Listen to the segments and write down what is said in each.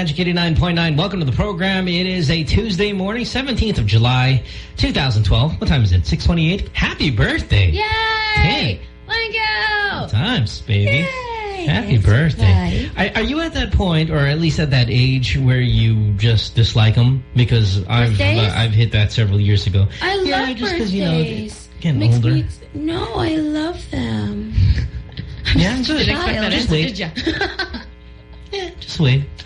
Magic 89.9. Welcome to the program. It is a Tuesday morning, 17th of July, 2012. What time is it? 628? Happy birthday. Yay! Hey. Good times, baby. Yay! Happy It's birthday. fine. Are, are you at that point, or at least at that age, where you just dislike them? Because I've uh, I've hit that several years ago. I love yeah, just birthdays. you know, getting Makes older. me no, I love them. Yeah, good. Child. Just wait. Did ya? Yeah, just wait.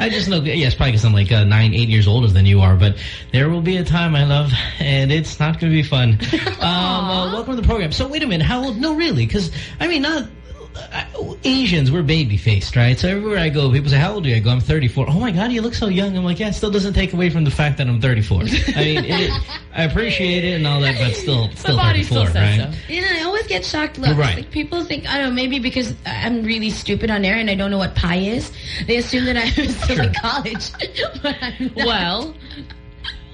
I just know, yes, probably because I'm like uh, nine, eight years older than you are, but there will be a time, my love, and it's not going to be fun. um, uh, welcome to the program. So wait a minute, how old? No, really, because, I mean, not... Asians, we're baby-faced, right? So everywhere I go, people say, how old are you? I go, I'm 34. Oh, my God, you look so young. I'm like, yeah, it still doesn't take away from the fact that I'm 34. I mean, it, I appreciate it and all that, but still, still 34, still right? so. You know, I always get shocked looks. Right. Like people think, I don't know, maybe because I'm really stupid on air and I don't know what pie is. They assume that I'm still in college. but I'm not. Well,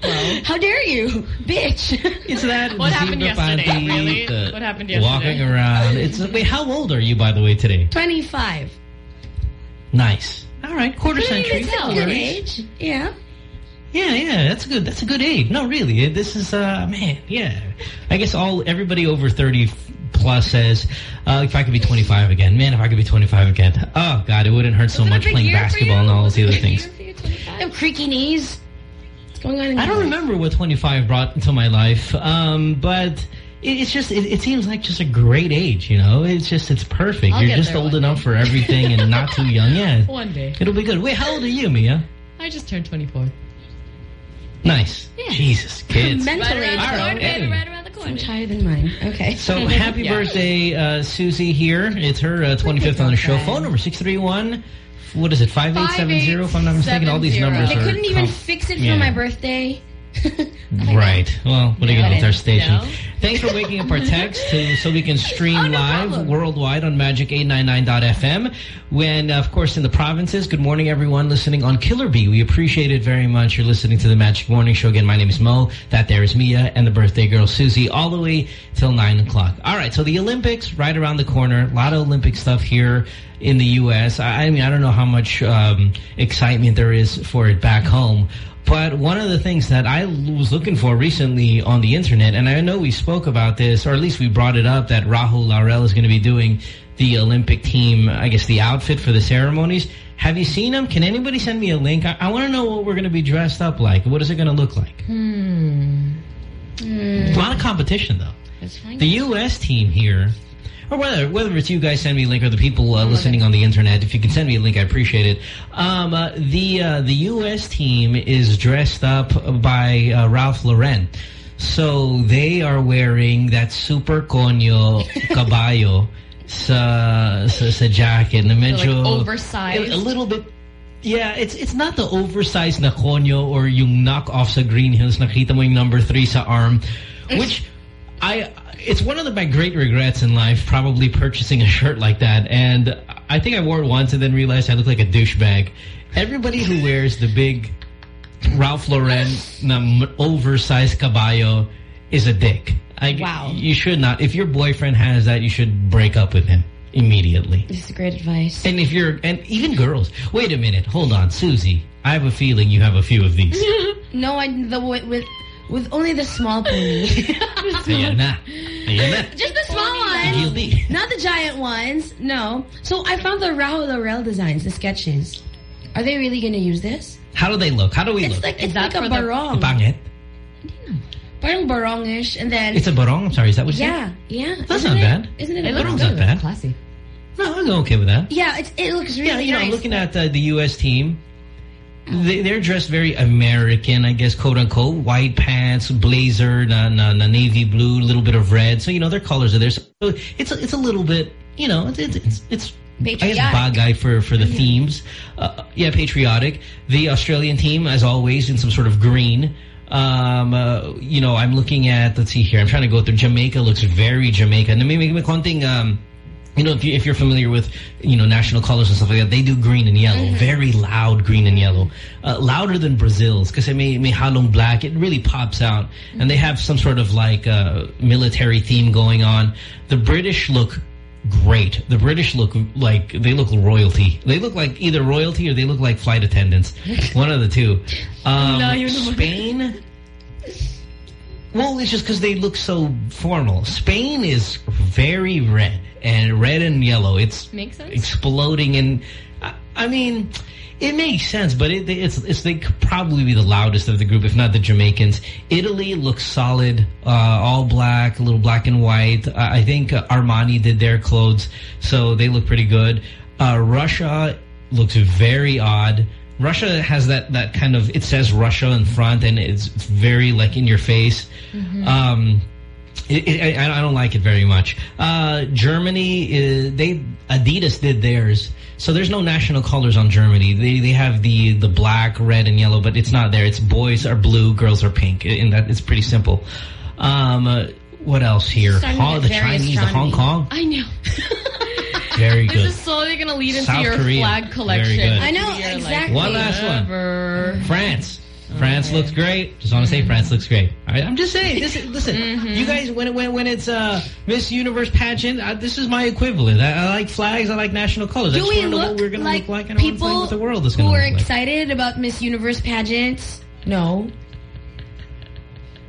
well. How dare you, bitch? It's that What happened yesterday, panty, really? What happened yesterday? Walking around. It's Wait, how old are you, by the way, today? 25. Nice. All right, quarter century. even tell. No Good age. Yeah. Yeah, yeah, that's good. That's a good age. No, really, this is uh, man. Yeah, I guess all everybody over thirty plus says, uh, if I could be twenty five again, man, if I could be twenty five again. Oh God, it wouldn't hurt so Was it a much playing basketball and all those other things. year for you, 25? Creaky knees. What's going on in I don't life? remember what twenty five brought into my life, um, but. it- It's just, it, it seems like just a great age, you know? It's just, it's perfect. I'll You're just old enough day. for everything and not too young. Yeah. One day. It'll be good. Wait, how old are you, Mia? I just turned 24. Nice. Jesus, kids. Mental Right age. around, All the right, corner, anyway. right around the corner. I'm higher than mine. Okay. So happy Yeah. birthday, uh, Susie here. It's her uh, 25th on the show. Phone number 631. What is it? 5870 if I'm not mistaken. All these 5870. numbers they couldn't even fix it for my birthday. Right. Well, what are you going to do with our station? No. Thanks for waking up our text to, so we can stream Oh, no live problem. worldwide on magic899.fm. When, of course, in the provinces, good morning, everyone listening on Killer Bee. We appreciate it very much. You're listening to the Magic Morning Show. Again, my name is Mo. That there is Mia and the birthday girl, Susie, all the way till 9 o'clock. All right, so the Olympics right around the corner. A lot of Olympic stuff here in the U.S. I, I mean, I don't know how much um, excitement there is for it back home. But one of the things that I was looking for recently on the internet, and I know we spoke about this, or at least we brought it up, that Rajo Laurel is going to be doing the Olympic team, I guess the outfit for the ceremonies. Have you seen them? Can anybody send me a link? I, I want to know what we're going to be dressed up like. What is it going to look like? Hmm. A lot of competition, though. The U.S. team here, or whether whether it's you guys send me a link or the people uh, listening on the internet, if you can send me a link, I appreciate it. Um, uh, the uh, the U.S. team is dressed up by uh, Ralph Lauren. So they are wearing that super conyo caballo sa, sa, sa jacket na medyo... oversized? A, a little bit... Yeah, it's it's not the oversized na conyo or yung knock-off sa Green Hills. Nakita mo yung number three sa arm. Which I... It's one of the, my great regrets in life, probably purchasing a shirt like that. And I think I wore it once and then realized I look like a douchebag. Everybody who wears the big Ralph Lauren na m- oversized caballo is a dick. I, Wow. You should not. If your boyfriend has that, you should break up with him immediately. This is great advice. And if you're, and even girls, wait a minute, hold on, Susie. I have a feeling you have a few of these. No, I the with with, with only the small pony. Ayan na. Ayan na. Just the small ones. Guilty. Not the giant ones. No. So I found the Rajo Laurel designs, the sketches. Are they really going to use this? How do they look? How do we It's look? like it's that like a for the- barong. Pangit? Parang barongish and then It's a barong? I'm sorry, is that what you yeah, yeah. That's Isn't not it? bad. Isn't it? It looks Barong's barong? not bad. Classy. No, I'm okay with that. Yeah, it's, it looks really Yeah, you know, nice. looking at uh, the U.S. team, they, they're dressed very American, I guess, quote unquote. White pants, blazer, na, na, na navy blue, a little bit of red. So, you know, their colors are there. So it's a, it's a little bit, you know, it's, it's, it's, it's I guess Patriotic. bagay for, for the themes. Uh, yeah, patriotic. The Australian team, as always, in some sort of green. Um, uh, you know, I'm looking at, let's see here, I'm trying to go through. Jamaica looks very Jamaican. Na may, may, may um, you know, if, you, if you're familiar with, you know, national colors and stuff like that, they do green and yellow. Mm-hmm. Very loud green and yellow. Uh, louder than Brazil's because it may, may halong black. It really pops out. And they have some sort of like uh, military theme going on. The British look great. The British look like they look royalty. They look like either royalty or they look like flight attendants. One of the two. Um, naman. Spain. Well, it's just because they look so formal. Spain is very red and red and yellow. It's Makes sense. exploding and I, I mean it makes sense but it, it's it's they could probably be the loudest of the group if not the Jamaicans. Italy looks solid uh, all black a little black and white. I I think uh, Armani did their clothes so they look pretty good. Uh, Russia looks very odd. Russia has that that kind of it says Russia in front and it's, it's very like in your face. Um it, it, I, I don't like it very much. Uh, Germany, is, they Adidas did theirs, so there's no national colors on Germany. They they have the the black, red, and yellow, but it's not there. It's boys are blue, girls are pink, and that it's pretty simple. Um, uh, what else here? Starting Hong, the very Chinese, the Hong. Kong, I know. very good. This good. is slowly going to lead into South your Korea, flag very collection. good. I know, You're like, exactly. One last one. whatever. France. France looks great. Just want to say France looks great. All right, I'm just saying. This, listen, Mm-hmm. you guys, when when when it's uh, Miss Universe pageant, uh, this is my equivalent. I, I like flags. I like national colors. I Do just we want know what look we're going to like look like and I wanna people what the world is going who are look like. excited about Miss Universe pageants? No.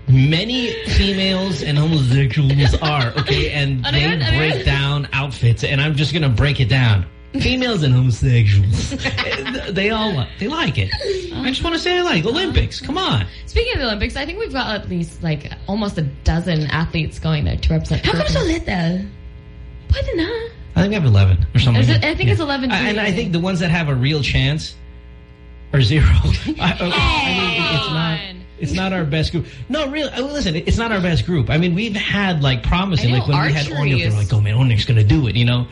Many females and homosexuals are okay, and they break down outfits, and I'm just going to break it down. Females and homosexuals, they all li- they like it. I just want to say I like Olympics. Come on. Speaking of the Olympics, I think we've got at least like almost a dozen athletes going there to represent. How come so Philippines. little? Pwede na. I think we have 11 or something. Like it- I think it's 11 I- And I think the ones that have a real chance are zero. I, I- I mean, it's not. It's not our best group. No, really. I mean, listen, it's not our best group. I mean, we've had like promising, I know like when we had archery Onyx, they were is- like, "Oh man, Onyx gonna do it," you know.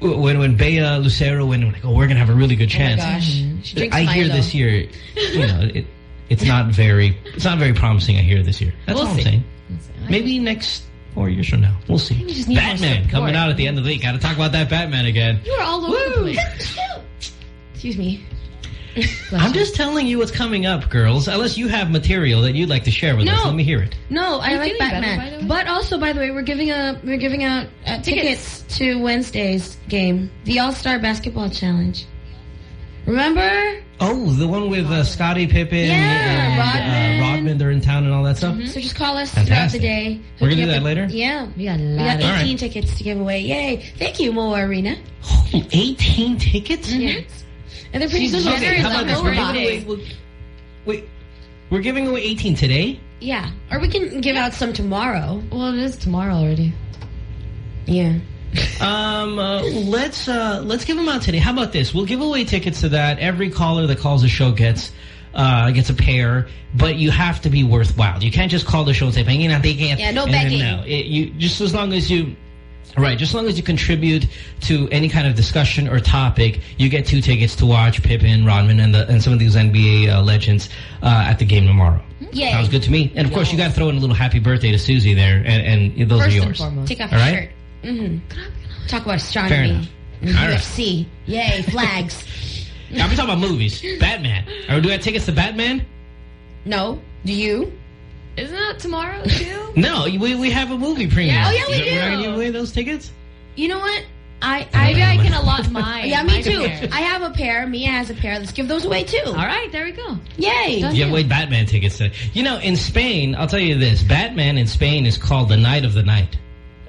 When when Bea Lucero went, like, "Oh, we're gonna have a really good Oh chance." gosh. She drinks I hear Milo. this year, you know, it, it's not very, it's not very promising. I hear this year. That's We'll all I'm saying. See. I- Maybe next four years from now, we'll see. we just need more Batman coming out at the end of the week. Got to talk about that Batman again. You are all over the place. Excuse me. I'm just telling you what's coming up, girls. Unless you have material that you'd like to share with us, let me hear it. No, I you like feeling better, Batman. by the way? but also, by the way, we're giving a we're giving out uh, tickets. to Wednesday's game, the All Star Basketball Challenge. Remember? Oh, the one with uh, Scottie Pippen Yeah, and Rodman. Uh, Rodman. They're in town and all that stuff. So just call us Fantastic. throughout the day. We're gonna do that later? Yeah. We got a We got 18 right. tickets to give away. Yay. Thank you, Mo Arena. Oh, 18 tickets? Yes. And they're pretty She's generous Okay, how about this? We're giving away, we'll- wait, we're giving away 18 today? Yeah. Or we can give out some tomorrow. Well, it is tomorrow already. Yeah. Um, uh, let's uh, let's give them out today. How about this? We'll give away tickets to that. Every caller that calls the show gets uh, gets a pair, but you have to be worthwhile. You can't just call the show and say, "Pangin natin yan." Yeah, no And then, begging. No, it, you just as long as you. Right, just as long as you contribute to any kind of discussion or topic, you get two tickets to watch Pippen, Rodman, and the and some of these NBA uh, legends uh, at the game tomorrow. Yeah, Sounds good to me. And of course, you got to throw in a little happy birthday to Susie there, and, and those First are and yours. foremost. Take off All your right. shirt. Mm-hmm. Talk about Fair astronomy. enough. and All right. UFC. Yay, flags. I'm talking about movies. Batman. Or do I have tickets to Batman? no. Do you? Isn't that tomorrow too? No, we we have a movie premiere. Yeah. Oh, yeah, we We're not do. gonna give away those tickets? You know what? I, Maybe I I can allot mine. Yeah, me too. pair. I have a pair. Mia has a pair. Let's give those away too. All right, there we go. Yay. Done. Give away Batman tickets today. You know, in Spain, I'll tell you this. Batman in Spain is called the Night of the Night.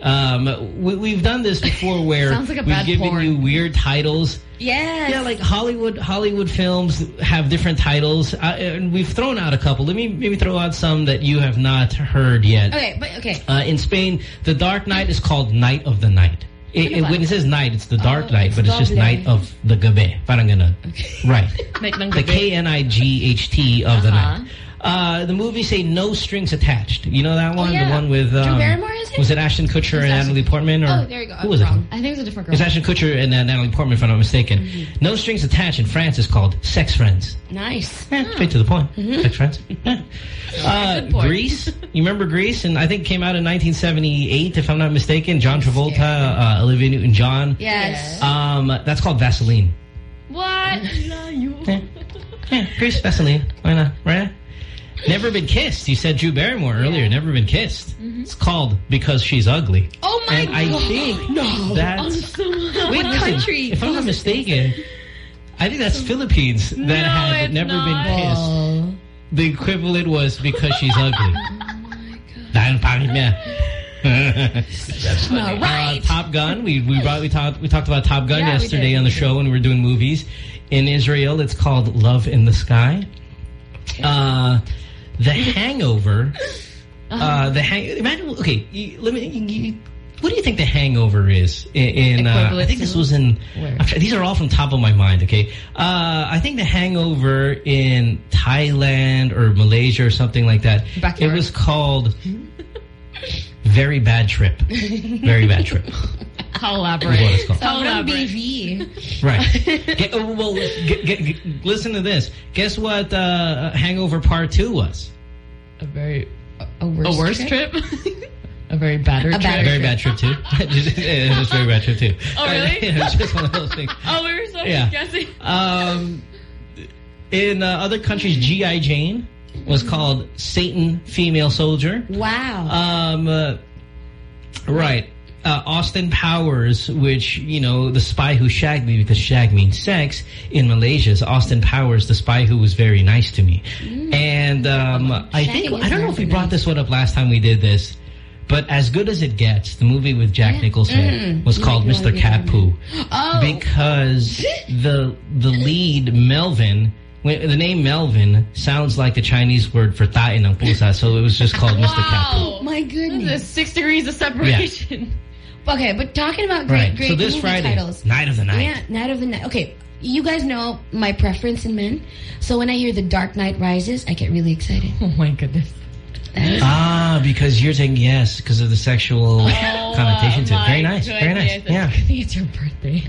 Um, we, we've done this before where like we've given porn. you weird titles. Yes. Yeah, like Hollywood Hollywood films have different titles. Uh, and we've thrown out a couple. Let me maybe throw out some that you have not heard yet. Okay, but okay. Uh, in Spain, the Dark Knight is called Night of the Night. It, it- when it says night, it's the Dark Oh, Night, but it's just. Night of the Gabi. Parang ganun. Right. The. K-N-I-G-H-T of the Uh-huh. night. Uh, the movie say No Strings Attached. You know that one? yeah. The one with... Drew Um, Barrymore is it? Was it Ashton Kutcher and Ashton- Natalie Portman? Or Oh, there you go. Who was Wrong. it? I think it was a different girl. It's Ashton Kutcher and uh, Natalie Portman, if I'm not mistaken. Mm-hmm. No Strings Attached in France is called Sex Friends. Nice. Eh, Straight to the point. Mm-hmm. Sex Friends. Eh. Uh, Good point. Grease. You remember Grease? And I think it came out in 1978, if I'm not mistaken. John Travolta, uh, Olivia Newton-John. Yes. Um, that's called Vaseline. What? Yeah, Grease, Vaseline. Why not? Right? Never Been Kissed. You said Drew Barrymore earlier. Never Been Kissed. It's called Because She's Ugly. Oh my and I God. think No. that's... What listen, country? If I'm not mistaken, I think that's Philippines that No, had Never not. Been Kissed. Oh. The equivalent was Because She's Ugly. Niya. That's not Uh, right. Top Gun. We we brought we talked we talked about Top Gun Yeah, yesterday did, on the show when we were doing movies. In Israel, it's called Love in the Sky. Uh, the Hangover. uh, the hang. Imagine. Okay, you, let me. You, what do you think the Hangover is? In, in uh, I think this was in. These are all from top of my mind. Okay, uh, I think the Hangover in Thailand or Malaysia or something like that. Backyard. It was called. Very bad trip. Very bad trip. How elaborate. What it's called. How Sobrang. BV. Right. Get, oh, well, get, get, get- listen to this. Guess what uh, Hangover Part 2 was? A very A worse, a worse trip? trip. a very battered A trip. battered Very bad trip, too. it was very bad trip, too. Oh, really? Yeah, it's just one of those things. Oh, we were so Yeah. guessing. Um, in uh, other countries, G.I. Jane was called Satan Female Soldier. Wow. Um, uh, right. Uh, Austin Powers, which, you know, the spy who shagged me because shag means sex in Malaysia is Austin Powers, the spy who was very nice to me. And um, I think, I don't know if we very brought this one up last time we did this, but As Good As It Gets, the movie with Jack Nicholson, was You called Mr. it, Cat. Poo oh. because the the lead Melvin, when, the name Melvin sounds like the Chinese word for tae ng pusa, so it was just called Mr. Cat Poo. Oh my goodness. six degrees of separation. Okay, but talking about great, Right. great So this movie Friday, titles. Night of the Night. Yeah, Night of the Night. Okay, you guys know my preference in men. So when I hear The Dark Knight Rises, I get really excited. Oh my goodness. Ah, because you're saying yes because of the sexual Oh, connotation to it. Very nice. Very nice. Yeah. I think it's your birthday.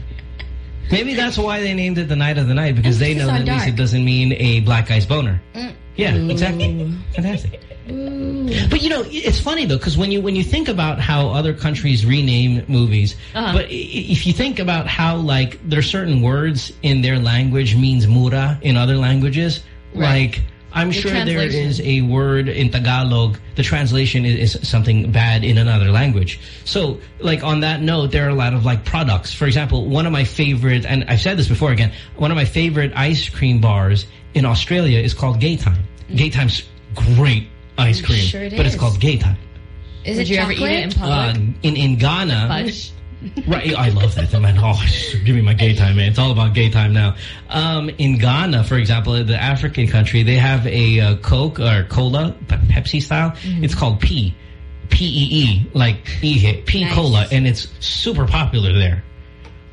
Maybe that's why they named it the Night of the Night because they know on that at least it doesn't mean a black guy's boner. Mm. Yeah, exactly. Fantastic. But you know, it's funny though because when you when you think about how other countries rename movies, Uh-huh. but if you think about how like there are certain words in their language means mura in other languages, Right. like I'm The sure there is a word in Tagalog. The translation is, is something bad in another language. So, like on that note, there are a lot of like products. For example, one of my favorite, and I've said this before again, one of my favorite ice cream bars in Australia is called Gay Time. Gay Time's great ice cream, Sure it but it's called Gay Time. Is Would it you ever chocolate? eat it in public? Uh, in in Ghana, Right, I love that, man. Oh, give me my gay time, man. It's all about gay time now. Um, in Ghana, for example, the African country, they have a uh, Coke or Cola, Pe- Pepsi style. Mm-hmm. It's called P, P E E, like E, P Nice. Cola, and it's super popular there.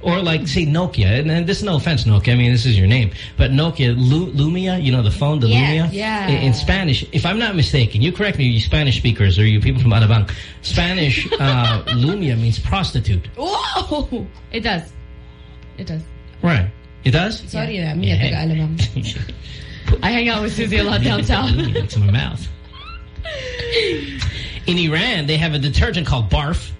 Or like, say, Nokia. And, this is no offense, Nokia. I mean, this is your name. But Nokia, Lu Lumia, you know, the phone, the Yeah, Lumia? yeah. In, in Spanish, if I'm not mistaken, you correct me, you Spanish speakers or you people from Alabang. Spanish, uh, Lumia means prostitute. Whoa! It does. It does. Right. It does? Sorry, Yeah. I'm yeah. taga-alabang. I hang out with Susie a lot downtown. It's in my mouth. In Iran, they have a detergent called barf,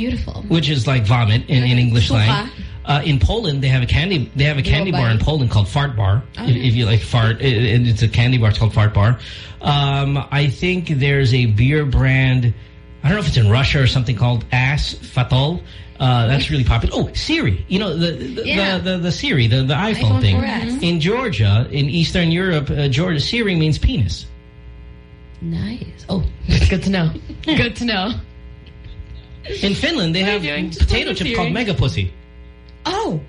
Beautiful. which is like vomit in, in English Suka. slang. Uh, in Poland, they have a candy. They have a candy bar in Poland called Fart Bar. Oh, if, if you like fart, it, it- it's a candy bar. It's called Fart Bar. Um, I think there's a beer brand. I don't know if it's in Russia or something called Ass Fatol. Uh, that's really popular. Oh, Siri. You know the the, Yeah. the, the, the Siri, the the iPhone, iPhone thing. 4S. In Georgia, in Eastern Europe, uh, Georgia, Siri means penis. Nice. Oh, Good to know. Good to know. In Finland, they have potato chip called. Mega Pussy. oh,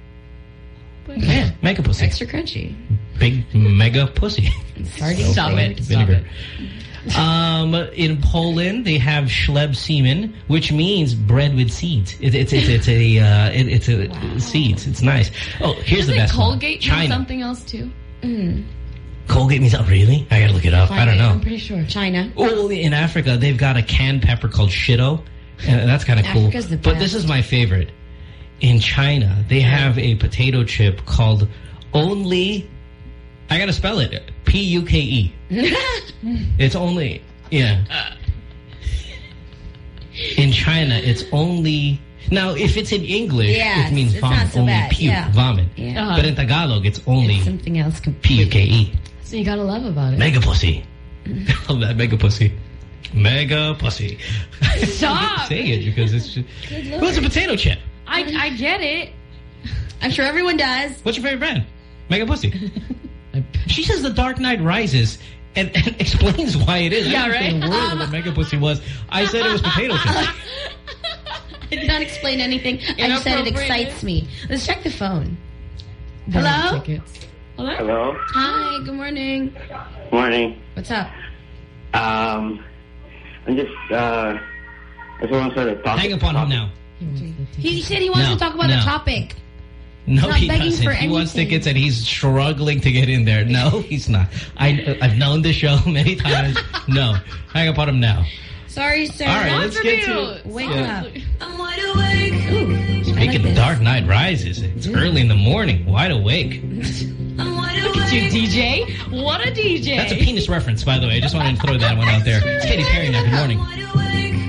Yeah, Mega Pussy. extra crunchy. Big Mega Pussy. Sardine Stop it. Stop it. Um, in Poland, they have Schleb semen, which means bread with seeds. It, it's it's it's a uh, it, it's a seeds. It's nice. Oh, here's the Doesn't best one. Colgate something else too? Colgate means oh, really? I gotta look it up. I don't know. I'm pretty sure. China. Oh, in Africa, they've got a canned pepper called shito. And that's kind of cool. Africa's the But this is my favorite. In China, they have a potato chip called only. I gotta spell it. P U K E. It's only yeah. In China, it's only now. If it's in English, Yeah, it means it's not vomit. so only bad, puke, yeah. vomit. Yeah. Uh-huh. But in Tagalog, it's only Something else P completely. U K E. So you gotta love about it. Mega pussy. Mm. Love that mega pussy. Mega pussy. Stop. Say it because it's just, well, it's a potato chip. I I get it. I'm sure everyone does. What's your favorite brand? Mega pussy. she says The Dark Knight Rises and, and explains why it is. Yeah, I didn't say right? a word of what Mega pussy was. I said it was potato chip. I did not explain anything. I just said it excites me. Let's check the phone. Hello? Hello? Hello. Hi, good morning. Morning. What's up? Um, I'm just uh, I just want to sort of talk. Hang up on him now. He wants the tickets. He said he wants No, to talk about no. the topic. No, not he begging doesn't. for he wants tickets and he's struggling to get in there. No, he's not. I, I've known the show many times. No. Hang up on him now. Sorry, sir. All right, Wants let's get to to... be- Wake Yeah. up. I'm wide awake. Ooh, Speaking like of this. Dark Knight Rises, it's early in the morning, wide awake. I'm wide Look at you, DJ. What a DJ. That's a penis reference, by the way. I just wanted to throw that one out there. It's Katy Perry now. Good morning.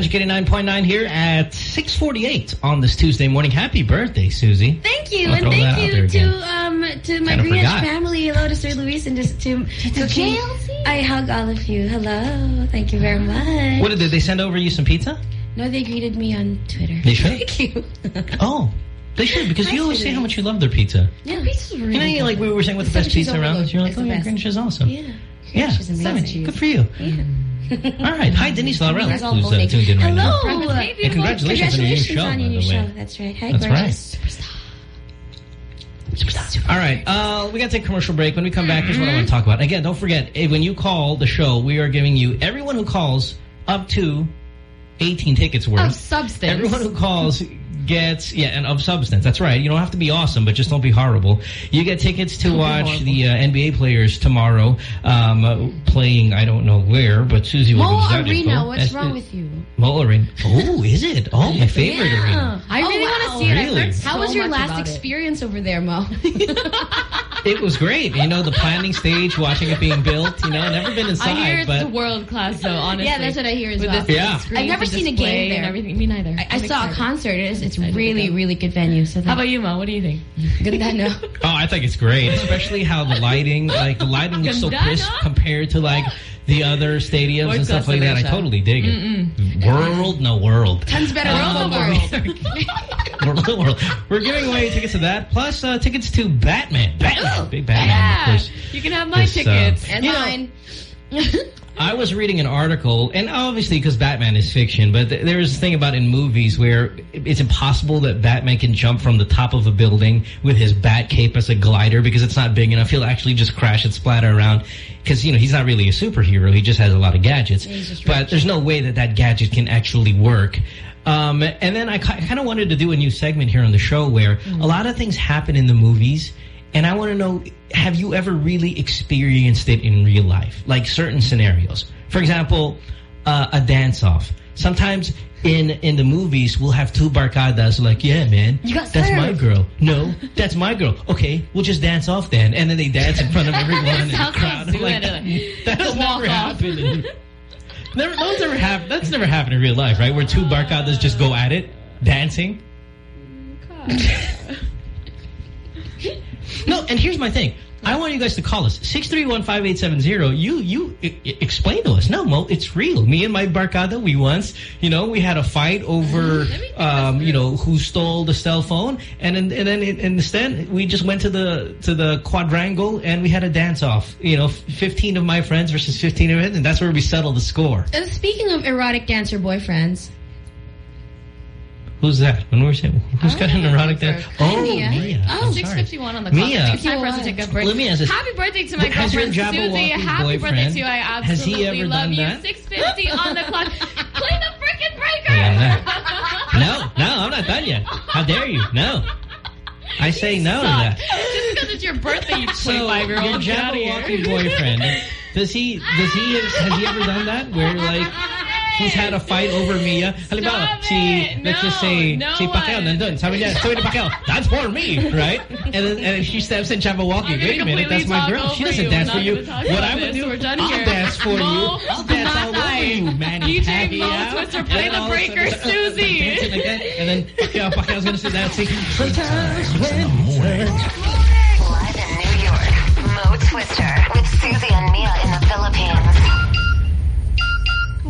Magic 89.9 here at 648 on this Tuesday morning. Happy birthday, Susie. Thank you, I'll and throw that out thank you to um to my Kinda Brioche family. Hello to Sir Luis and just to to JLC. I hug all of you. Hello, thank you very much. What did they, they send over you some pizza? No, they greeted me on Twitter. They should? Thank you. Oh, they should because Hi, you always say how much you love their pizza. yeah, Pizza's really You know, you, like we were saying, what's the best pizza around? You're like, oh, the yeah, best. Grinch is awesome. yeah. Yeah, She's amazing. Seven cheese. good for you. Yeah. All right. Hi, Denise Laurel, who's uh, tuned in right now. Hello. And congratulations, on your new show, on your new show. That's right. Hi, That's gorgeous. All right, uh, we got to take a commercial break. When we come back, here's what I want to talk about. Again, don't forget, eh, when you call the show, we are giving you, everyone who calls up to 18 tickets worth. Of substance. Everyone who calls gets, yeah, and of substance. That's right. You don't have to be awesome, but just don't be horrible. You get tickets to watch the uh, NBA players tomorrow um, uh, playing, I don't know where, but Susie will Mo give us Arena, info. what's As- wrong with you? Mo Arena. Oh, is it? Oh, my favorite arena. I Oh, really wow. want to see it. I've Really? How so was your last about it. experience over there, Mo? It was great. You know, the planning stage, watching it being built, you know, never been inside, I hear it's but... world class, though. Honestly, Yeah, that's what I hear as With well. Yeah. I've never seen a game there. and everything. Me neither. I, I I'm saw a concert. It's, it's really, really good venue. So How about you, Mo? What do you think? good that no. Oh, I think it's great, especially how the lighting, like the lighting looks so crisp compared to like the other stadiums World and stuff like that. I totally dig it. World, no world. Tons better Um, the world. World, world. We're giving away tickets to that, plus uh, tickets to Batman. Batman, big Batman, Yeah, of course. you can have my uh, tickets. And You know, mine. I was reading an article, and obviously because Batman is fiction, but th there's a thing about in movies where it's impossible that Batman can jump from the top of a building with his bat cape as a glider because it's not big enough. He'll actually just crash and splatter around because, you know, he's not really a superhero. He just has a lot of gadgets. But there's no way that that gadget can actually work. Um, and then I kind of wanted to do a new segment here on the show where a lot of things happen in the movies and I want to know, have you ever really experienced it in real life? Like certain scenarios. For example, uh, a dance-off. Sometimes in in the movies, we'll have two barcadas like, yeah, man, You got that's my girl. No, that's my girl. Okay, we'll just dance off then. And then they dance in front of everyone in the crowd. I'm like, sweet. that has never happened. Never, those never That's never happened in real life, right? Where two barcadas just go at it, dancing. No, and here's my thing. I want you guys to call us. 631-5870. You you explain to us. No, Mo, it's real. Me and my Barcada, we once, you know, we had a fight over, um, you know, who stole the cell phone. And, then and then in- instead, we just went to the to the quadrangle and we had a dance-off. You know, 15 of my friends versus 15 of his, and that's where we settled the score. And speaking of erotic dancer boyfriends, Who's that? When we were saying, who's got an ah, erotic dance? Oh, Mia. Mia. Oh, 651 on the clock. Mia. It's time for us to take a break. Let me ask. Happy birthday to my Has girlfriend Susie. Happy birthday boyfriend- to you. I has he absolutely ever love done you. that? 650 on the clock. Play the freaking breaker. Yeah, no, no, I'm not done yet. How dare you? No. I say no to that. Just because it's your birthday, you So, 25 year your old. Get out of Jabberwocky boyfriend, does he, does he, has he ever done that? Where, like, he's had a fight over Mia? Halimbawa, Stop si, it. let's just No, say, no si Pacquiao one. nandun. Sabi niya, sabi ni Pacquiao, that's for me, right? And then, and she steps in Jabberwocky. I'm Wait a minute, that's my girl. She doesn't you. dance for you. What I would do, We're I'll here. dance for you. I'll dance all over you, man. DJ Tag me Mo out. Twister, play the all of a breaker, Susie. like that, and then Pacquiao, Pacquiao's gonna sit down and sing. Sometimes Live in New York, Mo Twister with Susie and Mia in the Philippines.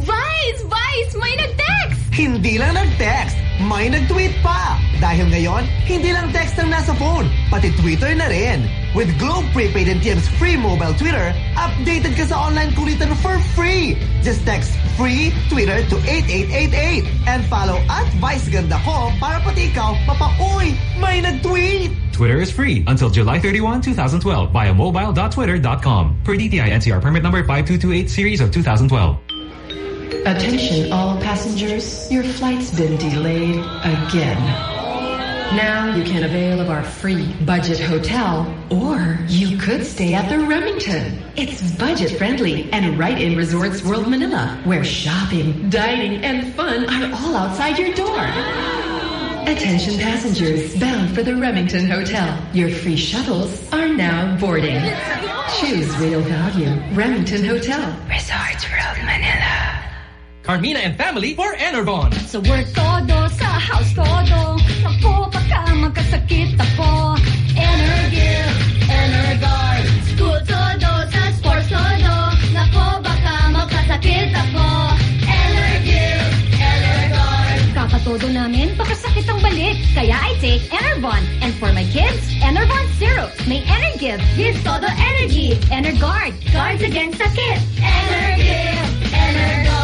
Vice! Vice! May nag-text! Hindi lang nag-text, may nag-tweet pa. Dahil ngayon, hindi lang text ang nasa phone, pati Twitter na rin. With Globe Prepaid and TM's free mobile Twitter, updated ka sa online kulitan for free. Just text free Twitter to 8888 and follow at Vice Ganda ko para pati ikaw mapa-uy, may nag-tweet. Twitter is free until July 31, 2012 via mobile.twitter.com. Per DTI NCR permit number 5228 series of 2012. Attention all passengers, your flight's been delayed again. Now you can avail of our free budget hotel, or you could stay at the Remington. It's budget friendly and right in Resorts World Manila, where shopping, dining, and fun are all outside your door. Attention passengers bound for the Remington Hotel. Your free shuttles are now boarding. Choose real value. Remington Hotel. Resorts World Manila. Carmina and family for Enervon. Sa work todo, sa house todo Ako, baka magkasakit ako Energear, Energuard School todo, sa sports todo Nako, baka magkasakit ako Energear, Energuard Kakatodo namin, baka sakit ang balik. Kaya I take Enervon And for my kids, Enervon Zero. May Energive, gives todo energy. Energuard, guards against sakit Energear, Energuard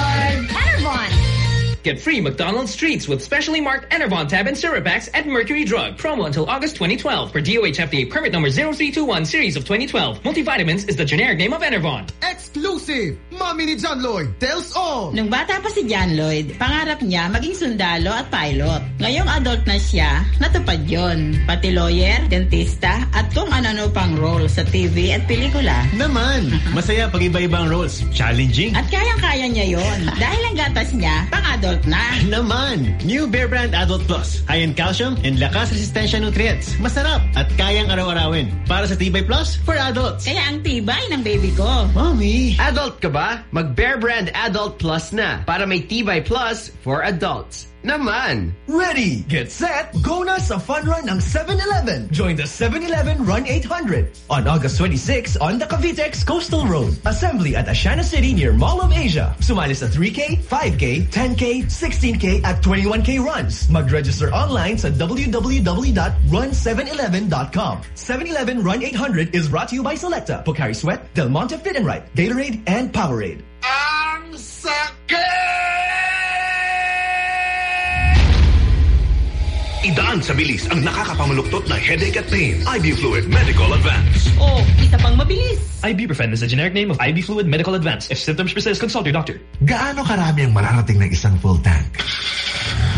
get free McDonald's treats with specially marked Enervon tab and syrup packs at Mercury Drug. Promo until August 2012 per DOH FDA permit number 0321 series of 2012. Multivitamins is the generic name of Enervon. Exclusive! Mami ni John Lloyd tells all! Nung bata pa si John Lloyd, pangarap niya maging sundalo at pilot. Ngayong adult na siya, natupad yon. Pati lawyer, dentista, at kung ano-ano pang role sa TV at pelikula. Naman! Masaya pag iba-ibang roles. Challenging. At kayang-kaya niya yon. Dahil ang gatas niya, pang-adult na. Naman! New Bear Brand Adult Plus. High in calcium and lakas resistensya nutrients. Masarap at kayang araw-arawin. Para sa Tibay Plus for adults. Kaya ang tibay ng baby ko. Mommy! Adult ka ba? Mag Bear Brand Adult Plus na para may Tibay Plus for adults. Naman! Ready, get set, go na sa fun run ng 7-Eleven. Join the 7-Eleven Run 800 on August 26 on the Cavitex Coastal Road. Assembly at Aseana City near Mall of Asia. Sumali sa 3K, 5K, 10K, 16K at 21K runs. Mag-register online sa www.run711.com. 7-Eleven Run 800 is brought to you by Selecta, Pocari Sweat, Del Monte Fit and Right, Gatorade, and Powerade. Ang Idaan sa bilis ang nakakapamaluktot na headache at pain. Ibufluid Medical Advance. Oh, isa pang mabilis. Ibuprofen is the generic name of IV Fluid Medical Advance. If symptoms persist, consult your doctor. Gaano karami ang mararating ng isang full tank?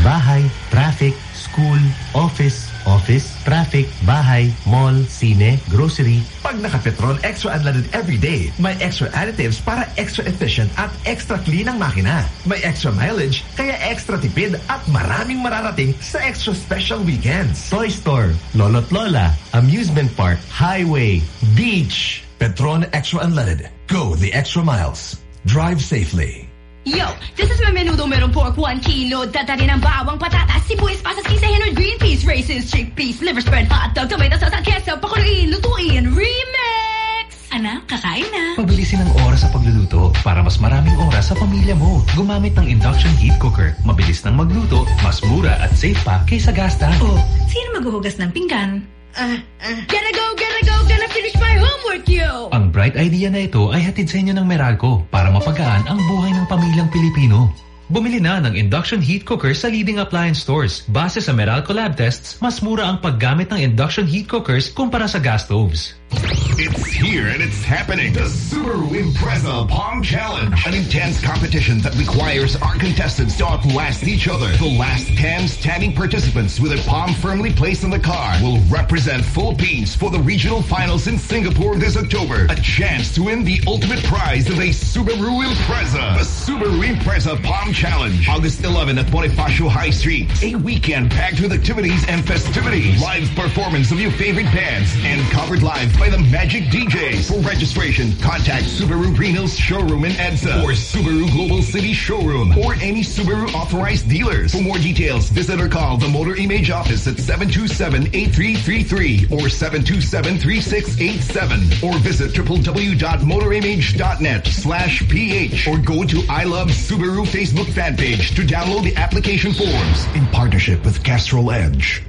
Bahay, traffic, school, office, office, traffic, bahay, mall, sine, grocery. Pag naka-Petron Extra Unleaded every day, may extra additives para extra efficient at extra clean ang makina. May extra mileage, kaya extra tipid at maraming mararating sa extra special weekends. Toy store, lolo't lola, amusement park, highway, beach. Petron Extra Unleaded. Go the extra miles. Drive safely. Yo, this is my menudo meron pork, 1 kilo. Dadarin ng bawang patatas, sibuyas, pasas, kisahin, or green peas, raisins, chickpeas, liver spread, hot dog, tomato sauce, at queso, pakuluin, lutuin, remix! Anak, kakain na. Pabilisin ang oras sa pagluluto para mas maraming oras sa pamilya mo. Gumamit ng induction heat cooker. Mabilis nang magluto, mas mura at safe pa kaysa gastan. Oh, sino maghuhugas ng pinggan? Ah, ah. Gotta go, gotta go, gotta finish my homework, yo! Ang bright idea na ito ay hatid sa inyo ng Meralco para mapagaan ang buhay ng pamilyang Pilipino. Bumili na ng induction heat cooker sa leading appliance stores. Base sa Meralco lab tests, mas mura ang paggamit ng induction heat cookers kumpara sa gas stoves. It's here and it's happening. The Subaru Impreza Palm Challenge. An intense competition that requires our contestants to outlast each other. The last 10 standing participants with a palm firmly placed on the car will represent Philippines for the regional finals in Singapore this October. A chance to win the ultimate prize of a Subaru Impreza. The Subaru Impreza Palm Challenge. August 11 at Bonifacio High Street. A weekend packed with activities and festivities. Live performance of your favorite bands and covered live by the Magic DJs. For registration, contact Subaru Hills Showroom in EDSA or Subaru Global City Showroom or any Subaru authorized dealers. For more details, visit or call the Motor Image Office at 727-8333 or 727-3687 or visit www.motorimage.net slash ph or go to I Love Subaru Facebook fan page to download the application forms in partnership with Castrol Edge.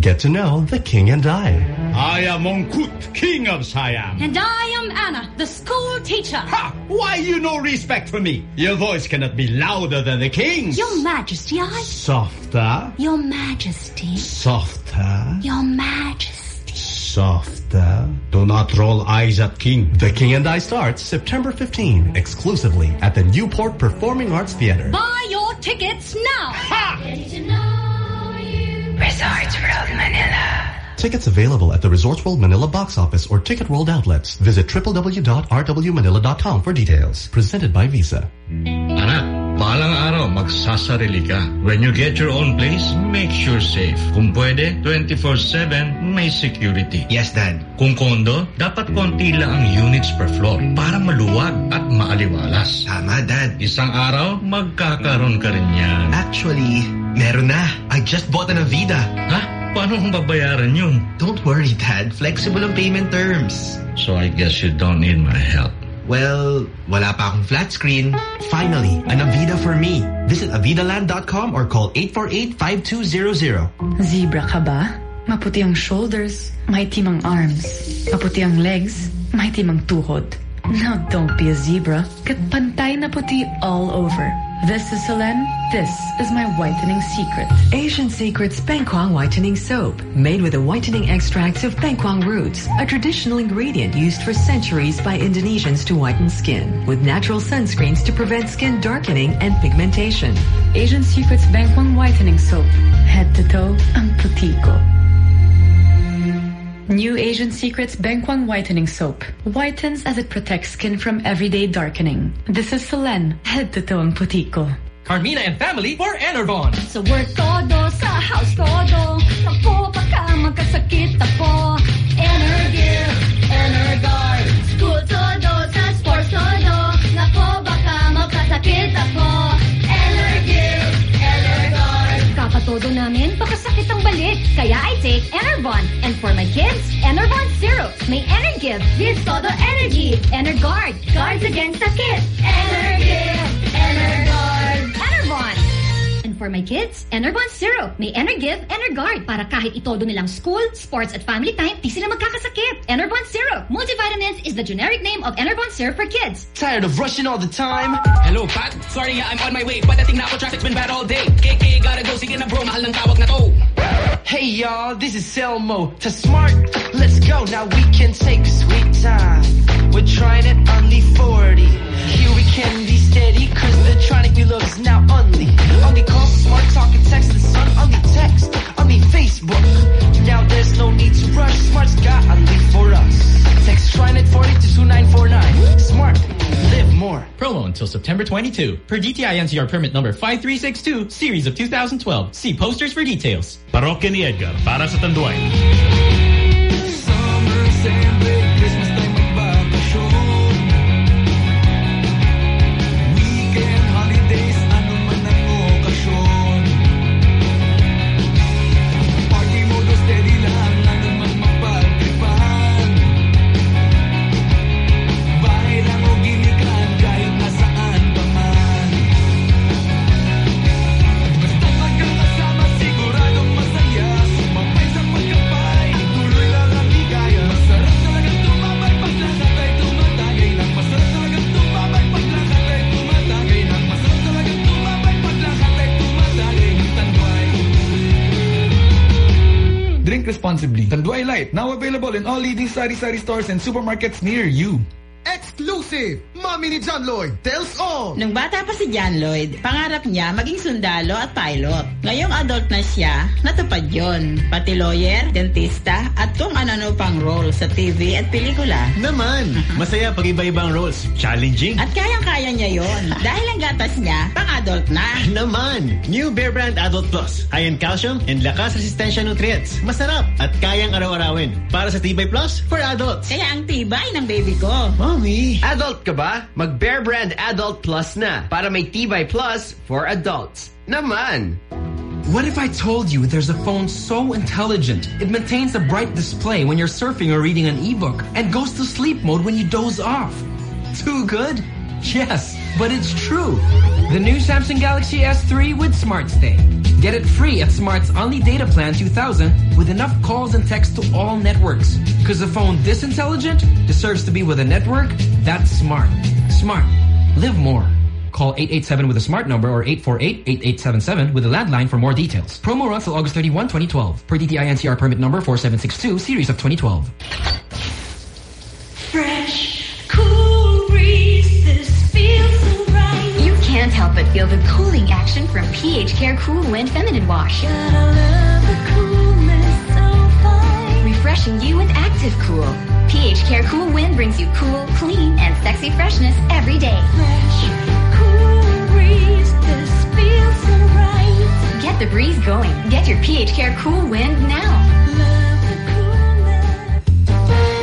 Get to know the king and I. I am Mongkut, king of Siam. And I am Anna, the school teacher. Ha! Why you no respect for me? Your voice cannot be louder than the king's. Your Majesty, I... Softer, Your Majesty. softer, Your Majesty. softer. Do not roll eyes at king. The King and I starts September 15, exclusively at the Newport Performing Arts Theater. Buy your tickets now. Ha! Resorts World Manila. Tickets available at the Resorts World Manila box office or Ticket World outlets. Visit www.rwmanila.com for details. Presented by Visa. Anak, balang araw magsasarili ka. When you get your own place, make sure safe. Kung pwede, 24-7 may security. Yes, Dad. Kung kondo, dapat konti lang ang units per floor para maluwag at maaliwalas. Tama, Dad. Isang araw, magkakaroon ka rin yan. Actually, meron na. I just bought an Avida. Ha? Paano kung babayaran yun? Don't worry, Dad. Flexible ang payment terms. So I guess you don't need my help. Well, wala pa akong flat screen. Finally, an Avida for me. Visit avidaland.com or call 848-5200. Zebra ka ba? Maputi ang shoulders, mighty mang arms. Maputi ang legs, mighty mang tuhod. Now don't be a zebra. Kat pantay na puti all over. This is Selene. This is my whitening secret. Asian Secrets Bengkwang Whitening Soap, made with the whitening extracts of bengkwang roots, a traditional ingredient used for centuries by Indonesians to whiten skin, with natural sunscreens to prevent skin darkening and pigmentation. Asian Secrets Bengkwang Whitening Soap. Head to toe, ang puti ko. New Asian Secrets Bengkwang Whitening Soap. Whitens as it protects skin from everyday darkening. This is Selene. Head to toe ang puti ko. Carmina and family for Enervon. Sa work todo, sa house todo Naku, baka magkasakit ako Energive, Kakatodo namin, baka sakit ang balik. Kaya I take Enervon. And for my kids, Enervon Zero. May Energive, gives todo energy. Energuard, guards against Energuard Enervon And for my kids, Enervon Zero. May Energive, Energuard para kahit itodo nilang school, sports at family time, di sila magkakasakit. Enervon Zero. Multivitamins is the generic name of Enervon Zero for kids. Tired of rushing all the time? Hello, Pat. Sorry, I'm on my way. Patating na ako, traffic's been bad all day. KK, gotta go. Sige na bro, mahal ng tawag na to. Hey y'all, this is Selmo. To smart, let's go. Now we can take a sweet time. We're trying it on the 40. Here we can be steady, cause the tronic we love is now only. Only call, smart talk and text the sun. Only text, only Facebook. Now there's no need to rush. Smart's got only for us. Text TriNet 40 to 2949. Smart, live more. Promo until September 22. Per DTI NCR permit number 5362, series of 2012. See posters for details. Parokya ni Edgar para sa Tanduay. Drink responsibly. Tanduay Light, now available in all leading sari-sari stores and supermarkets near you. Exclusive! Mami ni John Lloyd tells all! Nung bata pa si John Lloyd, pangarap niya maging sundalo at pilot. Ngayong adult na siya, natupad yon. Pati lawyer, dentista, at kung ano-ano pang role sa TV at pelikula. Naman! Masaya pag iba-ibang roles. Challenging. At kayang-kaya niya yon. Dahil ang gatas niya, pang-adult na. Naman! New Bear Brand Adult Plus. High in calcium and lakas resistensya nutrients. Masarap at kayang araw-arawin. Para sa Tibay Plus for adults. Kaya ang tibay ng baby ko. Mommy! Adult ka ba? Mag Bear Brand Adult Plus na para may Tibay Plus for adults. Naman! What if I told you there's a phone so intelligent it maintains a bright display when you're surfing or reading an ebook and goes to sleep mode when you doze off? Too good? Yes, but it's true. The new Samsung Galaxy S3 with Smart Stay. Get it free at Smart's only data plan 2000 with enough calls and texts to all networks. Because a phone this intelligent deserves to be with a network that's smart. Smart. Live more. Call 887 with a smart number or 848-8877 with a landline for more details. Promo runs till August 31, 2012. Per DTI NCR permit number 4762, series of 2012. Feel the cooling action from pH Care Cool Wind Feminine Wash. Gotta love the coolness so fine. Refreshing you with active cool. pH Care Cool Wind brings you cool, clean, and sexy freshness every day. Fresh, cool breeze, this feels so right. Get the breeze going. Get your pH Care Cool Wind now.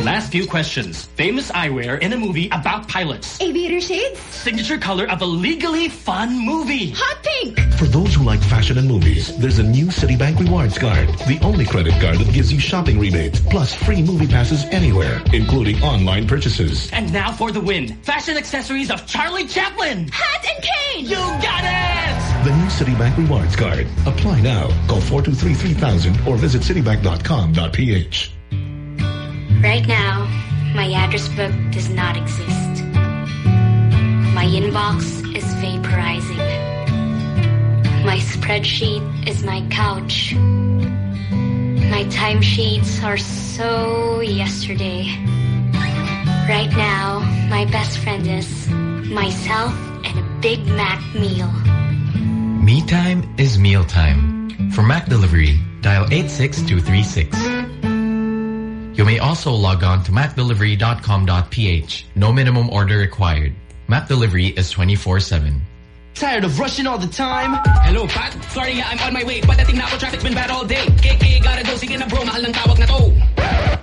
Last few questions. Famous eyewear in a movie about pilots. Aviator shades? Signature color of a legally fun movie. Hot pink! For those who like fashion and movies, there's a new Citibank Rewards Card. The only credit card that gives you shopping rebates, plus free movie passes anywhere, including online purchases. And now for the win. Fashion accessories of Charlie Chaplin. Hat and cane! You got it! The new Citibank Rewards Card. Apply now. Call 423-3000 or visit citibank.com.ph. Right now, my address book does not exist. My inbox is vaporizing. My spreadsheet is my couch. My timesheets are so yesterday. Right now, my best friend is myself and a Big Mac meal. Me time is meal time. For McDelivery, dial 86236. You may also log on to mcdelivery.com.ph. No minimum order required. McDelivery is 24-7. Tired of rushing all the time? Hello, Pat. Sorry nga, I'm on my way. But Patating na ako, traffic's been bad all day. KK, gotta go. Sige na bro, mahal ng tawag na to.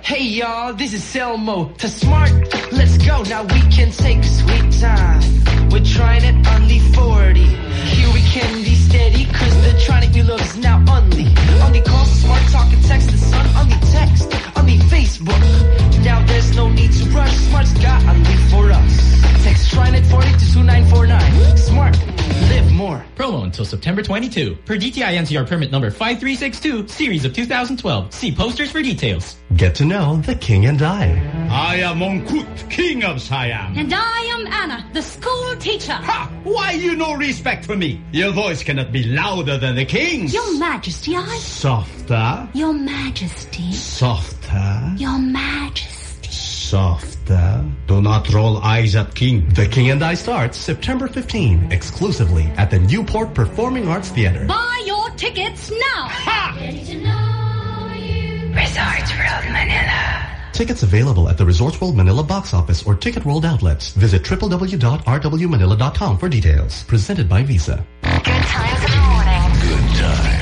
Hey y'all, this is Selmo. To smart, let's go. Now we can take sweet time. We're trying it only 40. Here we can be steady, the tronic you love is now only. Only call smart talk and text the sun. Only text, only Facebook. Now there's no need to rush. Smart's got only for us. Text TRINET 40 to 2949. Smart, live more. Promo until September 22. Per DTI NCR permit number 5362, series of 2012. See posters for details. Get to know the king and I. I am Mongkut, king of Siam. And I am Anna, the school teacher. Ha! Why you no respect for me? Your voice cannot be louder than the king's. Your Majesty, I... Softer, Your Majesty. softer, Your Majesty. softer. Do not roll eyes at king. The King and I starts September 15, exclusively at the Newport Performing Arts Theater. Buy your tickets now. Resorts World Manila. Tickets available at the Resorts World Manila box office or Ticket World outlets. Visit www.rwmanila.com for details. Presented by Visa. Good times in the morning. Good times.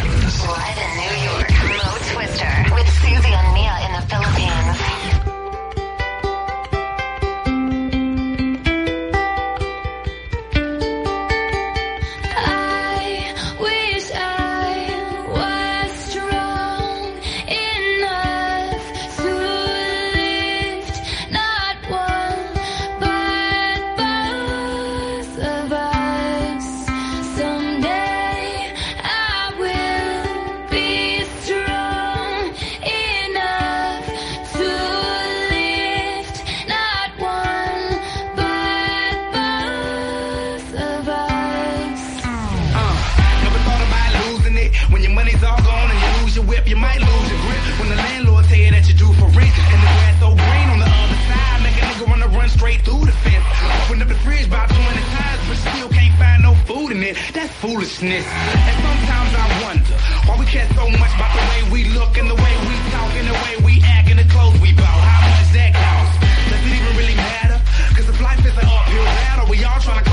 That's foolishness. And sometimes I wonder why we care so much about the way we look and the way we talk and the way we act and the clothes we bought. How much that cost? Does it even really matter? Cause if life is an uphill battle, we all trying to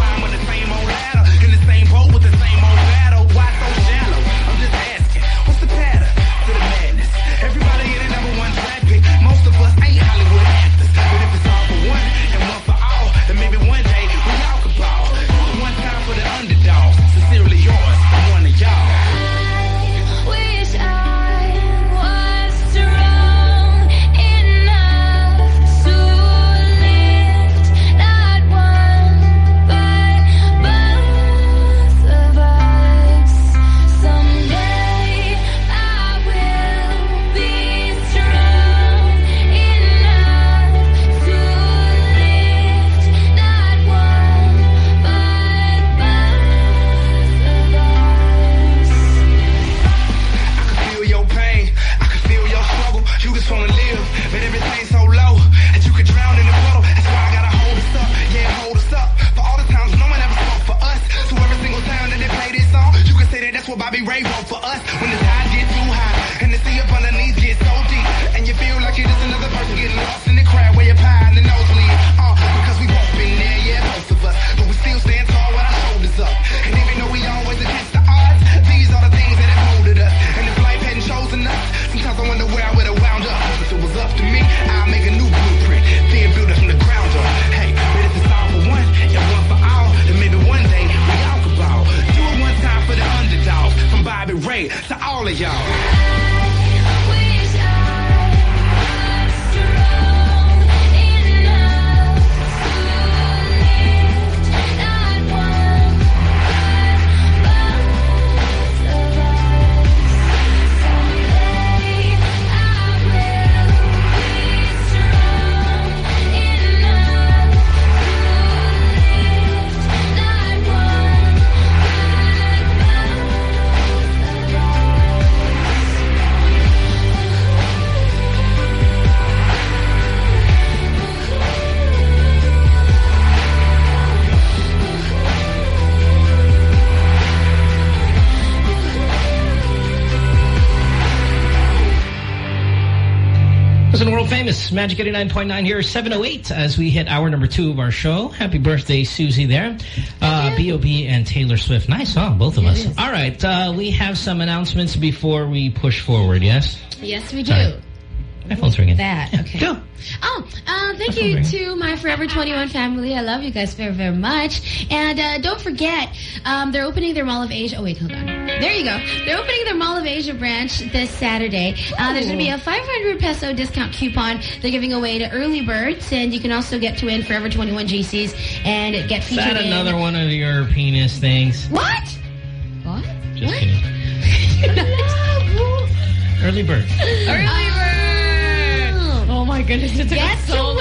Magic 89.9 here, 708 as we hit hour number two of our show. Happy birthday, Susie there. Uh, B.O.B. and Taylor Swift. Nice song, both of us. All right, uh, we have some announcements before we push forward, yes? Yes, we do. Sorry. My phone's ringing. That, okay. Go. Oh, uh, thank you to my Forever 21 family. I love you guys very, very much. And uh, don't forget, um, they're opening their Mall of Asia. Oh, wait, hold on. There you go. They're opening their Mall of Asia branch this Saturday. Uh, there's going to be a 500 peso discount coupon they're giving away to early birds. And you can also get to win Forever 21 GCs and get featured Is featured that in... another one of your penis things? What? What? Just kidding. Early bird. Early bird! Oh my goodness, it took Get us so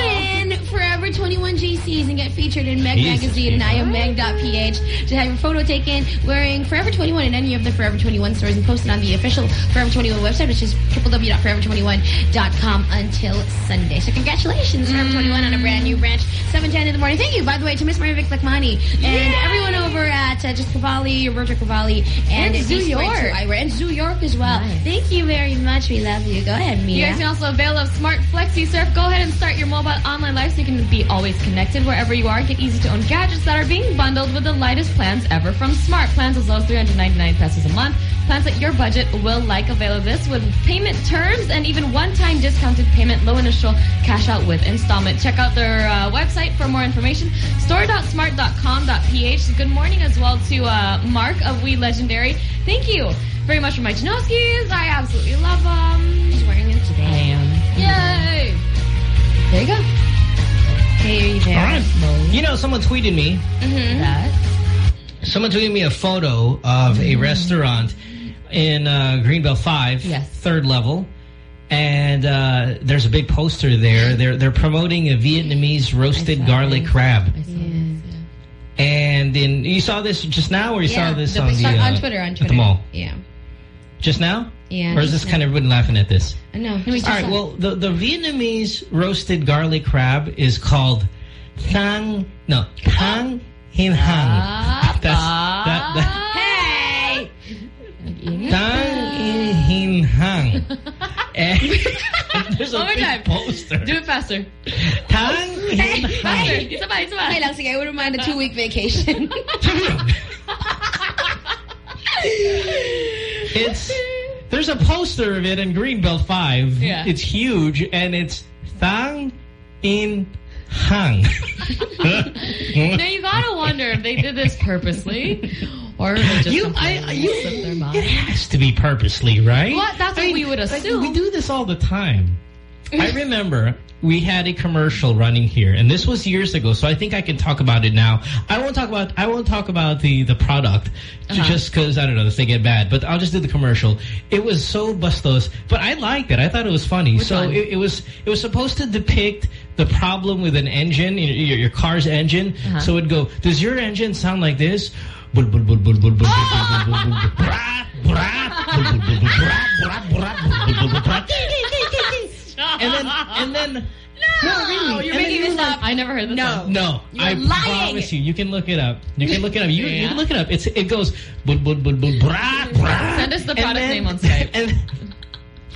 21 GCs and get featured in Meg Jesus, Magazine and IamMeg.ph to have your photo taken wearing Forever 21 in any of the Forever 21 stores and posted on the official Forever 21 website, which is www.forever21.com until Sunday. So congratulations, Forever 21 on a brand new branch, 710 in the morning. Thank you, by the way, to Miss Maria Vic Lakmani and everyone over at uh, Just Cavalli, Roberto Cavalli, and, And Zoo York. Eyewear, and Zoo York as well. Thank you very much. We love you. Go ahead, You Mia. guys can also avail of Smart Flexi Surf. Go ahead and start your mobile online life so you can be always connected wherever you are. Get easy to own gadgets that are being bundled with the lightest plans ever from Smart. Plans as low as 399 pesos a month. Plans that your budget will like. Avail of this with payment terms and even one-time discounted payment, low initial cash out with installment. Check out their uh, website for more information. Store.smart.com.ph. Good morning as well to uh, Mark of We Legendary. Thank you very much for my Janoskis. I absolutely love them. He's wearing it today. I am. Yay! There you go. Hey, you there? All right. You know, someone tweeted me. Mm-hmm. That. Someone tweeted me a photo of a restaurant in uh, Greenbelt 5, third level. And uh, there's a big poster there. They're they're promoting a Vietnamese roasted garlic crab. And in you saw this just now, or you Yeah, saw this the on the uh, on Twitter, on at Twitter. the mall? Yeah. Just now? Yeah, Or is this kind of everyone laughing at this? I know. All right. Well, the the Vietnamese roasted garlic crab is called thang. No, thang hin hang. Ah. That's that. that Hey! Tang hin hang. And there's a One big time. poster. Do it faster. Tang hin hang. Faster. Sabay, sabay. Okay lang, sige. I wouldn't mind a two-week vacation. It's there's a poster of it in Greenbelt Five. Yeah. It's huge and it's Thang in Hang. now you gotta wonder if they did this purposely or if it just You- I- you- slipped their mind. It has to be purposely, right? What? That's what we would like, assume. we do this all the time. I remember we had a commercial running here, and this was years ago, so I think I can talk about it now. I won't talk about I won't talk about the the product Uh-huh. just because I don't know if they get bad, but I'll just do the commercial. It was so bustos, but I liked it. I thought it was funny. Which so it, it was it was supposed to depict the problem with an engine, your, your, car's engine. Uh-huh. So it'd go, does your engine sound like this? Then, and then, no, really. You're And making this were up. I never heard this No. one. No, You're I lying. promise you. You can look it up. You can look it up. You, you can look it up. It's it goes bul bul bul bul brat brat. Send us the And product then- name on Skype. And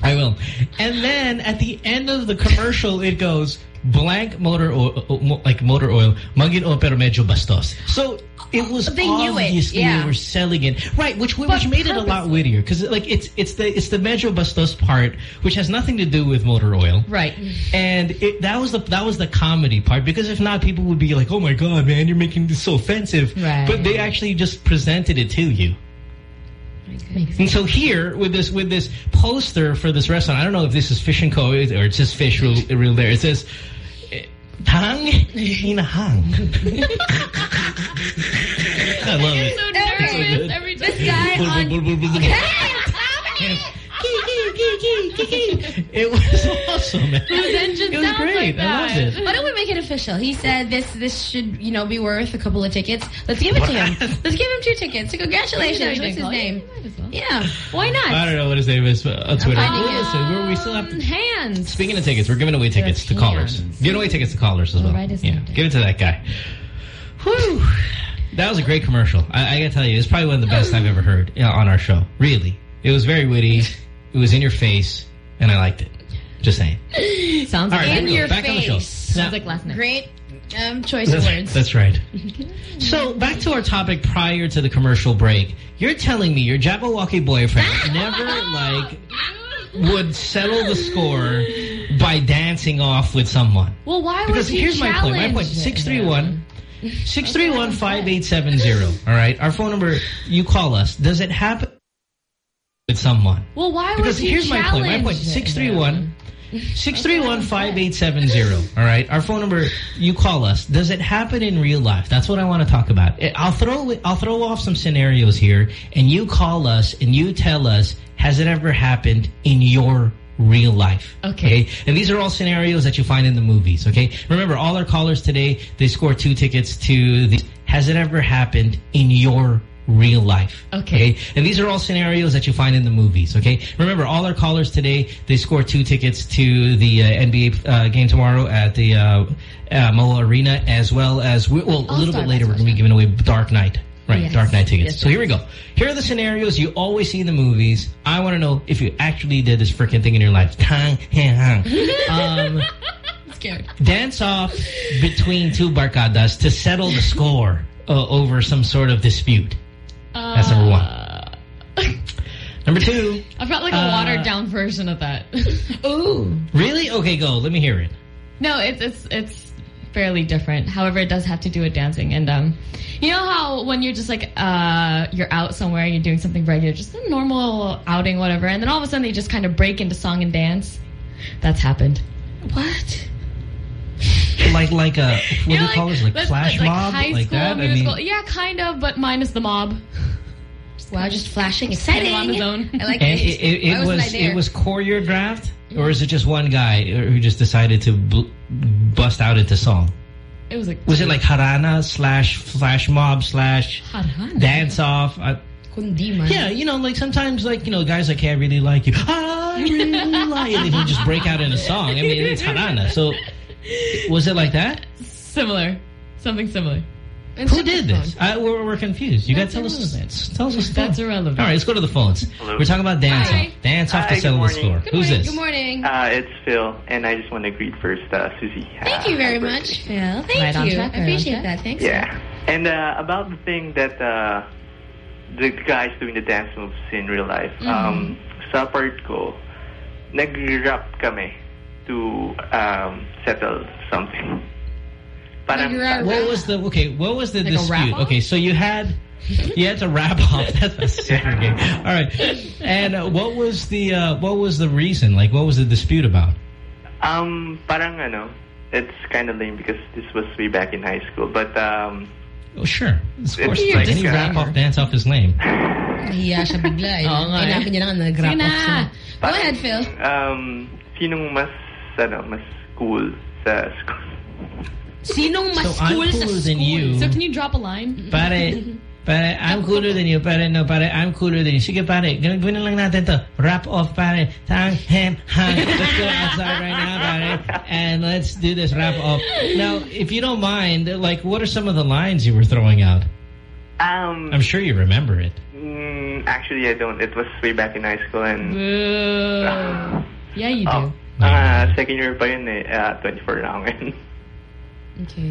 I will. And then at the end of the commercial, it goes blank motor oil, like motor oil. Magin o pero medyo bastos. So it was They knew it, obviously yeah. they were selling it right, which which But made it a lot wittier because like it's it's the it's the medyo bastos part which has nothing to do with motor oil. Right. And it, that was the that was the comedy part because if not, people would be like, "Oh my god, man, you're making this so offensive." Right. But they actually just presented it to you. And so here with this with this poster for this restaurant, I don't know if this is Fish and Co. or it's just fish real, real there. It says Tang Hinahang. I love it. So Okay. nervous every time. This guy on... It was awesome. man. Whose engine It was sounds great. like I that? loved it. Why don't we make it official? He said this this should, you know, be worth a couple of tickets. Let's give it to him. Let's give him two tickets. So congratulations. What's his name? Yeah. Why not? I don't know what his name is uh, on Twitter. finding Well, listen, we're- we still have to. Hands. Speaking of tickets, we're giving away tickets to callers. Giving away tickets to callers as well. write his yeah, give it to that guy. Whew. That was a great commercial. I, I gotta tell you, it's probably one of the best I've ever heard you on our show. Really. It was very witty. It was in your face, and I liked it. Just saying. Sounds All right, like here we your Back on the show. face. Sounds like last night. Great um, choice of words. that's right. So back to our topic prior to the commercial break. You're telling me your Jabbawockee boyfriend never like would settle the score by dancing off with someone. Well, why Because he here's my point. My point. challenge it? 631 631-5870. All right. Our phone number, you call us. Does it happen with someone? Well, why Because would he here's my point. My point. it? 631 631-5870. All right. Our phone number, you call us. Does it happen in real life? That's what I want to talk about. Eh, I'll throw I'll throw off some scenarios here and you call us and you tell us has it ever happened in your real life? Okay. And these are all scenarios that you find in the movies, okay? Remember all our callers today, they score two tickets to the has it ever happened in your real life. Okay. And these are all scenarios that you find in the movies, okay? Remember, all our callers today, they score two tickets to the uh, NBA uh, game tomorrow at the uh, uh, Moa Arena, as well as, we, well, a little bit later, we're going to be giving away Dark Knight. Right, Yes. Dark Knight tickets. Yes, so here we go. Here are the scenarios you always see in the movies. I want to know if you actually did this freaking thing in your life. Tang. Um, scared. dance off between two barcadas to settle the score uh, over some sort of dispute. That's number Uh, one. number two. I've got like a Uh, watered down version of that. Ooh. Really? Okay, go. Let me hear it. No, it's it's it's fairly different. However, it does have to do with dancing. And um, you know how when you're just like uh, you're out somewhere, you're doing something regular, just a normal outing, whatever, and then all of a sudden you just kind of break into song and dance. That's happened. What? Like like a what do you know, call this? Like flash like mob? high like school that? I mean, yeah, kind of, but minus the mob. Wow, just flashing. Just kind Exciting. of on his own. I like and it. it, it, it wasn't was I there? it was choreographed, or is it just one guy who just decided to bl bust out into song? It was like Was it like harana slash flash mob slash Harana? dance off? I, Yeah, you know, like sometimes, like, you know, guys like, hey, I really like you. I really like you. And then he just break out in a song. I mean, it's Harana. So, was it like that? similar, something similar. And Who did this? I, we're, we're confused. You got to tell us, tell us a story. That's irrelevant. All right, let's go to the phones. Hello. We're talking about dance Hi. off. Dance off Hi, to settle good the score. morning. Who's this? Good morning. Uh, it's Phil, and I just want to greet first uh, Susie. Thank you very much, Phil. Thank Right you. I appreciate track. that. Thanks. Yeah. And uh, about the thing that uh, the guys doing the dance moves in real life, Mm-hmm. um, sa part ko, nag-rap kami to um, settle something. Parang, What was the, okay, what was the Like dispute? Okay, so you had, you had to wrap off. That's a super game. All right. And uh, what was the, uh, what was the reason? Like, what was the dispute about? Um, parang ano, it's kind of lame because this was way back in high school. But um, Oh, sure. Of course. It's like, Any uh, wrap off dance off his name. Nahiya siya bigla. Eh. Oo nga eh. Kailangan niya lang nag-wrap Sige na. off siya. Go ahead, Phil. um, sinong mas ano, mas cool sa school? Sinong mas So I'm cool sa cooler than you. So can you drop a line? Pare, pare, I'm cooler than you. Pare, no, pare, I'm cooler than you. Sige, pare, gawin gawin na lang natin to. Wrap off, pare. Tang, hem, hang. Let's go outside right now, pare. And let's do this wrap off. Now, if you don't mind, like, what are some of the lines you were throwing out? Um, I'm sure you remember it. mm, actually, I don't. It was way back in high school and Boo. yeah, you do. oh, uh, second year pa yun eh. Uh, 24 na ako ngayon.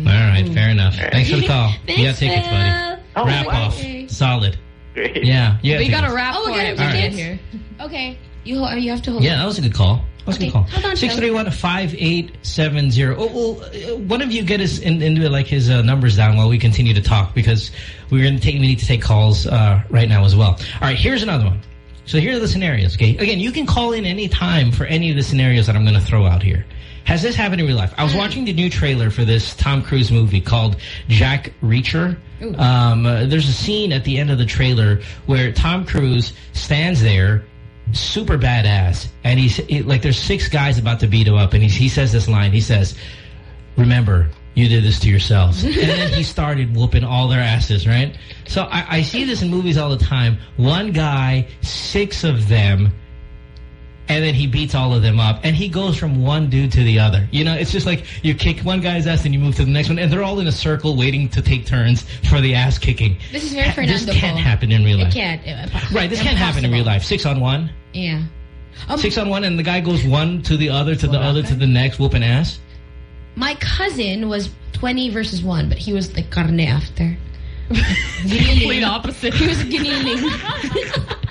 All right, fair enough. Thanks for the call. you got Thanks, tickets, buddy. Oh, wrap wow. off. Solid. Great. Yeah, yeah. But you got to rap Oh, for we got it a when we ticket? get here. Okay. You, ho- you have to hold Yeah, that was a good call. That was a Okay, good call. hold on, 631-5870. Oh, well, uh, one of you get us in, into like his uh, numbers down while we continue to talk because we're going to take, we need to take calls uh, right now as well. All right, here's another one. So here are the scenarios, okay? Again, you can call in any time for any of the scenarios that I'm going to throw out here. Has this happened in real life? I was watching the new trailer for this Tom Cruise movie called Jack Reacher. Um, uh, there's a scene at the end of the trailer where Tom Cruise stands there, super badass, and he's it, like, there's six guys about to beat him up, and he, he says this line. He says, "Remember, you did this to yourselves." and then he started whooping all their asses, right? So I, I see this in movies all the time. One guy, six of them and then he beats all of them up. And he goes from one dude to the other. You know, it's just like you kick one guy's ass and you move to the next one. And they're all in a circle waiting to take turns for the ass kicking. This is very Fernando This can't happen in real life. It can't. Uh, Right, this can't happen in real life. Six on one. Yeah. Six on one, and the guy goes one to the other, to the other, to the next, whooping ass. My cousin was 20 versus 1, but he was like carne after. Complete opposite. He was giniling.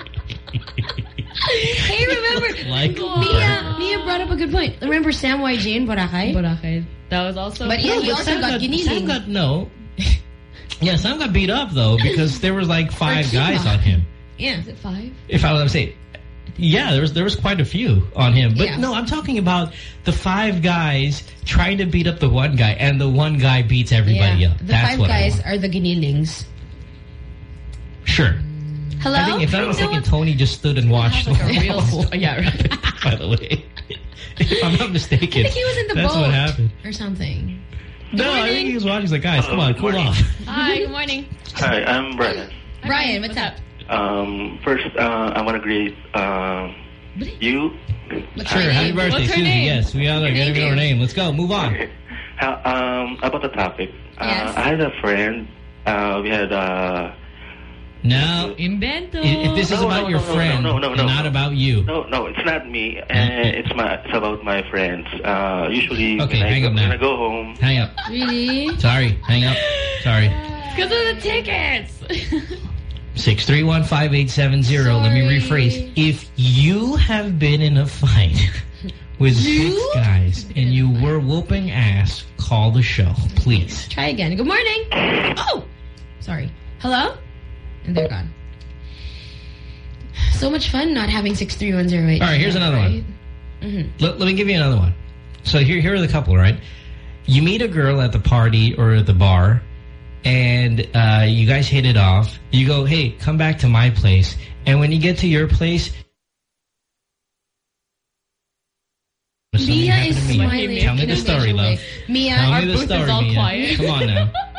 hey, remember, Like Mia, Mia brought up a good point. Remember Sam YG in Boracay? Boracay. That was also... But yeah, No, he but also Sam got Sam giniling. got no. Yeah, Sam got beat up though because there was like five guys on him. Yeah. Is it five? If I was to say, yeah, there was there was quite a few on him. But Yeah. no, I'm talking about the five guys trying to beat up the one guy, and the one guy beats everybody yeah. up. The That's five what guys are the ginilings. Sure. Hello? I think if I'm You not mistaken, Tony just stood and watched like a real yeah, right. By the way, if I'm not mistaken, I think he was in the that's boat. what happened. Or something. No, I think he was watching. He's like, guys, come on, cool off. Hi, good morning. Hi, I'm Brian. Brian, what's up? Um, first, uh, I want to greet uh, you. Sure, happy birthday, What's her Susie. name? Yes, we all are getting her name. Let's go, move on. How, um, about the topic. Yes. Uh, I had a friend. Uh, we had. Uh, Now, Invento. if if this is No, about no, your no, no, friend, no, no, no, and not about you. no, no, it's not me. Uh, it's my. It's about my friends. Uh, usually, Okay, when, I hang go, up now. when I go home. Hang up. Really? Sorry, hang up. Sorry. Because of the tickets. Six three one five eight seven zero. Let me rephrase. If you have been in a fight with six guys and you were whooping ass, call the show, please. Try again. Good morning. Oh! Sorry. Hello? And they're gone. So much fun not having 63108. All right, here's another one. Mm-hmm. Let, let me give you another one. So here, here are the couple, right? You meet a girl at the party or at the bar, and uh, you guys hit it off. You go, hey, come back to my place. And when you get to your place, Mia is smiling Tell me the story, love. Mia, Tell our booth is story, all Mia. quiet. Come on now.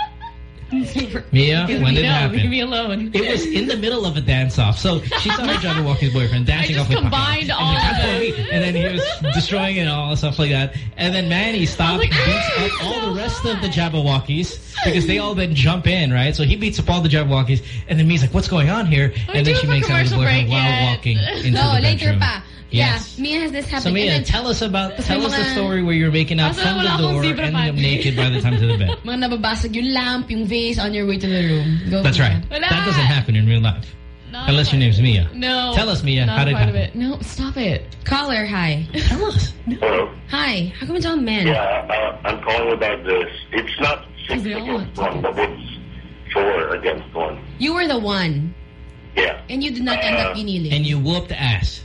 Mia, when did it no, happen? leave me alone. It was in the middle of a dance-off. So she saw her Johnny Walker's boyfriend dancing off with combined Papa. all and, of like, "That's for them." and then he was destroying it all and stuff like that. And then Manny stopped, like, beats "Ah, up all the rest of the Jabbawockeez because they all then jump in, right? So he beats up all the Jabbawockeez. And then Mia's like, what's going on here? we and then she makes out with the commercial boyfriend break while yet. walking into No, the later bedroom. pa. Yes. Yeah, Mia has this So happening. Mia, and then, tell us about, Tapos tell us the story where you're making out Kaso from wala the akong door, zebra ending up naked by the time to the bed. mga nababasag yung lamp, yung vase on your way to the room. Go That's right. it. Wala. That doesn't happen in real life. Not Unless your name's. Mia. No. Tell us, Mia, Not how did it part of happen? it. No, stop it. Caller, hi. Tell us. Hello. Hi. How come it's all men? Yeah, uh, I'm calling about this. It's not six They all against want one, but it's four against one. You were the one. Yeah. And you did not end up Uh, giniling. And you whooped ass.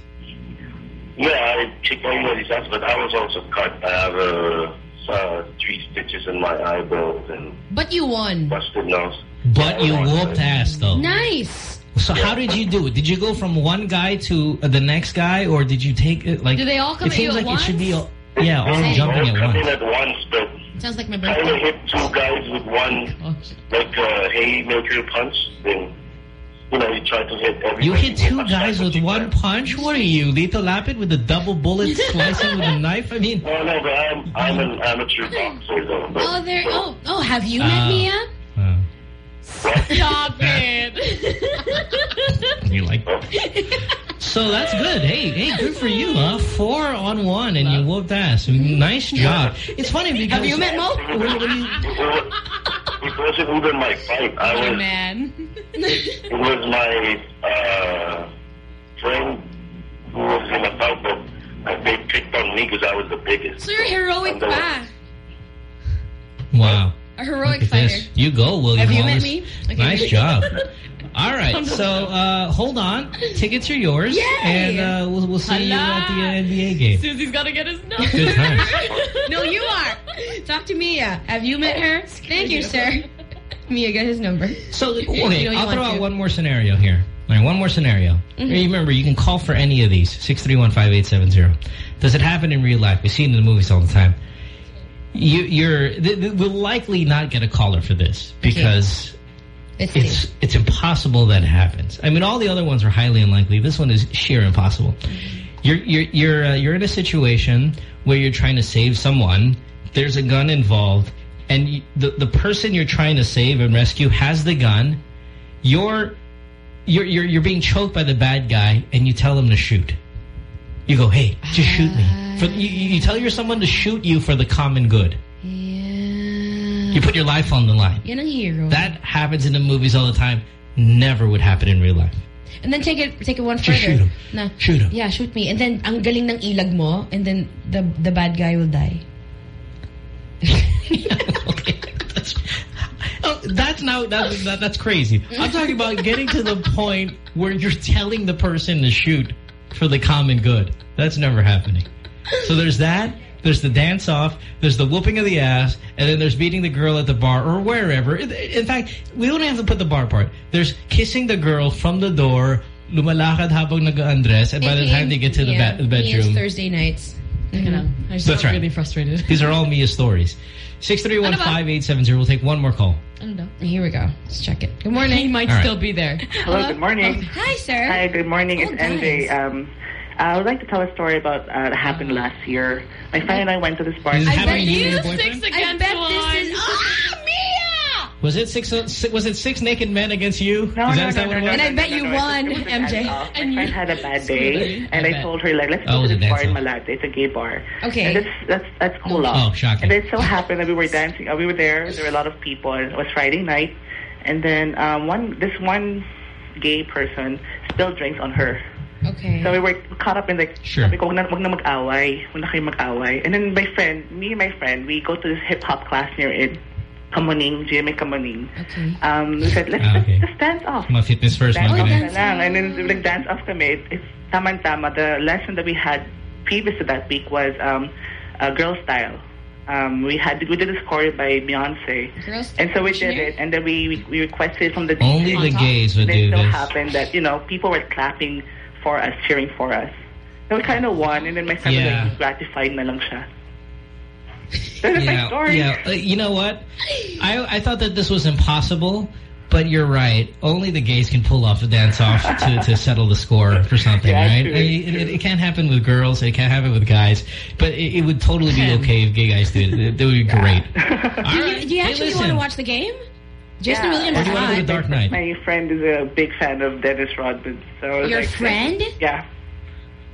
Yeah, I kicked everybody's ass, but I was also cut. I have uh, uh, three stitches in my eyeballs and But you won. busted nose. But you whooped ass, though. Nice. So how did you do it? Did you go from one guy to uh, the next guy, or did you take it like? Did they all come It at you seems at like it should be, all, yeah, all Same. jumping All at come in once. at once, but Sounds like my I only hit two guys with one, like uh, haymaker punch. Then, you know, you try to hit everybody. You hit two guys with one can. punch. What are you, Lethal Lapid, with a double bullet slicing with a knife? I mean, No, no, but I'm, I'm an amateur boxer, though. but- Oh, there. so- Oh, oh. Have you Uh, met Mia? uh, Stop it. you like. So that's good. Hey, hey, good for you, huh? Four on one, and you whooped ass. Nice job. It's funny because Have you met Mo? When, when you, It wasn't even my fight. I What a was. man. It was my uh, friend who was in a fight, but they picked on me because I was the biggest. So you're heroic And, uh, wow. A heroic Look at fighter. this. You go, William Have you Wallace. met me? Okay. Nice job. All right, so uh, hold on. Tickets are yours, Yay! and uh, we'll, we'll see you at the NBA game. Susie's got to get his number. Good times. No, you are. Talk to Mia. Have you met her? Thank you, sir. Mia, get his number. So, You know you I'll want throw to. out one more scenario here. All right, one more scenario. Mhm. Remember, you can call for any of these. 6315870. Does it happen in real life? We see it in the movies all the time. You, you're, th th we'll likely not get a caller for this because It's, it's it's impossible that it happens. I mean, all the other ones are highly unlikely. This one is sheer impossible. You're you're you're uh, you're in a situation where you're trying to save someone. There's a gun involved, and you, the the person you're trying to save and rescue has the gun. You're you're you're you're being choked by the bad guy, and you tell him to shoot. You go, hey, just shoot me. For, you, you tell your someone to shoot you for the common good. Yeah. You put your life on the line. Yan ang hero. That happens in the movies all the time. Never would happen in real life. And then take it take it one Just further. shoot him. Na, Shoot him. Yeah, shoot me. And then ang galing ng ilag mo and then the the bad guy will die. Oh, that's now that's that, that's crazy. I'm talking about getting to the point where you're telling the person to shoot for the common good. That's never happening. So there's that. There's the dance off. There's the whooping of the ass, and then there's beating the girl at the bar or wherever. In- In fact, we don't have to put the bar part. There's kissing the girl from the door, lumalakad habang nag-undress, and by the time they get to the, yeah, ba- the bedroom, Mia's Thursday nights. I just That's got right. really frustrated. these are all Mia stories. 631-5870. We'll take one more call. Here we go. Let's check it. Good morning. He might All right. still be there. Hello, good morning. Hi, sir. Hi, good morning. It's Oh, NJ. guys. Um, I would like to tell a story about uh, that happened last year. My friend and I went to this bar. I bet to you and your you- I bet this is... Ah, Mia! Was it six? uh, si- Was it six naked men against you? No, is no, that no, what it no. And I bet you no, won, it was a MJ. dance off. My friend had a bad day, and I I told her like, let's Oh, go to a this bar in. Malate. It's a gay bar. Okay. And let's let's let's cool Oh, shocking. And it so happened that we were dancing. Uh, we were there. There were a lot of people. It was Friday night, and then um, one this one gay person spilled drinks on her. Okay. So we were caught up in like, Sure. sabi ko, wag na, wag na mag-away. Wag na kayo mag-away. And then my friend, me and my friend, we go to this hip-hop class near it. Kamuning, GMA Kamuning. Okay. Um, we said, let's, Ah, okay. let's dance off. Mga fitness first, Dance mga off ganun. na lang. And then like, dance off kami. It, it's tama-tama. The lesson that we had previous to that week was um, uh, girl style. Um, we had we did this choreo by Beyonce. Girl And so we style. did it, and then we we, we requested from the Only DJ. the gays would And it do so this. happened that you know people were clapping for us, cheering for us. So we kind of won, and then my friend Yeah. was like gratified na lang siya. That's my story. yeah. Uh, you know what? I I thought that this was impossible, but you're right. Only the gays can pull off a dance off to, to settle the score for something, Yeah, right? true, It, it, it can't happen with girls. It can't happen with guys. But it, it would totally be okay if gay guys did it. That would be great. Do you, do you actually listen. want to watch the game? Jason Yeah. Williams Or do you want to go to hot. Dark Knight? My friend is a big fan of Dennis Rodman. So Your like, friend? Yeah.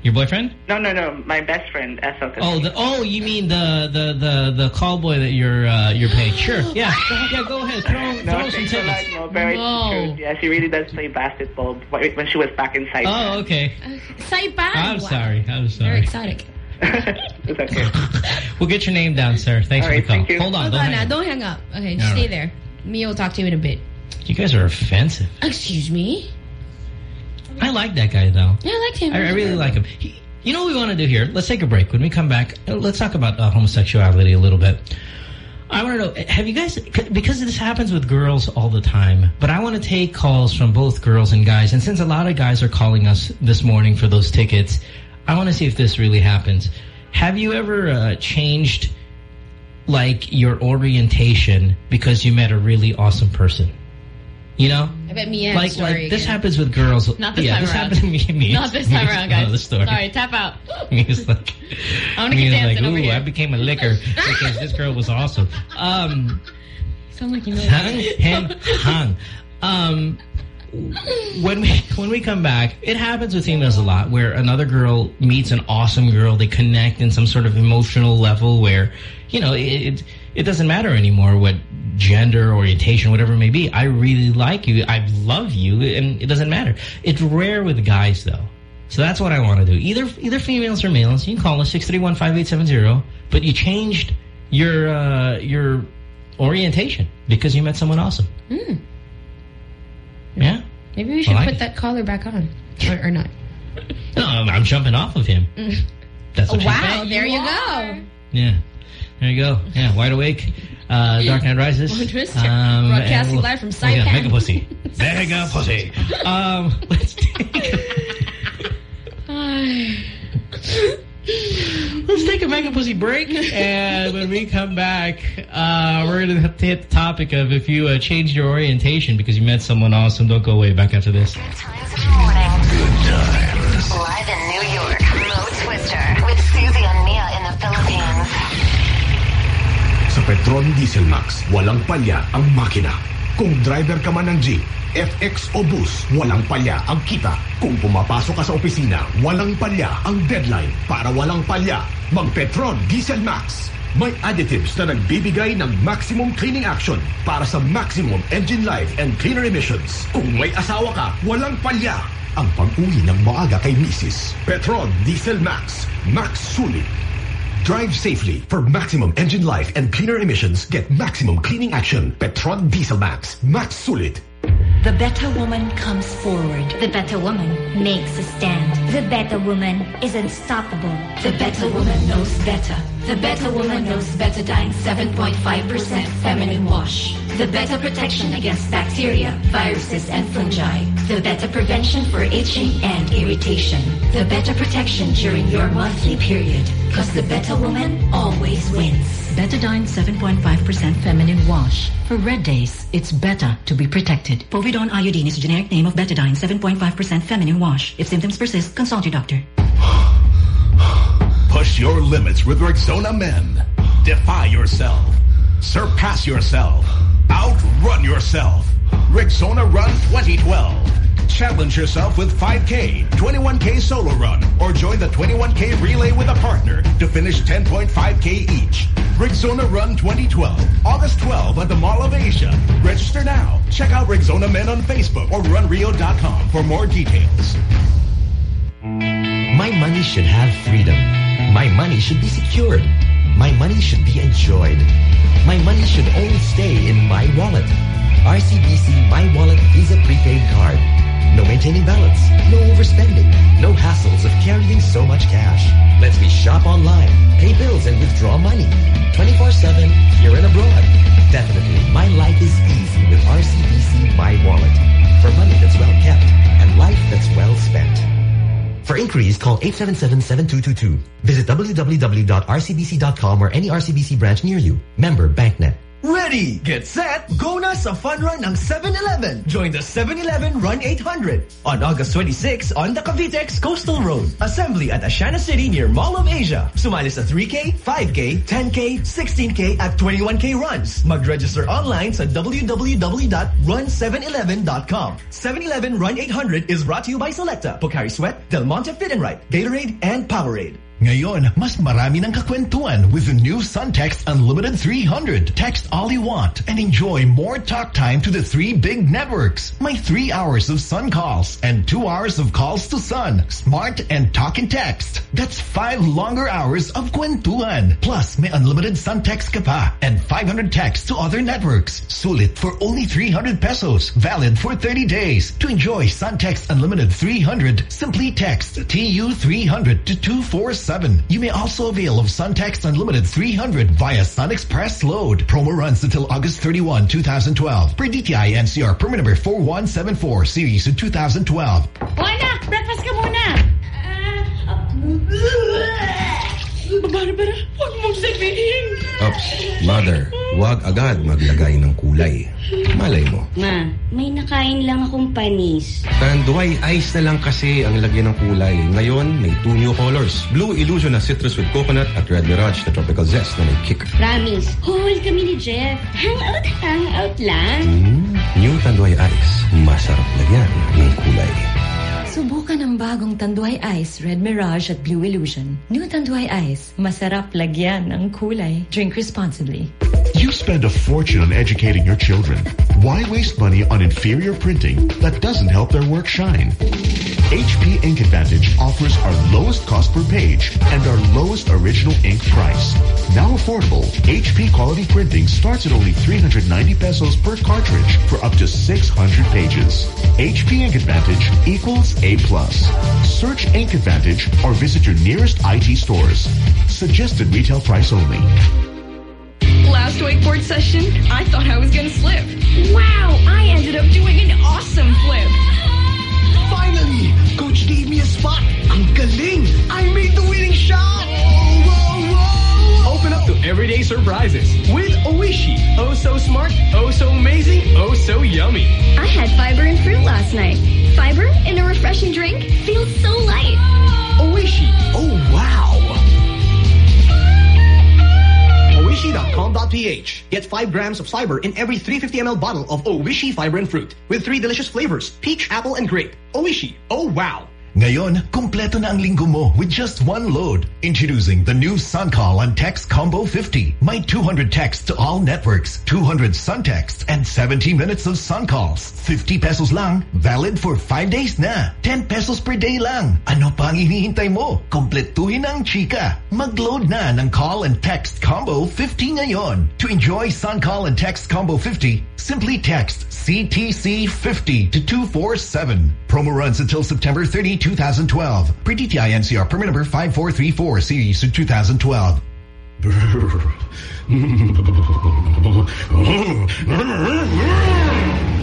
Your boyfriend? No, no, no. My best friend, SL. Oh, the, oh, you mean the the the the call boy that you're uh, you're paying? Sure, yeah, yeah. Go ahead, throw, No, throw some thanks a tickets. no, very No. true. Yeah, she really does play basketball when she was back in Saipan. Oh, okay. Saipan. I'm Wow. sorry. I'm sorry. Very exotic. it's okay. We'll get your name down, sir. Thanks All for right, the call. thank you. Hold on, Hold don't on hang now. up. Don't hang up. Okay, just All stay right. there. Mia will talk to you in a bit. You guys are offensive. Excuse me? I like that guy though. Yeah, I liked him. I, I really like him. He, you know what we want to do here? Let's take a break. When we come back, uh, let's talk about uh, homosexuality a little bit. I want to know, have you guys, because this happens with girls all the time, but I want to take calls from both girls and guys. And since a lot of guys are calling us this morning for those tickets, I want to see if this really happens. Have you ever uh, changed, like, your orientation because you met a really awesome person? You know? I bet Mia like, story like this happens with girls. Not this yeah, time this around. happened to me. me Not this time around, guys. Story. Sorry, tap out. He's like, I'm gonna keep dancing like, over ooh, here. I became a liquor because this girl was awesome. Um, Sound like you know. hang, hang, hang. Um, when we when we come back, it happens with females a lot, where another girl meets an awesome girl, they connect in some sort of emotional level where, you know, it it, it doesn't matter anymore what gender, orientation, whatever it may be. I really like you, I love you, and it doesn't matter. It's rare with guys though. So that's what I want to do. Either either females or males. You can call us six three one five eight seven zero. But you changed your uh, your orientation because you met someone awesome. Hmm. Yeah. Maybe we should I like put it. that collar back on. Or, or not. No, I'm, I'm jumping off of him. Mm. That's what Oh, she wow, said. there you go. Yeah. There you go. Yeah, wide awake. Uh, Dark Knight Rises. Um, Broadcasting we'll- live from oh, yeah, Saipan. Mega Pussy. Mega Pussy. Um, let's take Let's take a Mega Pussy break, and when we come back, uh, we're going to hit the topic of if you uh, changed your orientation because you met someone awesome. Don't go away. Back after this. Live in New York, Mo Twister with Susie and Mia in the Philippines. Sa Petron Diesel Max, walang palya ang makina. Kung driver ka man ng jeep, FX o bus, walang palya ang kita. Kung pumapasok ka sa opisina, walang palya ang deadline. Para walang palya, mag-Petron Diesel Max. May additives na nagbibigay ng maximum cleaning action para sa maximum engine life and cleaner emissions. Kung may asawa ka, walang palya ang pag-uwi ng maaga kay Mrs. Petron Diesel Max. Max Sulit. Drive safely for maximum engine life and cleaner emissions. Get maximum cleaning action. Petron Diesel Max. Max Sulit. The better woman comes forward. The better woman makes a stand. The better woman is unstoppable. The better woman knows better. The better woman knows Betadine 7.5% feminine wash. The better protection against bacteria, viruses, and fungi. The better prevention for itching and irritation. The better protection during your monthly period. Because the better woman always wins. Betadine 7.5% feminine wash. For red days, it's better to be protected. Povidone iodine is a generic name of Betadine 7.5% feminine wash. If symptoms persist, consult your doctor. Push your limits with Rexona Men. Defy yourself. Surpass yourself. Outrun yourself. Rexona Run 2012. Challenge yourself with 5K, 21K solo run, or join the 21K relay with a partner to finish 10.5K each. Rexona Run 2012, August 12 at the Mall of Asia. Register now. Check out Rexona Men on Facebook or runrio.com for more details. My money should have freedom. My money should be secured. My money should be enjoyed. My money should only stay in my wallet. RCBC My Wallet Visa Prepaid Card. No maintaining balance, no overspending, no hassles of carrying so much cash. Lets me shop online, pay bills and withdraw money. 24-7, here and abroad. Definitely, my life is easy with RCBC My Wallet. For money that's well kept and life that's well spent. For inquiries, call 877-7222. Visit www.rcbc.com or any RCBC branch near you. Member BancNet. Ready, get set, go na sa fun run ng 7-Eleven. Join the 7-Eleven Run 800 on August 26 on the Cavitex Coastal Road. Assembly at Aseana City near Mall of Asia. Sumali sa 3K, 5K, 10K, 16K at 21K runs. Mag-register online sa www.run711.com. 7-Eleven Run 800 is brought to you by Selecta, Pocari Sweat, Del Monte Fit and Right, Gatorade, and Powerade. Ngayon, mas marami ng kakwentuhan with the new SunText Unlimited 300. Text all you want and enjoy more talk time to the three big networks. My three hours of Sun calls and two hours of calls to Sun, Smart and Talk and Text. That's five longer hours of kwentuhan. Plus, may unlimited SunText ka pa and 500 texts to other networks. Sulit for only 300 pesos. Valid for 30 days. To enjoy SunText Unlimited 300, simply text TU300 to 247. You may also avail of SunText Unlimited 300 via Sun Express Load. Promo runs until August 31, 2012. Per DTI NCR permit number 4174 series of 2012. Wala! Breakfast ka muna! Barbara, huwag mong sabihin. Ops, mother, huwag agad maglagay ng kulay. Malay mo, Ma, may nakain lang akong panis. tanduay ice na lang kasi ang lagyan ng kulay. Ngayon, may two new colors. Blue Illusion na citrus with coconut at Red Mirage na tropical zest na may kick. Promise, whole kami ni Jeff. Hangout, hangout lang. Mm, new tanduay ice. Masarap lagyan ng kulay. Subukan ang bagong Tanduay Ice, Red Mirage at Blue Illusion. New Tanduay Ice, masarap lagyan kulay. Drink responsibly. You spend a fortune on educating your children. Why waste money on inferior printing that doesn't help their work shine? HP Ink Advantage offers our lowest cost per page and our lowest original ink price. Now affordable, HP quality printing starts at only 390 pesos per cartridge for up to 600 pages. HP Ink Advantage equals A+. plus. Search Ink Advantage or visit your nearest IT stores. Suggested retail price only. Last wakeboard session, I thought I was gonna slip. Wow, I ended up doing an awesome flip. Finally! Coach gave me a spot. Ang galing! I made the winning shot! Open up to everyday surprises with Oishi. Oh so smart, oh so amazing, oh so yummy. I had fiber and fruit last night. Fiber in a refreshing drink feels so light. Oishi. Oh, wow! Oishi.com.ph Get 5 grams of fiber in every 350 ml bottle of Oishi Fiber and Fruit with three delicious flavors, peach, apple, and grape. Oishi. Oh, wow. Ngayon, kumpleto na ang linggo mo with just one load. Introducing the new Sun Call and Text Combo 50. My 200 texts to all networks, 200 Sun texts, and 70 minutes of Sun calls. 50 pesos lang, valid for 5 days na. 10 pesos per day lang. Ano pang hinihintay mo? Kompletuhin ang chika. Mag-load na ng Call and Text Combo 50 ngayon. To enjoy Sun Call and Text Combo 50, simply text CTC 50 to 247. Promo runs until September 30, 2012. Per DTI NCR permit number 5434 series of 2012.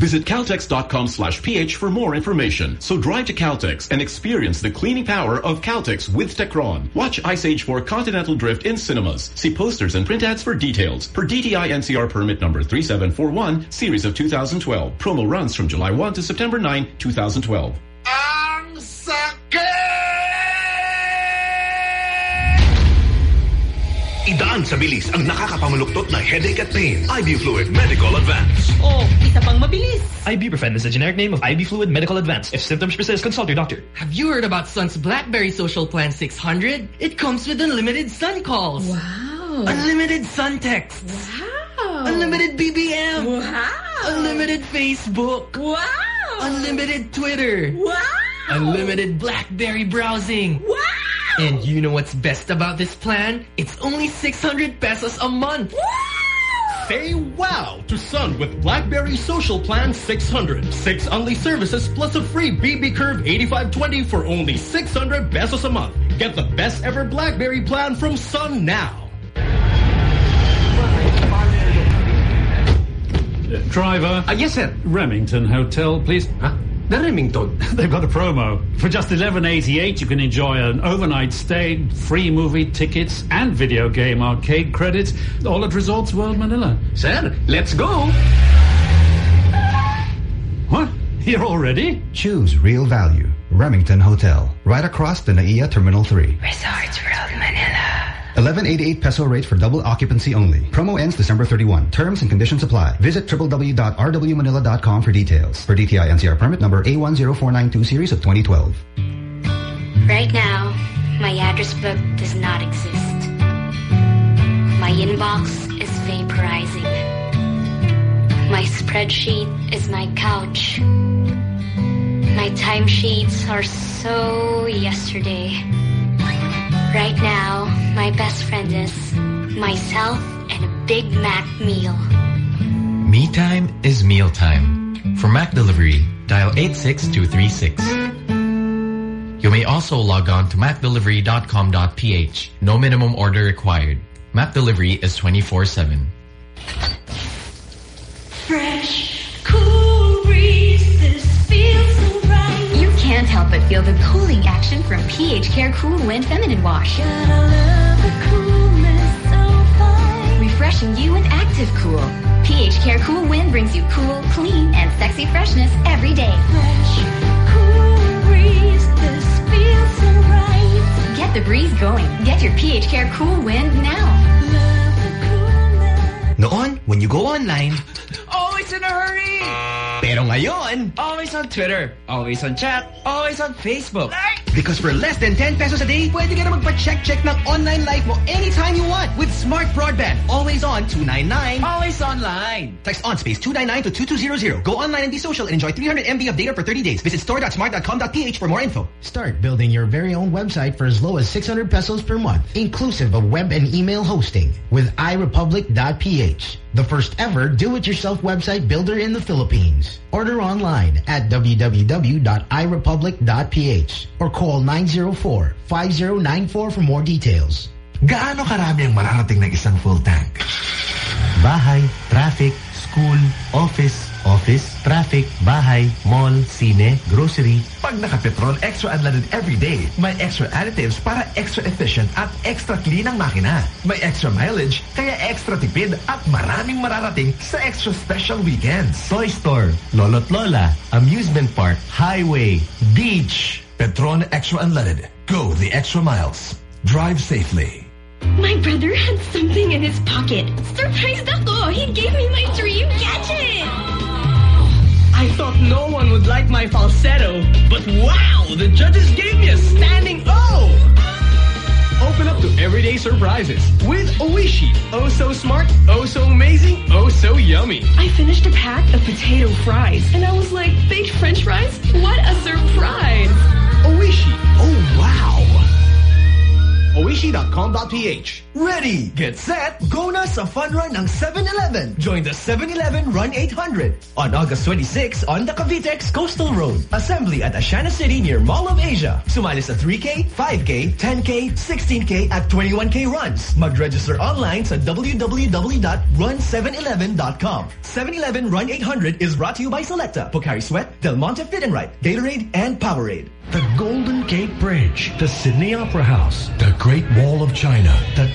Visit Caltex.com slash ph for more information. So drive to Caltex and experience the cleaning power of Caltex with Techron. Watch Ice Age 4 Continental Drift in cinemas. See posters and print ads for details. Per DTI NCR permit number 3741, series of 2012. Promo runs from July 1 to September 9, 2012. Idaan sa bilis ang nakakapamuluktot na headache at pain. IB Fluid Medicol Advance. Oh, isa pang mabilis. Ibuprofen is the generic name of IB Fluid Medicol Advance. If symptoms persist, consult your doctor. Have you heard about Sun's BlackBerry Social Plan 600? It comes with unlimited Sun calls. Wow. Unlimited Sun texts. Wow. Unlimited BBM. Wow. Unlimited Facebook. Wow. Unlimited Twitter. Wow. Unlimited BlackBerry browsing. Wow. And you know what's best about this plan? It's only 600 pesos a month. Say wow to Sun with BlackBerry Social Plan 600. Six only services plus a free BB Curve 8520 for only 600 pesos a month. Get the best ever BlackBerry plan from Sun now. Driver. Uh, yes, sir. Remington Hotel, please. Huh? The Remington. They've got a promo. For just 11.88, you can enjoy an overnight stay, free movie tickets, and video game arcade credits, all at Resorts World Manila. Sir, let's go. What? Here already? Choose real value. Remington Hotel. Right across the NAIA Terminal 3. Resorts World Manila. 1188 peso rate for double occupancy only. Promo ends December 31. Terms and conditions apply. Visit www.rwmanila.com for details. For DTI NCR permit number A10492 series of 2012. Right now, my address book does not exist. My inbox is vaporizing. My spreadsheet is my couch. My timesheets are so yesterday. Right now, my best friend is myself and a Big Mac meal. Me time is meal time. For McDelivery, dial 86236. You may also log on to mcdelivery.com.ph. No minimum order required. McDelivery is 24-7. Fresh, cool help but feel the cooling action from pH Care Cool Wind Feminine Wash. Refreshing you in active cool. pH Care Cool Wind brings you cool, clean, and sexy freshness every day. Fresh, cool breeze. This feels so right. Get the breeze going. Get your pH Care Cool Wind now. Noon, when you go online, Always in a hurry. pero ngayon, Always on Twitter. Always on chat. Always on Facebook. because for less than 10 pesos a day, pwede ka na magpa-check-check ng online life mo anytime you want with Smart Broadband. Always on 299. Always online. Text on space 299 to 2200. Go online and be social and enjoy 300 MB of data for 30 days. Visit store.smart.com.ph for more info. Start building your very own website for as low as 600 pesos per month, inclusive of web and email hosting with iRepublic.ph, the first ever do-it-yourself website builder in the Philippines. Order online at www.irepublic.ph or call 904-5094 for more details. Gaano karami ang mararating ng isang full tank? Bahay, traffic, school, office, Office, traffic, bahay, mall, sine, grocery. Pag naka-Petron Extra Unleaded every day, may extra additives para extra efficient at extra clean ang makina. May extra mileage, kaya extra tipid at maraming mararating sa extra special weekends. Toy store, lolo't lola, amusement park, highway, beach. Petron Extra Unleaded. Go the extra miles. Drive safely. My brother had something in his pocket. Surprised ako! He gave me my dream gadget! I thought no one would like my falsetto, but wow, the judges gave me a standing O! Open up to everyday surprises with Oishi. Oh so smart, oh so amazing, oh so yummy. I finished a pack of potato fries, and I was like, baked french fries? What a surprise! Oishi. Oh, wow! Oishi.com.ph Ready, get set, go na sa fun run ng 7-Eleven. Join the 7-Eleven Run 800 on August 26 on the Cavitex Coastal Road. Assembly at Aseana City near Mall of Asia. Sumali sa 3K, 5K, 10K, 16K at 21K runs. Mag-register online sa www.run711.com. 7-Eleven Run 800 is brought to you by Selecta, Pocari Sweat, Del Monte Fit and Right, Gatorade, and Powerade. The Golden Gate Bridge, the Sydney Opera House, the Great Wall of China, the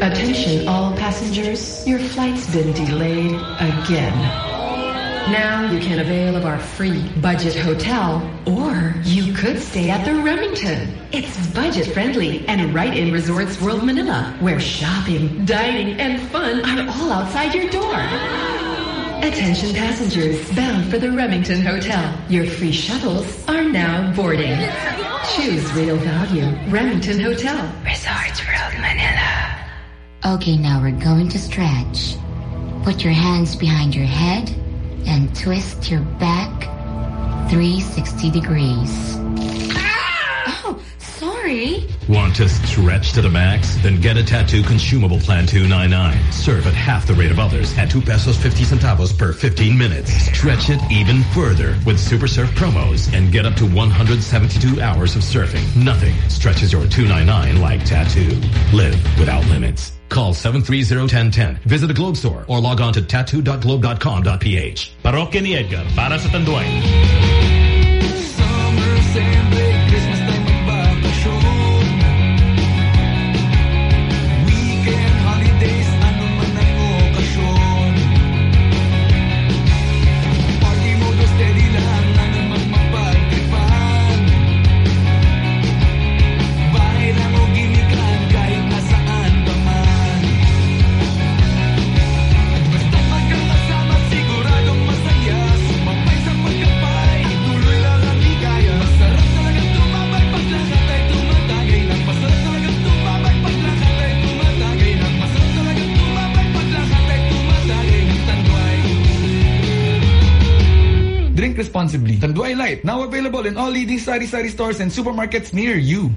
Attention all passengers, your flight's been delayed again. Now you can avail of our free budget hotel, or you could stay at the Remington. It's budget friendly and right in Resorts World Manila, where shopping, dining, and fun are all outside your door. Attention passengers bound for the Remington Hotel. Your free shuttles are now boarding. Choose real value. Remington Hotel. Resorts World Manila. Okay, now we're going to stretch. Put your hands behind your head and twist your back 360 degrees. Ah! Oh, sorry. Want to stretch to the max? Then get a Tattoo Consumable Plan 299. Serve at half the rate of others at 2 pesos 50 centavos per 15 minutes. Stretch it even further with Super Surf promos and get up to 172 hours of surfing. Nothing stretches your 299 like Tattoo. Live without limits. Call 730-1010. Visit a Globe store or log on to tattoo.globe.com.ph. Parokya ni Edgar para sa Tanduay. Responsibly. Tanduay Light, now available in all leading sari-sari stores and supermarkets near you.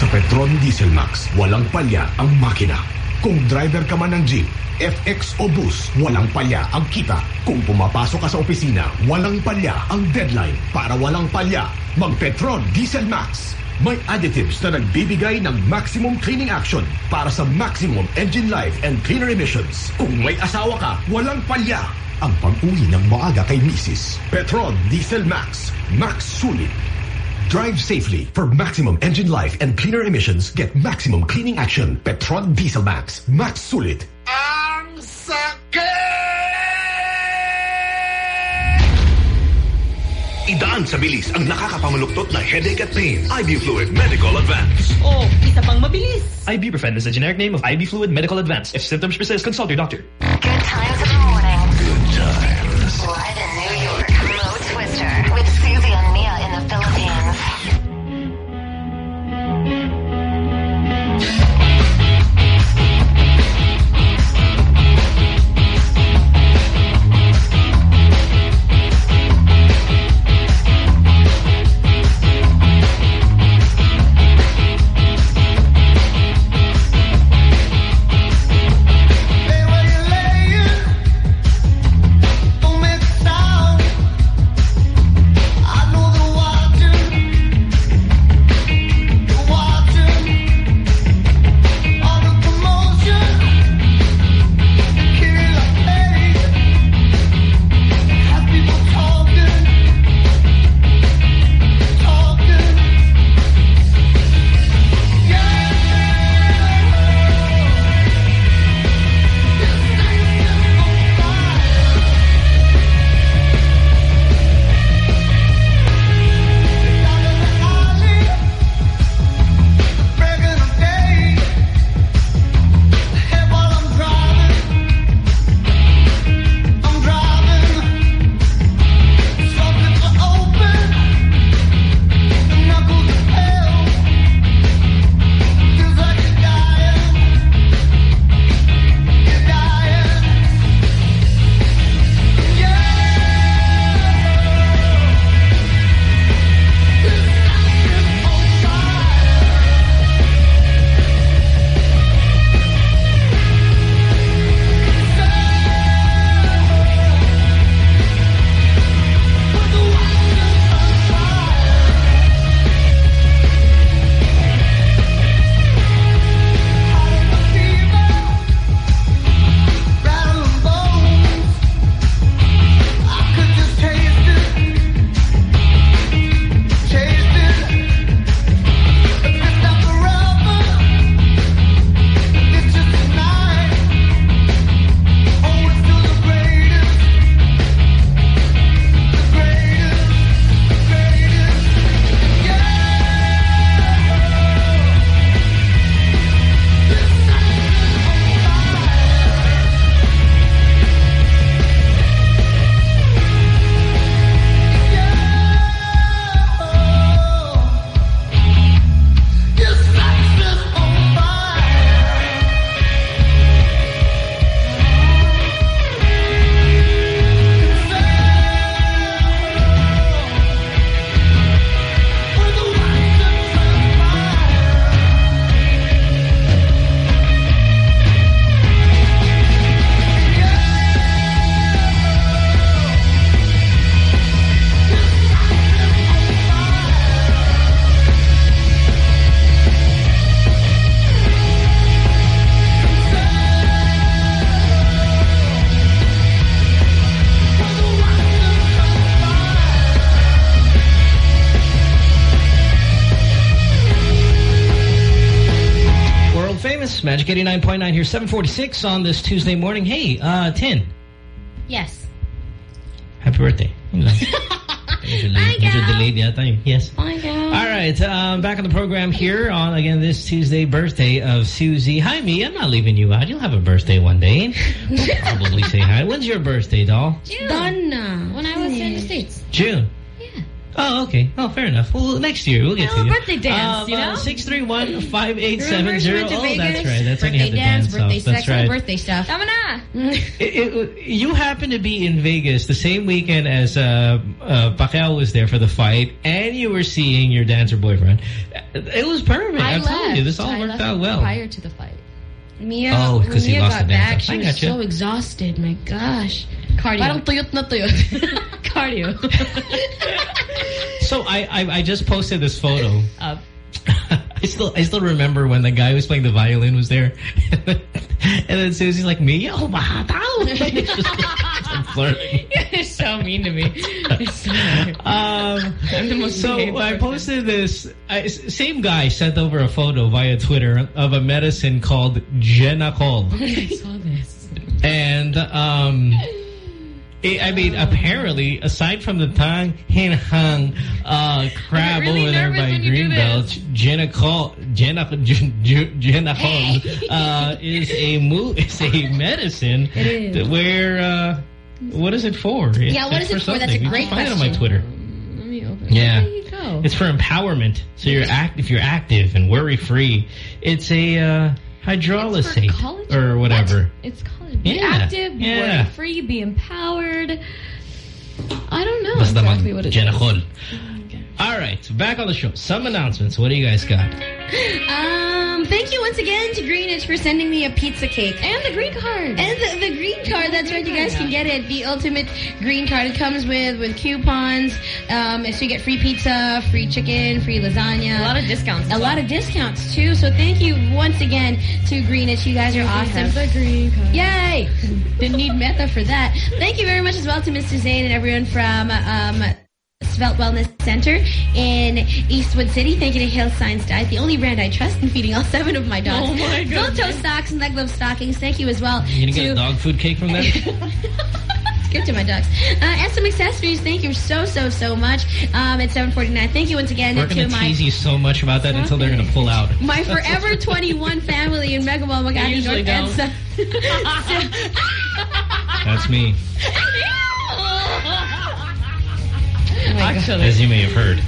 Sa Petron Diesel Max, walang palya ang makina. Kung driver ka man ng jeep, FX o bus, walang palya ang kita. Kung pumapasok ka sa opisina, walang palya ang deadline. Para walang palya, mag-Petron Diesel Max. May additives na nagbibigay ng maximum cleaning action para sa maximum engine life and cleaner emissions. Kung may asawa ka, walang palya ang pag-uwi ng maaga kay Mrs. Petron Diesel Max. Max Sulit. Drive safely for maximum engine life and cleaner emissions. Get maximum cleaning action. Petron Diesel Max. Max Sulit. Idaan sa bilis ang nakakapamaluktot na headache at pain. Ibufluid Medicol Advance. Oh, isa pang mabilis. Ibuprofen is the generic name of IB Fluid Medicol Advance. If symptoms persist, consult your doctor. 746 on this Tuesday morning. Hey, uh, Tin, Yes. happy birthday. You know. Medyo late- medyo delayed yata yun. Yes. Bye, Gal. All right, um, back on the program here on, again, this Tuesday birthday of Susie. Hi, me. I'm not leaving you out. You'll have a birthday one day. We'll probably say hi. When's your birthday, doll? Done na. When I was in the States. June. Oh, okay. Oh, fair enough. Well, next year we'll get to you. birthday dance, um, you know? Uh, 631-5870. Remember she went to Oh, that's right. That's when you birthday had the dance, dance birthday off. sex, That's right. birthday stuff. Tama na. You happened to be in Vegas the same weekend as uh, uh, Pacquiao was there for the fight, and you were seeing your dancer boyfriend. It was perfect. I I'm telling you, this all I worked out well. Prior to the fight. Mia, Oh, when 'cause he Mia lost got the back, off. she I was gotcha. so exhausted. My gosh. Cardio. Parang tuyot na tuyot. Cardio. So I, I I just posted this photo. I still I still remember when the guy who was playing the violin was there, and then Susie's like me, oh I'm flirting. You're so mean to me. So mean. Um, I'm the most so I posted this. I, same guy sent over a photo via Twitter of a medicine called Genacol, I saw this. and um. It- I mean, apparently, aside from the Tang Hinhang uh, crab really over there by when you do Greenbelt, Genacol, Genacol, Genacol uh, is a mo is a medicine It is. where uh, what is it for? It's, Yeah, what it's is it for? That's a something. You great can find it on my. Twitter. Let me open. Yeah. There you go. It's for empowerment. So you're act if you're active and worry free. It's a uh, collagen? or whatever. It's called be Yeah. active, be Yeah. free, be empowered. I don't know Basta exactly what it is. Mag-genacol. All right, back on the show. Some announcements. What do you guys got? Um, thank you once again to Greenwich for sending me a pizza cake. And the green card. And the, the green card, that's right, you guys can get it. The ultimate green card. It comes with, with coupons. Um, so you get free pizza, free chicken, free lasagna. A lot of discounts. A lot of discounts, too. So thank you once again to Greenwich. You guys are awesome. have the green card. Yay! Didn't need Meta for that. Thank you very much as well to Mr. Zane and everyone from um, Svelte Wellness Center in Eastwood City. Thank you to Hill Science Diet, the only brand I trust in feeding all seven of my dogs. Oh, my Full toe socks and leg glove stockings. Thank you as well You gonna get a dog food cake from them? Give to my dogs. Uh, and some accessories. Thank you so, so, so much. Um, at 749. Thank you once again We're gonna my tease you so much about that until they're gonna pull out. my Forever 21 family in Mega Mall, Makati usually North. don't. And so- That's me, Oh Actually. as you may have heard.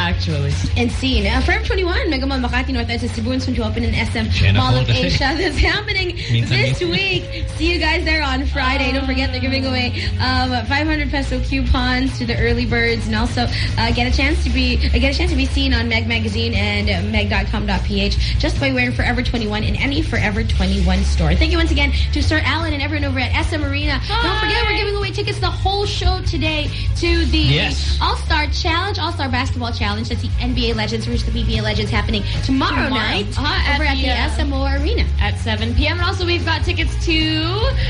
Actually. and seen. Uh, Forever 21, Mega Mall Makati North EDSA, Cebu, and soon to open in SM Jenna Mall of. Asia. That's happening this week. See you guys there on Friday. Don't forget they're giving away um, 500 peso coupons to the early birds, and also uh, get a chance to be uh, get a chance to be seen on Meg Magazine and uh, Meg.com.ph just by wearing Forever 21 in any Forever 21 store. Thank you once again to Sir Alan and everyone over at SM Arena. Don't forget we're giving away tickets the whole show today to the Yes. All-Star Challenge, All-Star Basketball Challenge. That's the NBA Legends versus the PBA Legends happening tomorrow, Tomorrow. night Uh-huh, over at at the, the, uh, SMO Arena. At 7 p.m. And also we've got tickets to...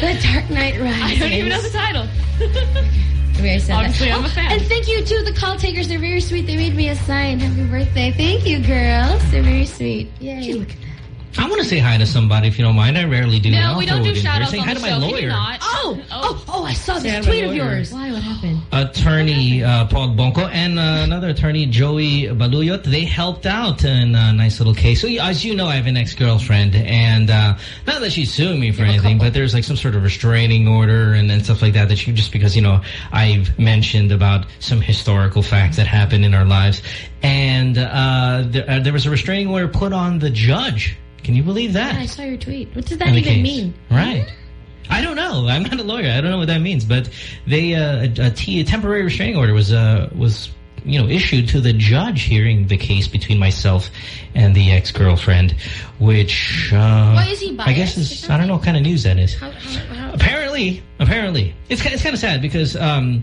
The Dark Knight Rises. I don't even know the title. Obviously, I'm a fan. And thank you to the call takers. They're very sweet. They made me a sign. Happy birthday. Thank you, girls. They're very sweet. Yay. Look at that. I want to say hi to somebody if you don't mind. I rarely do. and No, I'll we don't do it in here. shout outs Saying on hi to show. my Can lawyer. Oh, oh, oh, I saw this tweet of yours. Why? What happened? attorney uh, Paul Bonco and uh, another attorney Joey Baluyot. They helped out in a nice little case. So as you know, I have an ex-girlfriend, and uh, not that she's suing me for anything, but there's like some sort of restraining order and, and stuff like that. That she just because you know I've mentioned about some historical facts that happened in our lives, and uh, there, uh, there was a restraining order put on the judge. Can you believe that? Yeah, I saw your tweet. What does that even case. mean? Right. I don't know. I'm not a lawyer. I don't know what that means. But they uh, a, a, t a temporary restraining order was uh, was you know issued to the judge hearing the case between myself and the ex girlfriend, which uh, Why is he biased? I guess is I don't know what kind of news that is. How, how, how? Apparently, apparently, it's it's kind of sad because um,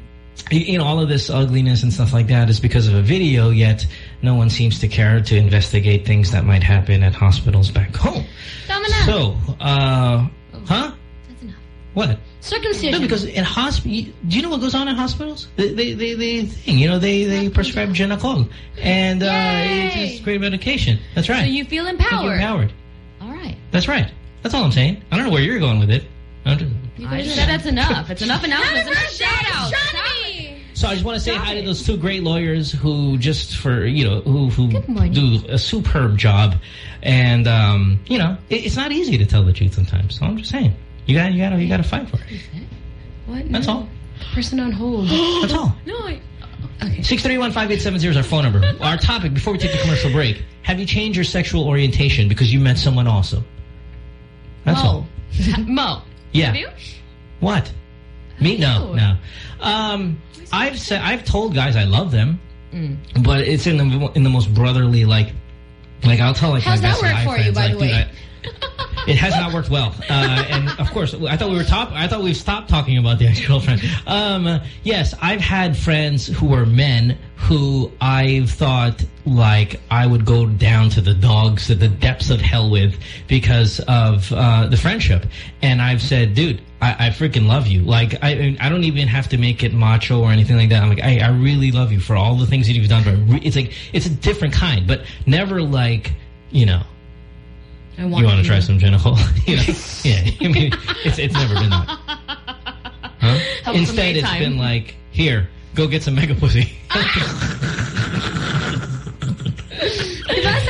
you know all of this ugliness and stuff like that is because of a video. Yet no one seems to care to investigate things that might happen at hospitals back home. Tama na. So, uh, huh? That's enough. What? Circumcision. No, because in hospital, do you know what goes on in hospitals? They, they, they, they thing, you know, they, they prescribe Genacol, and uh, it's, it's great medication. That's right. So you feel Make you empowered. empowered. All right. That's right. That's all I'm saying. I don't know where you're going with it. I'm just- I said that's enough. It's enough announcements. Enough shout out. So I just want to say hi to those two great lawyers who just for, you know, who, who do a superb job. And, um, you know, it, it's not easy to tell the truth sometimes. So I'm just saying. You got you got to you got to fight for it. What? That's all. Person on hold. That's all. No, I... 631-5870 is our phone number. Our topic, before we take the commercial break, have you changed your sexual orientation because you met someone also? That's all. Mo. Yeah. What? Me? No, no. Um, I've said I've told guys I love them, Mm. but it's in the in the most brotherly like, like I'll tell like How's that work for you, by like, the way? It has not worked well, uh, and of course, I thought we were top. I thought we stopped talking about the ex-girlfriend. Um, yes, I've had friends who are men who I've thought like I would go down to the dogs, to the depths of hell with because of uh, the friendship, and I've said, dude. I, I freaking love you. Like, I I don't even have to make it macho or anything like that. I'm like, I, I really love you for all the things that you've done. But it's like, it's a different kind, but never like, you know, I you want to try some genital? you know? yeah, I mean, it's it's never been that. Huh? Instead, it's been like, here, go get some mega pussy.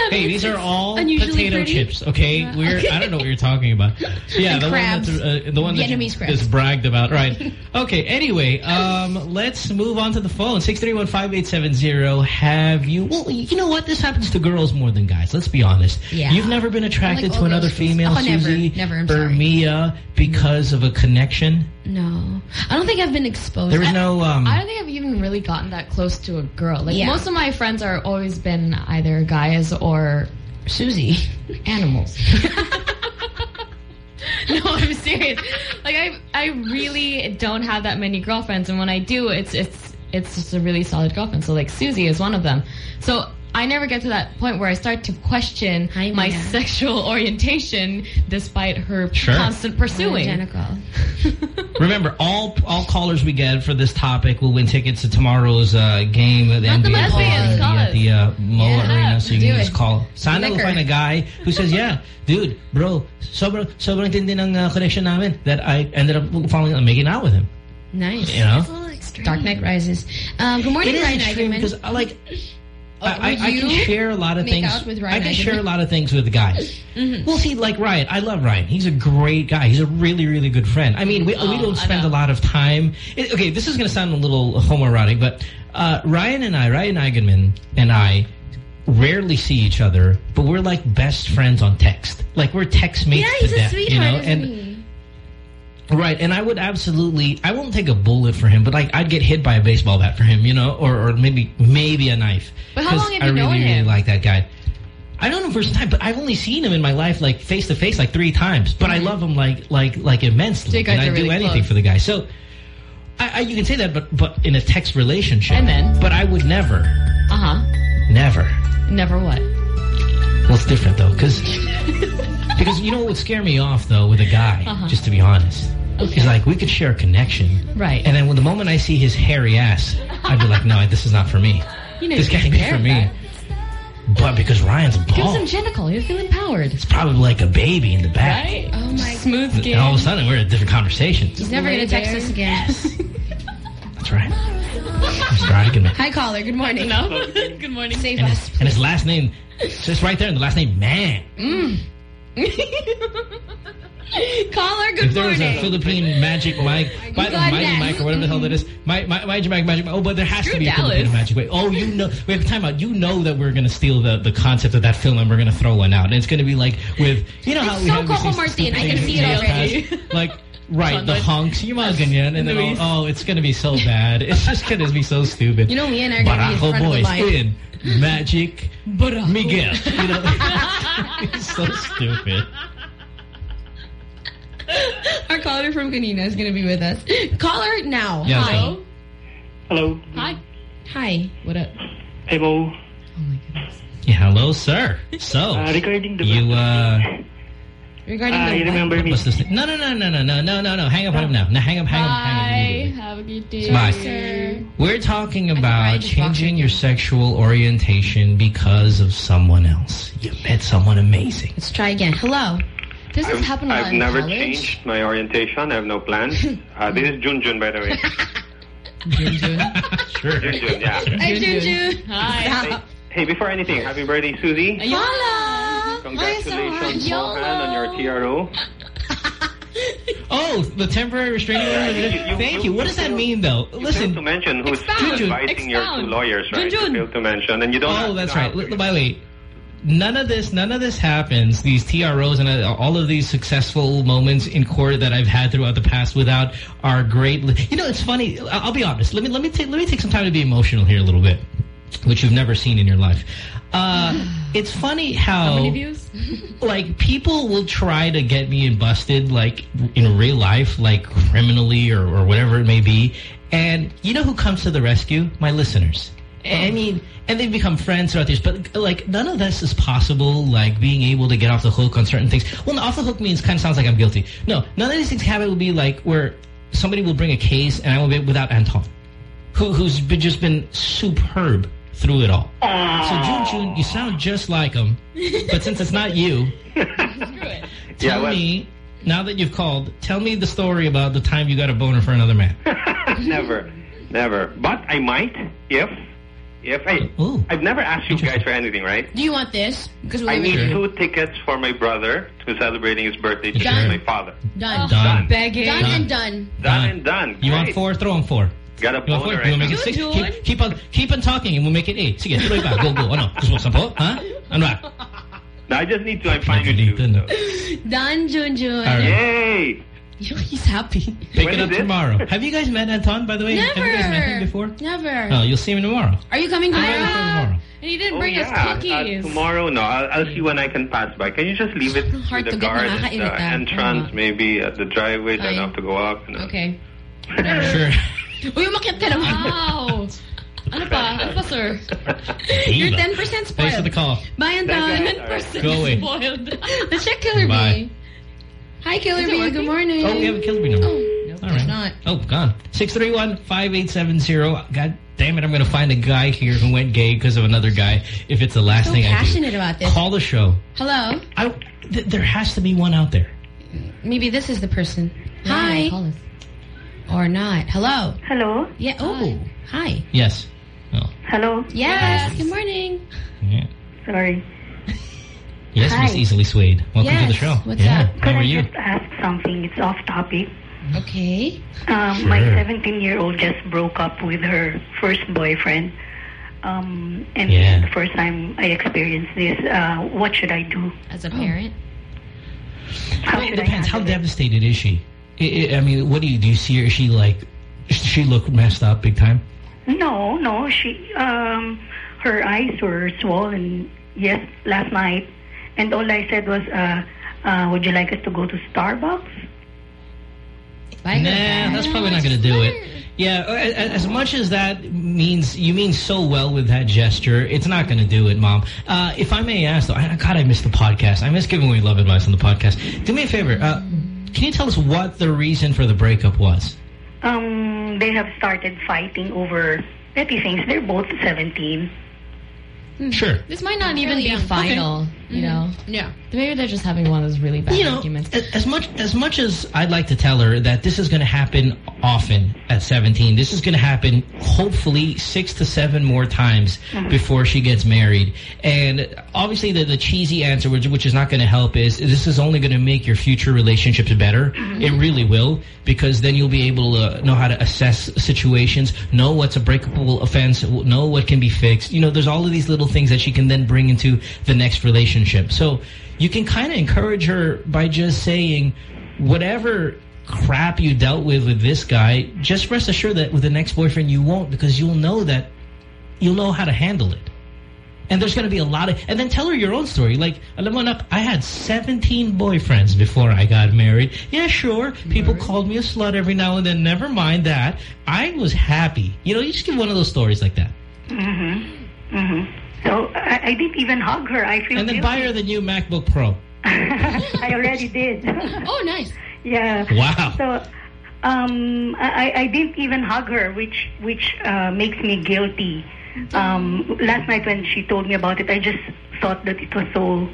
hey, these are all potato pretty. chips. Okay, Yeah. we're I don't know what you're talking about. Yeah, And the crabs. one that's uh, the one that Vietnamese you crabs. just bragged about. Right. Okay. Anyway, um, let's move on to the phone. Six three one five eight seven zero. Have you? Well, you know what? This happens to girls more than guys. Let's be honest. Yeah. You've never been attracted like to another girls' girls. female, Oh. Susie, Never, I'm or sorry. Mia, because of a connection. No. I don't think I've been exposed. There was I- no. Um, I don't think I've even really gotten that close to a girl. Like Yeah. most of my friends are always been either guys or Susie. animals. no, I'm serious. Like I, I really don't have that many girlfriends, and when I do, it's it's it's just a really solid girlfriend. So like Susie is one of them. So I never get to that point where I start to question my Mia. sexual orientation, despite her Sure. constant pursuing. Remember, all all callers we get for this topic will win tickets to tomorrow's uh, game at the Not the NBA lesbians, at the uh, MOA Yeah, Arena. So you can it. just call. Sana will find a guy who says, "Yeah, dude, bro, sobrang sobrang tindi ng uh, connection namin that I ended up falling making out with him." Nice. You know? Dark Knight Rises. Um, good morning, It is Ryan extreme Eigenmann. because I like. I, I, I can share a lot of things. I can share a lot of things with guys. Mhm. Well, see, like Ryan, I love Ryan. He's a great guy. He's a really, really good friend. I mean, we, we Oh, don't spend a lot of time. It, okay, this is going to sound a little homoerotic, but uh, Ryan and I, Ryan Eigenmann and I, rarely see each other, but we're like best friends on text. Like we're text mates yeah, to he's a death, sweetheart, you know. And? Right, and I would absolutely, I won't take a bullet for him, but like I'd get hit by a baseball bat for him, you know, or or maybe maybe a knife. But how long have I you really, known really him? like that guy. I don't know for some time, but I've only seen him in my life like face to face like three times. But I love him like like like immensely, So and I are do anything close. for the guy. So I, I, you can say that, but but in a text relationship. And then? but I would never, Uh huh. never. Never what? Well, it's different though, because because you know what would scare me off though with a guy, Uh-huh. just to be honest, Okay. is like we could share a connection, Right. And then when the moment I see his hairy ass, I'd be like, no, this is not for me. You know this you can't be for me. But because Ryan's Give bald, some Genacol. You feel empowered. it's probably like a baby in the back. Right? Oh my Smooth And all of a sudden, we're in a different conversation. He's never going to text us again. That's right. Mr. Eigenmann. Hi, caller. Good morning. No. Good morning. Save And us. his, and his last name, just right there, in the last name, man. Mm. Caller, good if there was a. Philippine magic mic, by the mighty that. mic or whatever the hell that is, my, my, magic mic, magic mic. Oh, but there has Screw to be a Dallas. Philippine magic mic. Oh, you know, we have time out. You know that we're gonna steal the the concept of that film and we're gonna throw one out. And it's gonna be like with you know how It's we so have Coco these Martin. I can see it already. past. Like. Right, the yung mga ganyan, and then, Luis. oh, it's gonna be so bad. It's just gonna be so stupid. You know, me and I are going to be in front boys in Magic Miguel. You know, it's so stupid. Our caller from Kanina is going to be with us. Caller now. Yeah, Hi. Hello. Hi. Hi. What up? Hey, Mo. Yeah, hello, sir. So, Uh, regarding the you, uh, Regarding Ah, the you remember me? What's? No, no, no, no, no, no, no, no, no. Hang up on him now. Now hang up, hang up, hang up. Bye. Have a good day. Bye. sir. We're talking about changing your sexual orientation because of someone else. You met someone amazing. Let's try again. Hello. This has happened I've never college. changed my orientation. I have no plans. Uh, this is Junjun, by the way. Junjun? Sure. Junjun, yeah. Hi, Junjun. Hi. Hey, before anything, happy birthday, Susie. Hola. Congratulations, Mohan, on your TRO. Oh, the temporary restraining order. you- Thank you. What does that mean, though? You Listen. to mention who's Expound. advising your two lawyers, right? Junjun. You failed to mention, and you don't. Oh, have- that's right. don't have- By the way, none of this, none of this happens. These TROs and uh, all of these successful moments in court that I've had throughout the past without our great. You know, it's funny. I'll be honest. Let me let me take let me take some time to be emotional here a little bit, which you've never seen in your life. Uh, it's funny how, How many views? like people will try to get me and busted like in real life, like criminally or, or whatever it may be. And you know who comes to the rescue? My listeners. I mean, and they've become friends throughout this, but like none of this is possible, like being able to get off the hook on certain things. Well, no, off the hook means kind of sounds like I'm guilty. No, none of these things happen will be like where somebody will bring a case and I will be without Anton, who, who's been, just been superb through it all. So June June, you sound just like him, but since it's not you, Yeah, tell well- me, now that you've called, tell me the story about the time you got a boner for another man. never, never. But I might if, if I. I've never asked you guys for anything, right? Do you want this? Because I we'll need leave two tickets for my brother who's celebrating his birthday today Done. with my father. Done. Done. Begging. Done Done. and done. Done and done. You want four? Throw on four. Got a You want four? boner You want right to make it now. six? Keep, keep on, keep on talking and we'll make it eight. Sige, tuloy ka. Go, go. Ano? Gusto mo sampo? Ha? Ano ba? No, I just need to. I'm fine with you. no. Done, Junjun. All right. Yay! He's happy. Pick When it is up this? tomorrow. Have you guys met Anton, by the way? Never. Have you guys met him before? Never. Oh, you'll see him tomorrow. Are you coming tomorrow? tomorrow. And he didn't Oh, bring yeah. us cookies. Uh, tomorrow, no. I'll, I'll see when I can pass by. Can you just leave it Hard to to the guard at the ah. entrance, Tama. maybe at the driveway, then Fine. I have to go up. And, uh, Okay. Sure. Uy, umakyat ka naman. Wow. Ano pa? Ano pa, sir? You're 10% Thanks for spoiled. the call. Bye, Anton. Go away. Spoiled. Let's check Killer Bye. Bee. Hi, Killer Is Bee. Good morning. Oh, we have a Killsbury number. Oh, All right. not. Oh, gone. 631-5870. God damn it, I'm going to find a guy here who went gay because of another guy if it's the last so thing I do. passionate about this. Call the show. Hello. I, th there has to be one out there. Maybe this is the person. Yeah, Hi. call us. Or not. Hello. Hello. Yeah. Oh. Hi. Yes. Oh. Hello. Yes. Good morning. Yeah. Sorry. Yes, Hi. Miss Easily Swayed. Welcome to the show. what's yeah. up? Could How are I you? just ask something? It's off topic. Okay. Um, My 17-year-old just broke up with her first boyfriend. Um, and Yeah. the first time I experienced this. Uh, what should I do? As a parent? How Well, it should I depends. How it? devastated is she? I, I I mean, what do you do? You see her? Is she like? Does she look messed up big time? No, no. She, um, her eyes were swollen. Yes, last night, and all I said was, uh, uh, "Would you like us to go to Starbucks?" Bye, nah, that's probably not going to do it. Yeah, a- a- as much as that means you mean so well with that gesture, it's not going to do it, Mom. Uh, if I may ask, though, I, God, I missed the podcast. I miss giving away love advice on the podcast. Do me a favor. Uh, can you tell us what the reason for the breakup was? Um, they have started fighting over petty things. They're both 17. Sure. This might not even Really be young. final, you mm-hmm. know? Yeah. Maybe they're just having one of those really bad You know, arguments. as much as much as I'd like to tell her that this is going to happen often at 17, this is going to happen hopefully six to seven more times mm-hmm. before she gets married. And obviously, the, the cheesy answer, which, which is not going to help, is this is only going to make your future relationships better. Mm-hmm. It really will, because then you'll be able to know how to assess situations, know what's a breakable offense, know what can be fixed. You know, there's all of these little things that she can then bring into the next relationship. So you can kind of encourage her by just saying, whatever crap you dealt with with this guy, just rest assured that with the next boyfriend you won't because you'll know that you'll know how to handle it. And there's going to be a lot of... And then tell her your own story. Like, alam mo nak, I had 17 boyfriends before I got married. Yeah, sure. People called me a slut every now and then. Never mind that. I was happy. You know, you just give one of those stories like that. Mm-hmm. Mm-hmm. So I, I didn't even hug her. I feel And then guilty. buy her the new MacBook Pro. I already did. oh, nice. Yeah. Wow. So, um, I, I didn't even hug her, which which uh, makes me guilty. Um, last night when she told me about it, I just thought that it was so,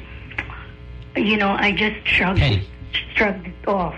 you know, I just shrugged shrugged it off.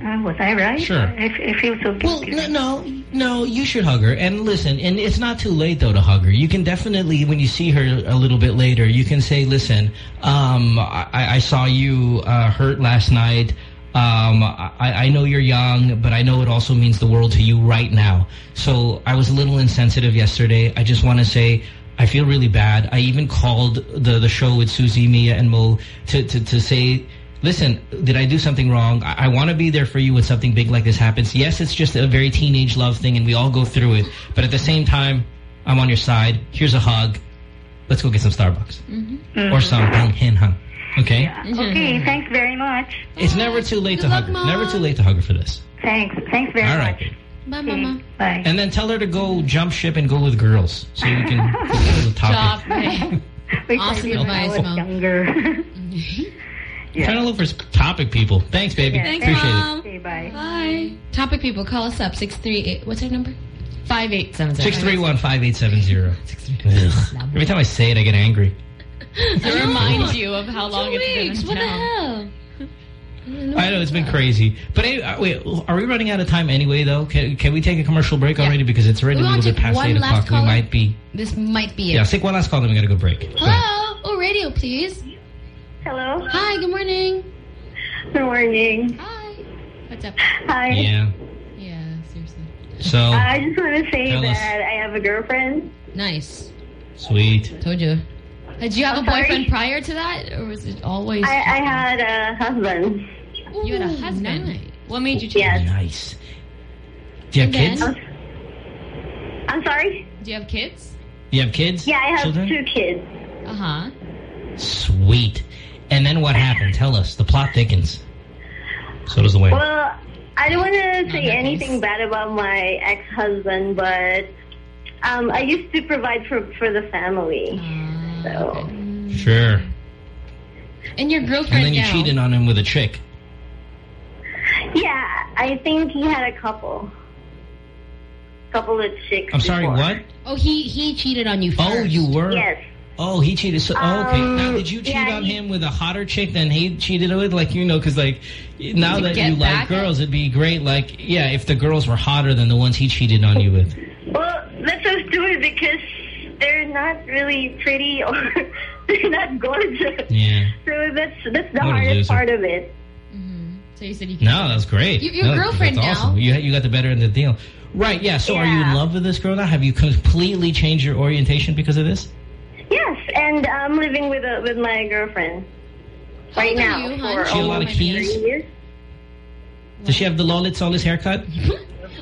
Uh, was I right? Sure. I, I feel so guilty. Well, no, no, no, you should hug her. And listen, and it's not too late, though, to hug her. You can definitely, when you see her a little bit later, you can say, listen, um, I, I saw you uh, hurt last night. Um, I, I know you're young, but I know it also means the world to you right now. So I was a little insensitive yesterday. I just want to say I feel really bad. I even called the, the show with Susie, Mia, and Mo to, to, to say listen, did I do something wrong? I, I want to be there for you when something big like this happens. Yes, it's just a very teenage love thing, and we all go through it. But at the same time, I'm on your side. Here's a hug. Let's go get some Starbucks. Mhm. Or some mm-hmm. Bang Hen Hung. Okay? Okay, mm-hmm. thanks very much. It's never too late to hug her. Never too late to hug her for this. Thanks. Thanks very All right, much. babe. Bye, Mama. Bye. And then tell her to go jump ship and go with girls. So you can fulfill the topic. Wait, Awesome I did when I advice, was Mom. younger. Mm-hmm. Trying to look for topic people. Thanks, baby. Thanks, Appreciate Mom. it. Okay, bye. Bye. Topic people, call us up. 638. What's our number? 5870. 631-5870. Every time I say it, I get angry. To remind you of how long Two it's been weeks. What the town. hell? I know, it's been crazy. But anyway, uh, wait, are we running out of time anyway, though? Can, can we take a commercial break already? Because it's already We a little bit past 8 o'clock. We might be... This might be it. Yeah, take one last call, then we got to go break. Go. Hello? Oh, radio, please. Hello. Hi, good morning. Good morning. Hi. What's up? Hi. Yeah. Yeah, seriously. So, I just want to say Tell us. that I have a girlfriend. Nice. sweet. Told you. Did you have I'm a boyfriend sorry? prior to that? Or was it always... I, I had a husband. You had a husband. nice. What made you change? Yes. Nice. Do you have kids? I'm sorry? Do you have kids? Do you have kids? Yeah, I have Children? two kids. Uh-huh. Sweet. And then what happened? Tell us. The plot thickens. So does the way. Well, I don't want to say that anything means- bad about my ex-husband, but um, I used to provide for for the family. so Sure. And your girlfriend And girlfriend then you now. cheated on him with a chick. yeah, I think he had a couple, couple of chicks. I'm sorry, before. what? Oh, he he cheated on you first. Oh, you were? Yes. Oh, he cheated. So, oh, okay. Um, Now, did you cheat yeah, on he- him with a hotter chick than he cheated with? Like, you know, because, like, now that you like girls, it'd be great, like, yeah, if the girls were hotter than the ones he cheated on you with. Well, that's so stupid because they're not really pretty or they're not gorgeous. Yeah. So that's that's the What hardest part of it. So you said you could... No, that's great. You- your No, girlfriend that's awesome. You, you got the better end of the deal. Right, yeah. So are you in love with this girl now? Have you completely changed your orientation because of this? Yes, and I'm living with a with my girlfriend right now you, for hon? She a lot almost of keys? three years. Does she have the Lolit Solis haircut?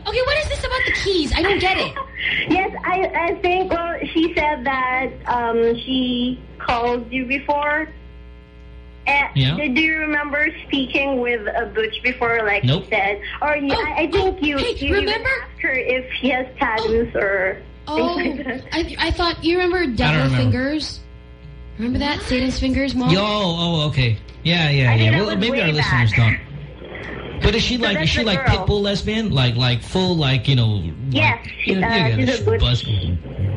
Okay, what is this about the keys? I don't get it. Yes, I I think. Well, she said that um she called you before. Uh, Yeah. Do you remember speaking with a butch before, like Nope. you said? Or you, Oh, I, I think oh, you, hey, you even remember? asked her if he has tattoos or Oh, things like. I, I thought, you remember Devil remember. Fingers? Remember that? Satan's Fingers, Mom? Yo, oh, okay. Yeah, yeah, I yeah. Well, maybe way our listeners back. don't. But is she like, is she like girl. pitbull lesbian? Like, like full, like, you know. Yes, Like, you know, uh, you she's gotta a butch. buzz-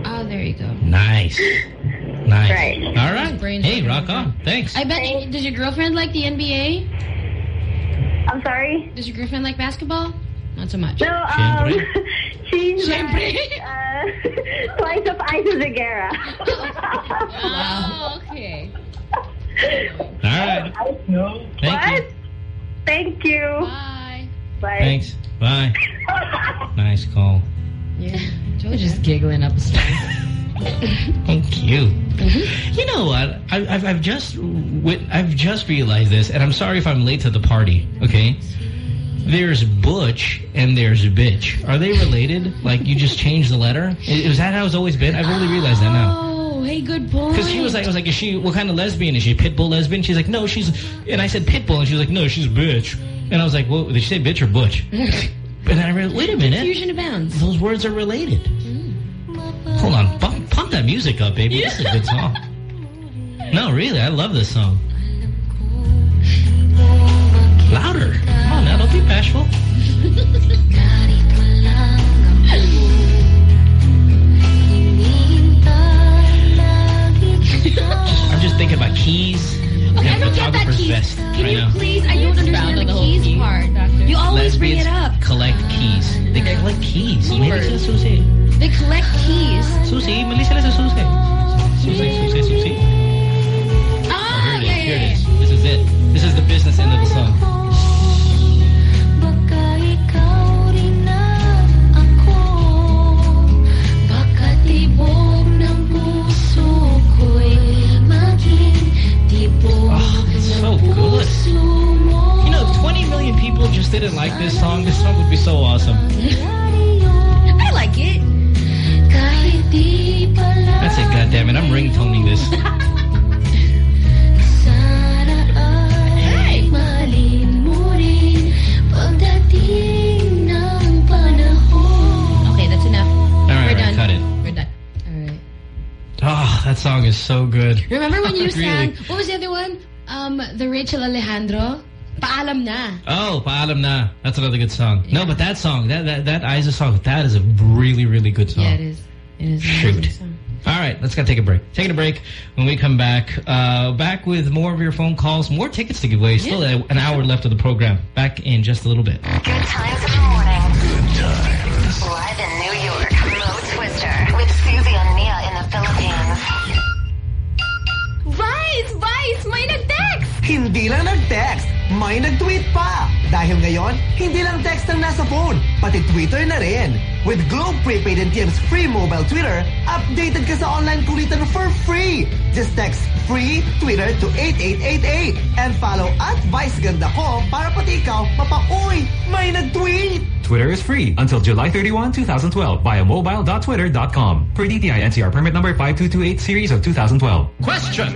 Oh, there you go. Nice. Nice. Right. All right. Brain Hey, rock on. Thanks. I bet, does your girlfriend like the NBA? I'm sorry. Does your girlfriend like basketball? Not so much. No, um, Siempre. she's Siempre. like, uh, twice of Aiza Seguerra. Oh, okay. All right. Thank what? you. Thank you. Bye. Bye. Thanks. Bye. nice call. Yeah. Joe's just giggling up a storm. Thank you. You know what? I, I've, I've just I've just realized this, and I'm sorry if I'm late to the party. Okay. There's Butch and there's Bitch. Are they related? Like you just changed the letter? Is that how it's always been? I've only realized that now. Oh, hey, good point. Because she was like, I was like, is she, what kind of lesbian is she? Pitbull lesbian? She's like, no, she's, and I said pitbull, and she was like, no, she's bitch. And I was like, well, did she say bitch or butch? and I realized, wait a minute. Fusion abounds. Those words are related. Mm. Hold on, pump, pump that music up, baby. This is a good song. No, really, I love this song be bashful. I'm just thinking about keys. Okay, I don't get that keys. Vest. Can you please? I don't understand the, the keys key part. Factor. You always Lesbians bring it up. collect keys. They collect keys. Maybe sila. They collect keys. Susie, mali sila Susie, Susie, Susie. susi. Ah, oh, here it is. Yeah, yeah, yeah. Here it is. This is it. This is the business end of the song. People just didn't like this song. This song would be so awesome. I like it. Kahit di pala That's it, goddammit. I'm ringtoning this. Sana ay malin mo rin Pagdating ng panahon Okay, that's enough. All right, We're all right, done. cut it. We're done. All right. Oh, that song is so good. Remember when you Really? sang, what was the other one? Um, the Rachel Alejandro? Paalam na. Oh, Paalam Na. That's another good song. No, but that song, that that that Aiza song, that is a really, really good song. Yeah, it is. It is. an Shoot. All right, let's go take a break. Taking a break. When we come back, uh, back with more of your phone calls, more tickets to give away. Still a- an hour left of the program. Back in just a little bit. Good times in the morning. Good times. Live in New York, Mo Twister with Susie and Mia in the Philippines. Vice! Vice! May nag-text! Hindi lang nag-text, may nag-tweet pa. Dahil ngayon, hindi lang text ang nasa phone, pati Twitter na rin. With Globe Prepaid and TM's free mobile Twitter, updated ka sa online kulitan for free. Just text free Twitter to 8888 and follow at Vice Ganda ko para pati ikaw mapa-uy, may nag-tweet. Twitter is free until July 31, 2012 via mobile.twitter.com. Per DTI NCR permit number 5228 series of 2012. Question,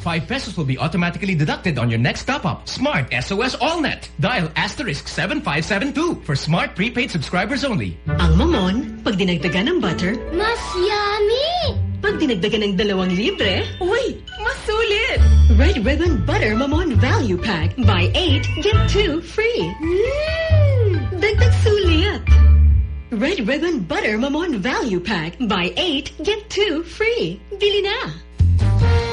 5 pesos will be automatically deducted on your next top-up. Smart SOS AllNet. Dial asterisk 7572 for smart prepaid subscribers only. Ang mamon, pag dinagdagan ng butter, Mas yummy! pag dinagdagan ng dalawang libre, uy, mas sulit! Red Ribbon Butter Mamon Value Pack. Buy 8, get 2 free. Mmm! Dagdag sulit! Red Ribbon Butter Mamon Value Pack. Buy 8, get 2 free. Bili na!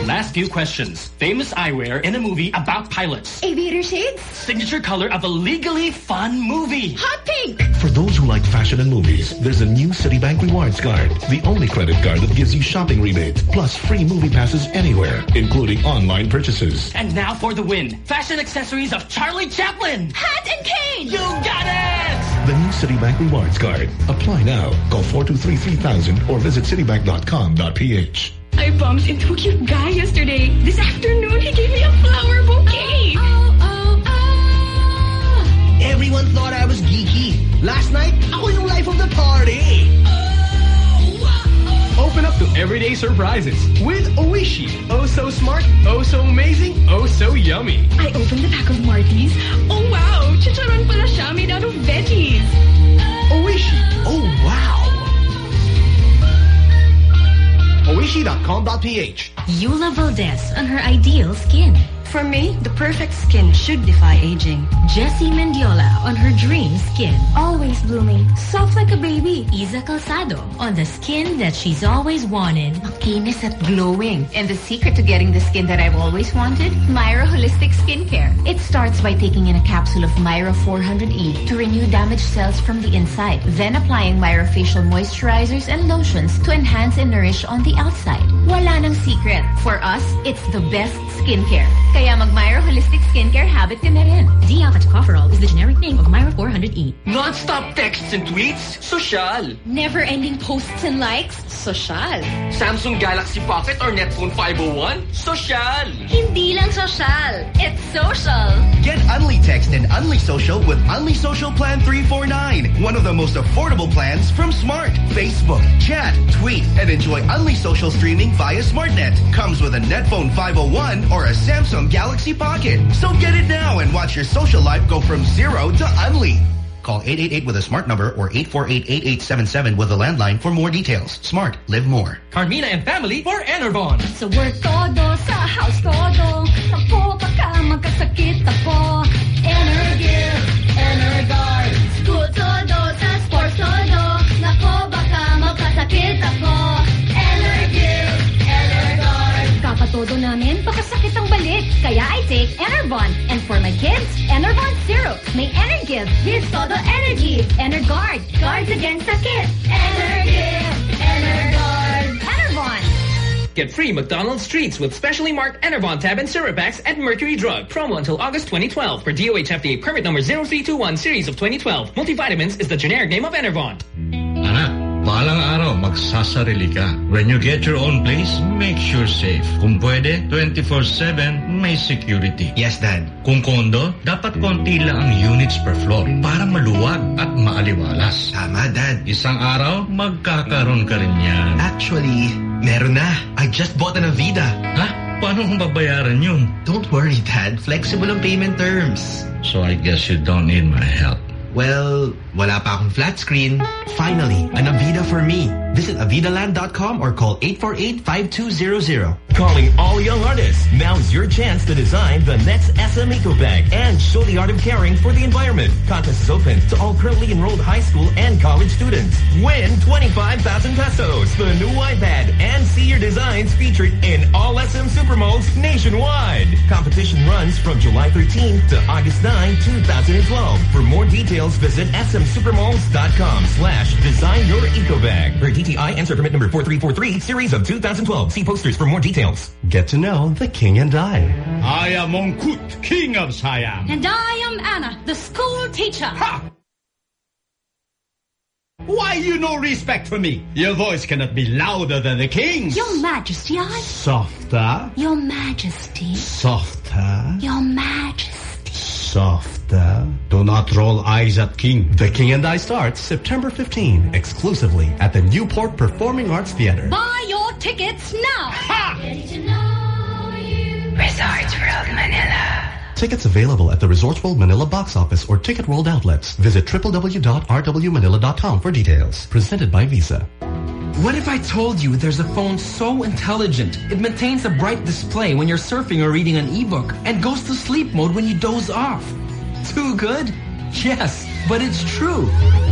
Last few questions. Famous eyewear in a movie about pilots. Aviator shades? Signature color of a legally fun movie. Hot pink! For those who like fashion and movies, there's a new Citibank Rewards Card. The only credit card that gives you shopping rebates, plus free movie passes anywhere, including online purchases. And now for the win. Fashion accessories of Charlie Chaplin. Hat and cane! You got it! The new Citibank Rewards Card. Apply now. Call 423-3000 or visit citibank.com.ph. I bumped into a cute guy yesterday. This afternoon, he gave me a flower bouquet. Oh, oh, oh, Everyone thought I was geeky. Last night, ako yung life of the party. Oh, oh. Open up to everyday surprises with Oishi. Oh so smart, oh so amazing, oh so yummy. I opened the pack of Marty's. Oh wow, chicharon pala siya made out of veggies. Oishi. Oh, wow. Oishi.com.ph Eula Valdez on her ideal skin. For me, the perfect skin should defy aging. Jessy Mendiola on her dream skin. Always blooming, soft like a baby. Iza Calzado on the skin that she's always wanted. Makinis at glowing. And the secret to getting the skin that I've always wanted? Myra Holistic Skincare. It starts by taking in a capsule of Myra 400E to renew damaged cells from the inside. Then applying Myra facial moisturizers and lotions to enhance and nourish on the outside. Wala nang secret. For us, it's the best skincare. Kaya mag-Myra Holistic Skincare habit ka na rin. D-alpha-tocopherol is the generic name of Myra 400E. Non-stop texts and tweets? Social. Never-ending posts and likes? Social. Samsung Galaxy Pocket or Netphone 501? Social. Hindi lang social. It's social. Get Unli Text and Unli Social with Unli Social Plan 349. One of the most affordable plans from Smart. Facebook, chat, tweet, and enjoy Unli Social streaming via SmartNet. Comes with a Netphone 501 or a Samsung Galaxy Pocket. So get it now and watch your social life go from zero to Unli. Call 888 with a smart number or 848-8877 with a landline for more details. Smart. Live more. Carmina and family for Enervon. Sa work todo, sa house todo, Naku, baka magkasakit ako. Energear, Energuard. School todo, sa sports todo, Naku, baka magkasakit ako. Energear, Energuard. Kakatodo namin, baka sakit ang balik. Kaya I take Enervon. And for my kids, Enervon Syrup. May Energive. Gives the energy. Energuard. Guards against sakit. Energive, Energuard. Enervon. Get free McDonald's treats with specially marked Enervon tab and syrup packs at Mercury Drug. Promo until August 2012 for DOH FDA permit number 0321 series of 2012. Multivitamins is the generic name of Enervon. Anak, balang araw magsasarili ka. When you get your own place, make sure safe. Kung pwede, 24-7, may security. Yes, Dad. Kung kondo, dapat konti lang ang units per floor para maluwag at maaliwalas. Tama, Dad. Isang araw, magkakaroon ka rin yan. Actually, meron na. I just bought an Avida. Ha? Paano kung babayaran yun? Don't worry, Dad. Flexible ang payment terms. So I guess you don't need my help. Well, wala pa akong flat screen. Finally, an Avida for me. Visit avidaland.com or call 848-5200. Calling all young artists. Now's your chance to design the next SM Eco Bag and show the art of caring for the environment. Contest is open to all currently enrolled high school and college students. Win 25,000 pesos, the new iPad, and see your designs featured in all SM Supermalls nationwide. Competition runs from July 13 to August 9, 2012. For more details, visit smsupermalls.com slash design your eco bag. Per DTI answer permit number 4343, series of 2012. See posters for more details. Get to know the king and I. I am Mongkut, king of Siam. And I am Anna, the school teacher. Ha! Why you no respect for me? Your voice cannot be louder than the king's. Your Majesty, I... Softer, Your Majesty. softer, Your Majesty. Softer. Uh, do not roll eyes at king. The King and I starts September 15, exclusively at the Newport Performing Arts Theater. Buy your tickets now. Ha! Resorts World Manila. Tickets available at the Resorts World Manila box office or Ticket World outlets. Visit www.rwmanila.com for details. Presented by Visa. What if I told you there's a phone so intelligent it maintains a bright display when you're surfing or reading an ebook and goes to sleep mode when you doze off? Too good? Yes, but it's true.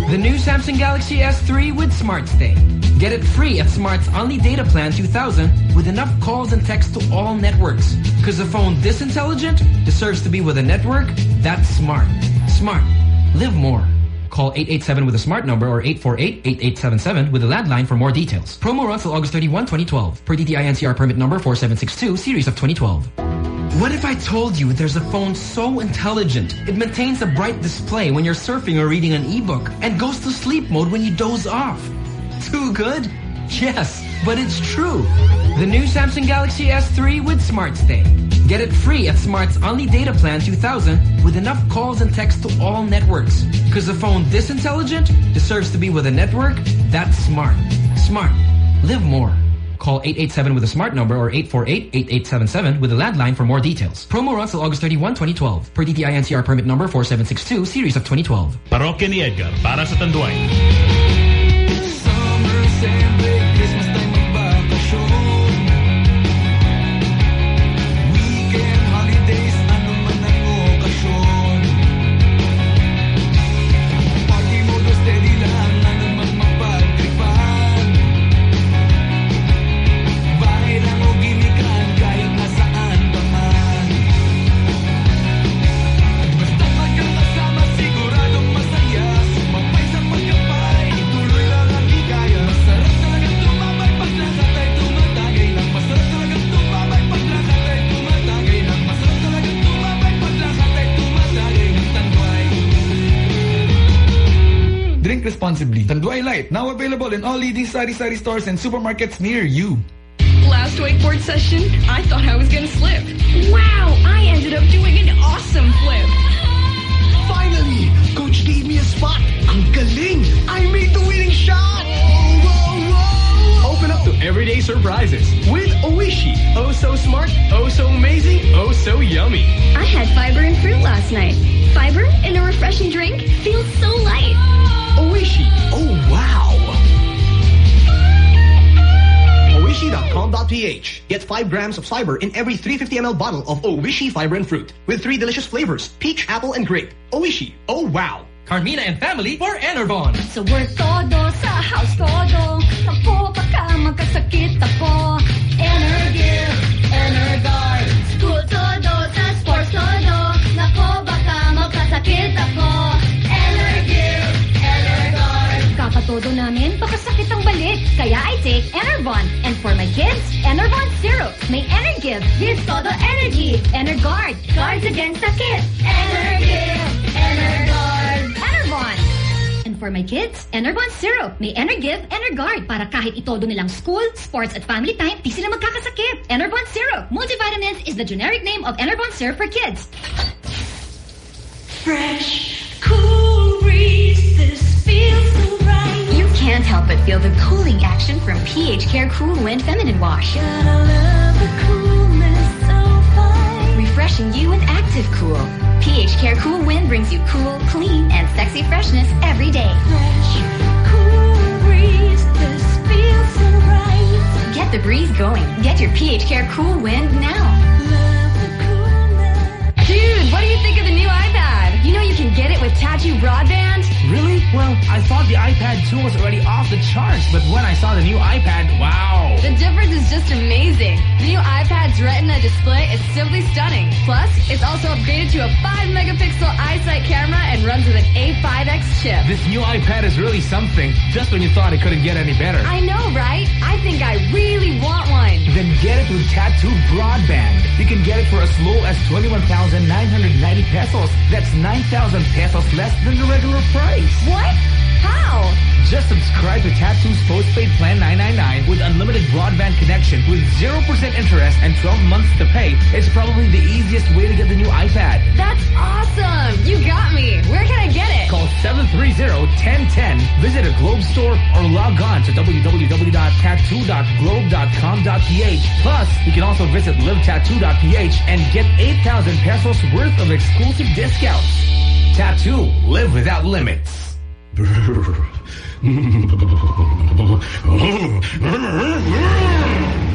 The new Samsung Galaxy S3 with Smart Stay. Get it free at Smart's only data plan 2000 with enough calls and texts to all networks. Because a phone this intelligent deserves to be with a network that's smart. Smart. Live more. Call 887 with a smart number or 848-8877 with a landline for more details. Promo runs till August 31, 2012. Per DTI NCR permit number 4762, series of 2012. What if I told you there's a phone so intelligent it maintains a bright display when you're surfing or reading an e-book and goes to sleep mode when you doze off? Too good? Yes, but it's true. The new Samsung Galaxy S3 with Smart Stay. Get it free at Smart's only data plan 2000 with enough calls and texts to all networks. Because a phone this intelligent deserves to be with a network that's smart. Smart. Live more. Call 887 with a smart number or 848-8877 with a landline for more details. Promo runs till August 31, 2012. Per DTI NCR permit number 4762, series of 2012. Parokya ni Edgar para sa Tanduay. Responsibly. Tanduay Light, now available in all leading sari-sari stores and supermarkets near you. Last wakeboard session, I thought I was gonna slip. Wow, I ended up doing an awesome flip. Finally, coach gave me a spot. Ang galing! I made the winning shot! Open up to everyday surprises with Oishi. Oh so smart, oh so amazing, oh so yummy. I had fiber and fruit last night. Fiber in a refreshing drink feels so light. Oishi. Oh, wow. Oishi.com.ph. Get 5 grams of fiber in every 350 ml bottle of Oishi fiber and fruit with three delicious flavors, peach, apple, and grape. Oishi. Oh, wow. Carmina and family for Enervon. So we're todo, sa house todo, ako baka magkasakit ako. Energy, energy. Kaya I take Enervon. And for my kids, Enervon Syrup. May Energive. Gives todo energy. Energuard. Guards against sakit. Energive, Energuard. Enervon. And for my kids, Enervon Syrup. May Energive, Energuard para kahit itodo nilang school, sports at family time, di sila magkakasakit. Enervon Syrup. Multivitamins is the generic name of Enervon Syrup for kids. Fresh, cool breeze. This feels so right. Can't help but feel the cooling action from pH Care Cool Wind Feminine Wash. Refreshing you with active cool. pH Care Cool Wind brings you cool, clean, and sexy freshness every day. Fresh, cool breeze. This feels so right. Get the breeze going. Get your pH Care Cool Wind now. Get it with Tattoo Broadband? Really? Well, I thought the iPad 2 was already off the charts, but when I saw the new iPad, wow. The difference is just amazing. The new iPad's Retina display is simply stunning. Plus, it's also upgraded to a 5 megapixel iSight camera and runs with an A5X chip. This new iPad is really something, just when you thought it couldn't get any better. I know, right? I think I really want one. Then get it with Tattoo Broadband. You can get it for as low as 21,990 pesos. That's 9,000 pesos less than the regular price. What? How? Just subscribe to Tattoo's postpaid plan 999 with unlimited broadband connection with 0% interest and 12 months to pay. It's probably the easiest way to get the new iPad. That's awesome. You got me. Where can I get it? Call 730-1010, visit a Globe store, or log on to www.tattoo.globe.com.ph. Plus, you can also visit livetattoo.ph and get 8,000 pesos worth of exclusive discounts. Tattoo, live without limits.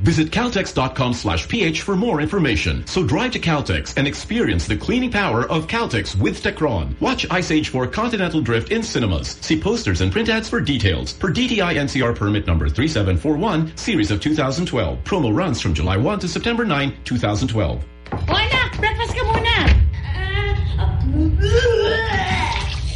Visit Caltex.com slash ph for more information. So drive to Caltex and experience the cleaning power of Caltex with Techron. Watch Ice Age 4 Continental Drift in cinemas. See posters and print ads for details. Per DTI NCR permit number 3741, series of 2012. Promo runs from July 1 to September 9, 2012. O anak, breakfast ka muna.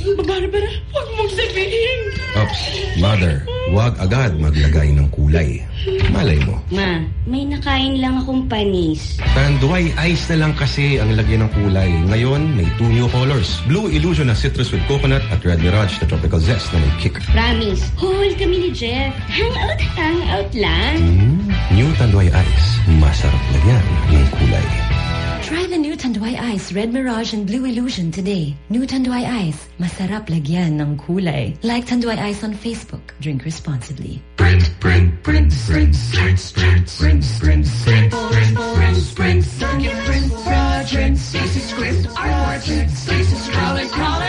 Barbara, huwag mong sabihin. Ops, mother, huwag agad maglagay ng kulay. Malay mo. Ma, may nakain lang akong panis. Tanduay ice na lang kasi ang lagyan ng kulay. Ngayon, may two new colors. Blue Illusion na citrus with coconut at Red Mirage na tropical zest na may kick. Promise, hold kami ni Jeff. Hangout, hangout lang. Mm, new Tanduay ice. Masarap lagyan ng kulay. Try the new Tanduay Ice, Red Mirage, and Blue Illusion today. New Tanduay Ice, masarap lagyan ng kulay. Like Tanduay Ice on Facebook. Drink responsibly. Print, print, print, print, print, print, print, print, print, print, print, print, Circuit print, project, Stacy script, artwork, Stacy scrolling, color, black and white.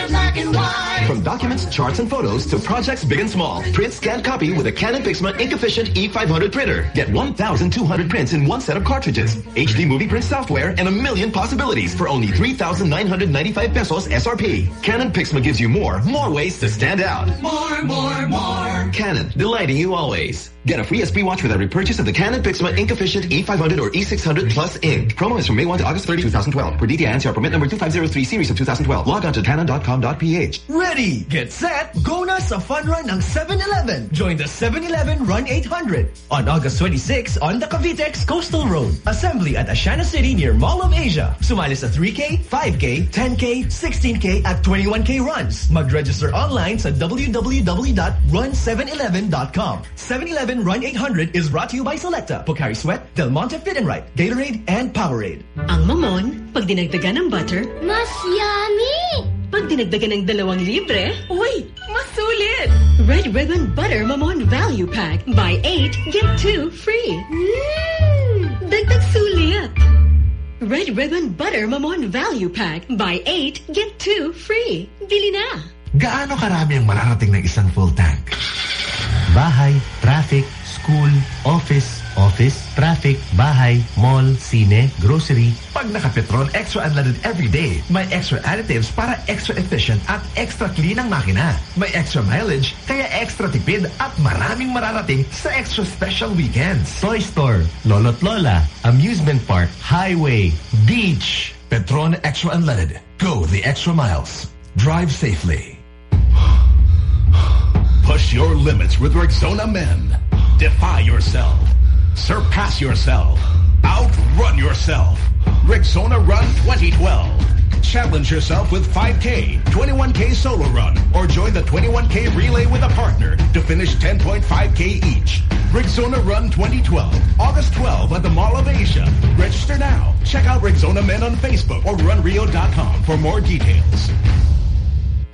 From documents, charts, and photos to projects big and small, print, scan, copy with a Canon Pixma ink-efficient E500 printer. Get 1,200 prints in one set of cartridges, HD movie print software, and a million possibilities for only 3,995 pesos SRP. Canon Pixma gives you more, more ways to stand out. More, more, more. Canon, delighting you always. Get a free SP watch with every purchase of the Canon Pixma Ink Efficient E500 or E600 Plus Ink. Promo is from May 1 to August 30, 2012. Per DTI NCR permit number 2503 series of 2012. Log on to canon.com.ph. Ready, get set, go na sa fun run ng 7-Eleven. Join the 7-Eleven Run 800 on August 26 on the Cavitex Coastal Road. Assembly at Aseana City near Mall of Asia. Sumali sa 3K, 5K, 10K, 16K at 21K runs. Mag-register online sa www.run711.com. 7-Eleven 7-Eleven Run 800 is brought to you by Selecta, Pocari Sweat, Del Monte Fit and Right, Gatorade, and Powerade. Ang mamon, pag dinagdagan ng butter, Mas yummy! pag dinagdagan ng dalawang libre, uy, mas sulit! Red Ribbon Butter Mamon Value Pack. Buy 8, get 2 free. Mm. Dagdag sulit! Red Ribbon Butter Mamon Value Pack. Buy 8, get 2 free. Bili na! Gaano karami ang mararating ng isang full tank? Bahay, traffic, school, office, office, traffic, bahay, mall, sine, grocery. Pag naka-Petron Extra Unleaded every day, may extra additives para extra efficient at extra clean ang makina. May extra mileage, kaya extra tipid at maraming mararating sa extra special weekends. Toy store, lolo't lola, amusement park, highway, beach. Petron Extra Unleaded. Go the extra miles. Drive safely. Push your limits with Rexona Men. Defy yourself. Surpass yourself. Outrun yourself. Rexona Run 2012. Challenge yourself with 5K, 21K solo run, or join the 21K relay with a partner to finish 10.5K each. Rexona Run 2012, August 12 at the Mall of Asia. Register now. Check out Rexona Men on Facebook or runrio.com for more details.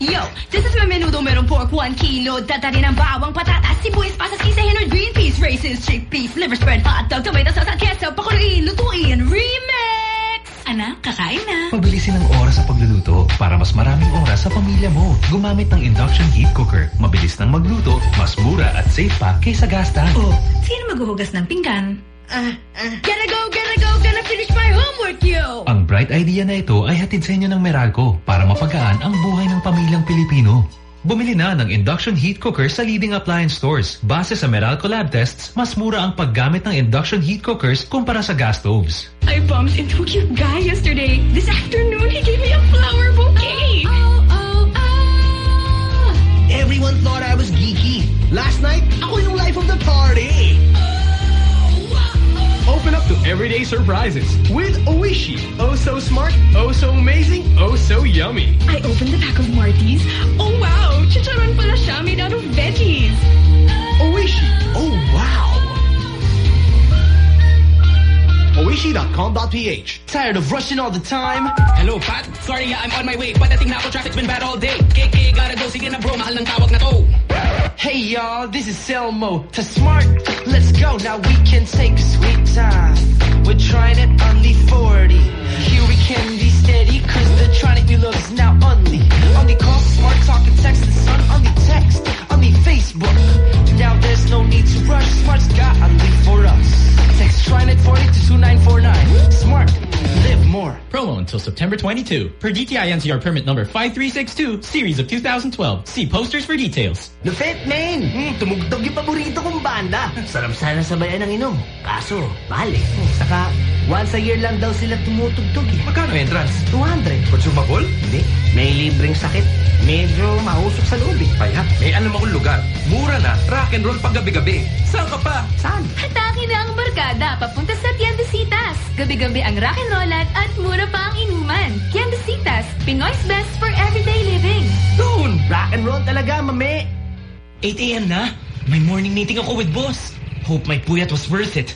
Yo, this is my menudo merong pork 1 kilo. Data rin ang bawang patatas, sibuyas, pasas, kisahin, or green peas, raisins, chickpeas, liver spread, hot dog, tomato sauce, at queso, pakuluin, lutuin, remix! Anak, kakain na. Pabilisin ang oras sa pagluluto para mas maraming oras sa pamilya mo. Gumamit ng induction heat cooker. Mabilis nang magluto, mas mura at safe pa kaysa gastan. Oh, sino maghuhugas ng pinggan? Uh, uh. Gotta go, gotta go, gonna finish my homework, yo! Ang bright idea na ito ay hatid sa inyo ng Meralco para mapagaan ang buhay ng pamilyang Pilipino. Bumili na ng induction heat cooker sa leading appliance stores. Base sa Meralco lab tests, mas mura ang paggamit ng induction heat cookers kumpara sa gas stoves. I bumped into a cute guy yesterday. This afternoon, he gave me a flower bouquet. Oh, oh, oh. Everyone thought I was geeky. Last night, ako yung life of the party. Open up to everyday surprises with Oishi. Oh so smart, oh so amazing, oh so yummy. I opened the pack of Marty's. Oh wow, chicharon pala siya made out of veggies. Oishi. Oh wow. Oishi.com.ph Tired of rushing all the time? Hello, Pat? Sorry, yeah, I'm on my way. Padating na ako, traffic's been bad all day. KK, gotta go. Sige na bro, mahal ng tawag na to. Hey y'all, this is Selmo. To smart, let's go. Now we can take sweet time. We're trying it only 40. Here can be steady, cause the tronic we love is now only. Only call smart, talk and text and son. Only text, only Facebook. Now there's no need to rush. Smart's got only for us. Text TRINET 40 to 2949. Smart, live more. Promo until September 22. Per DTI NCR permit number 5362, series of 2012. See posters for details. Lupit, man! Hmm, tumugtog yung paborito kong banda. Sarap sana sabayan ng inom. Kaso, mahal eh. Saka, once a year lang daw sila tumutugtog eh. Magkano entrance? 200. Consumable? Hindi. May libreng sakit. Medyo mahusok sa loob eh. Kaya, may alam akong lugar. Mura na, rock and roll pag gabi-gabi. Saan ka pa? Saan? Hataki na ang barkada papunta sa Tiendesitas. Gabi-gabi ang rock and rollan at mura pa ang inuman. Tiendesitas, Pinoy's best for everyday living. Doon! Rock and roll talaga, mame. 8 a.m. na? May morning meeting ako with boss. Hope my puyat was worth it.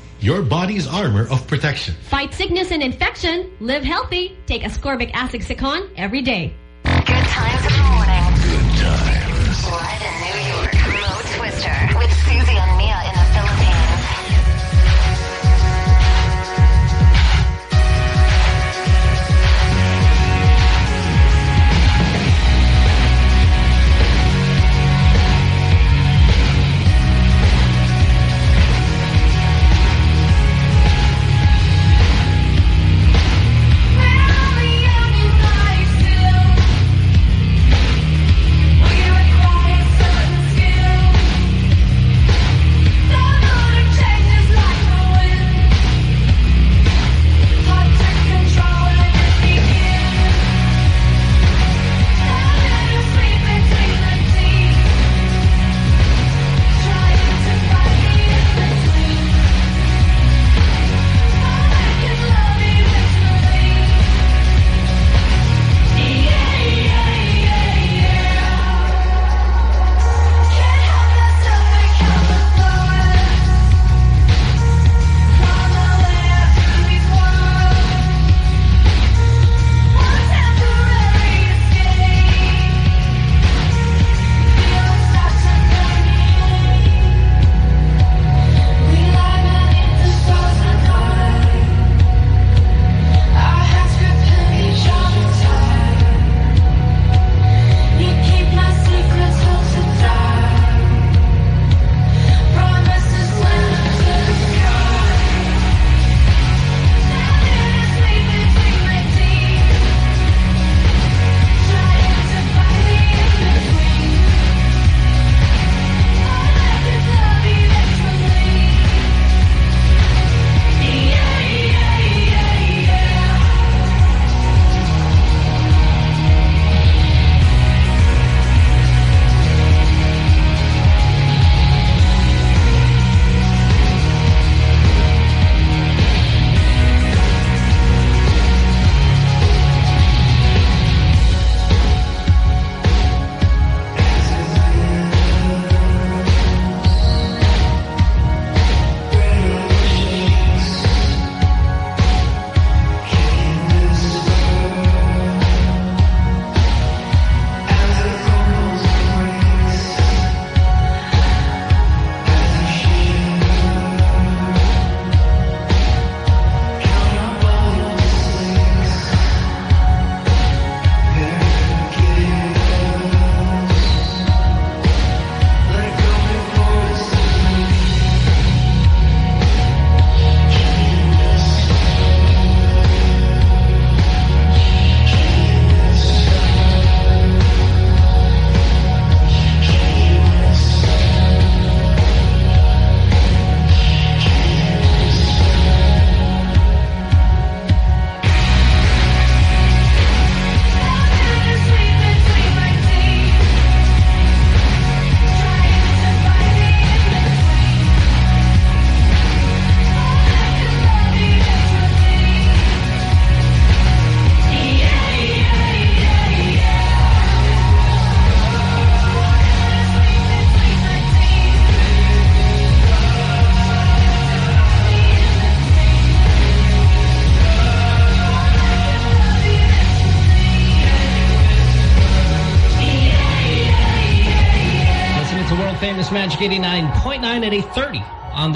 your body's armor of protection. Fight sickness and infection. Live healthy. Take ascorbic acid Secon every day.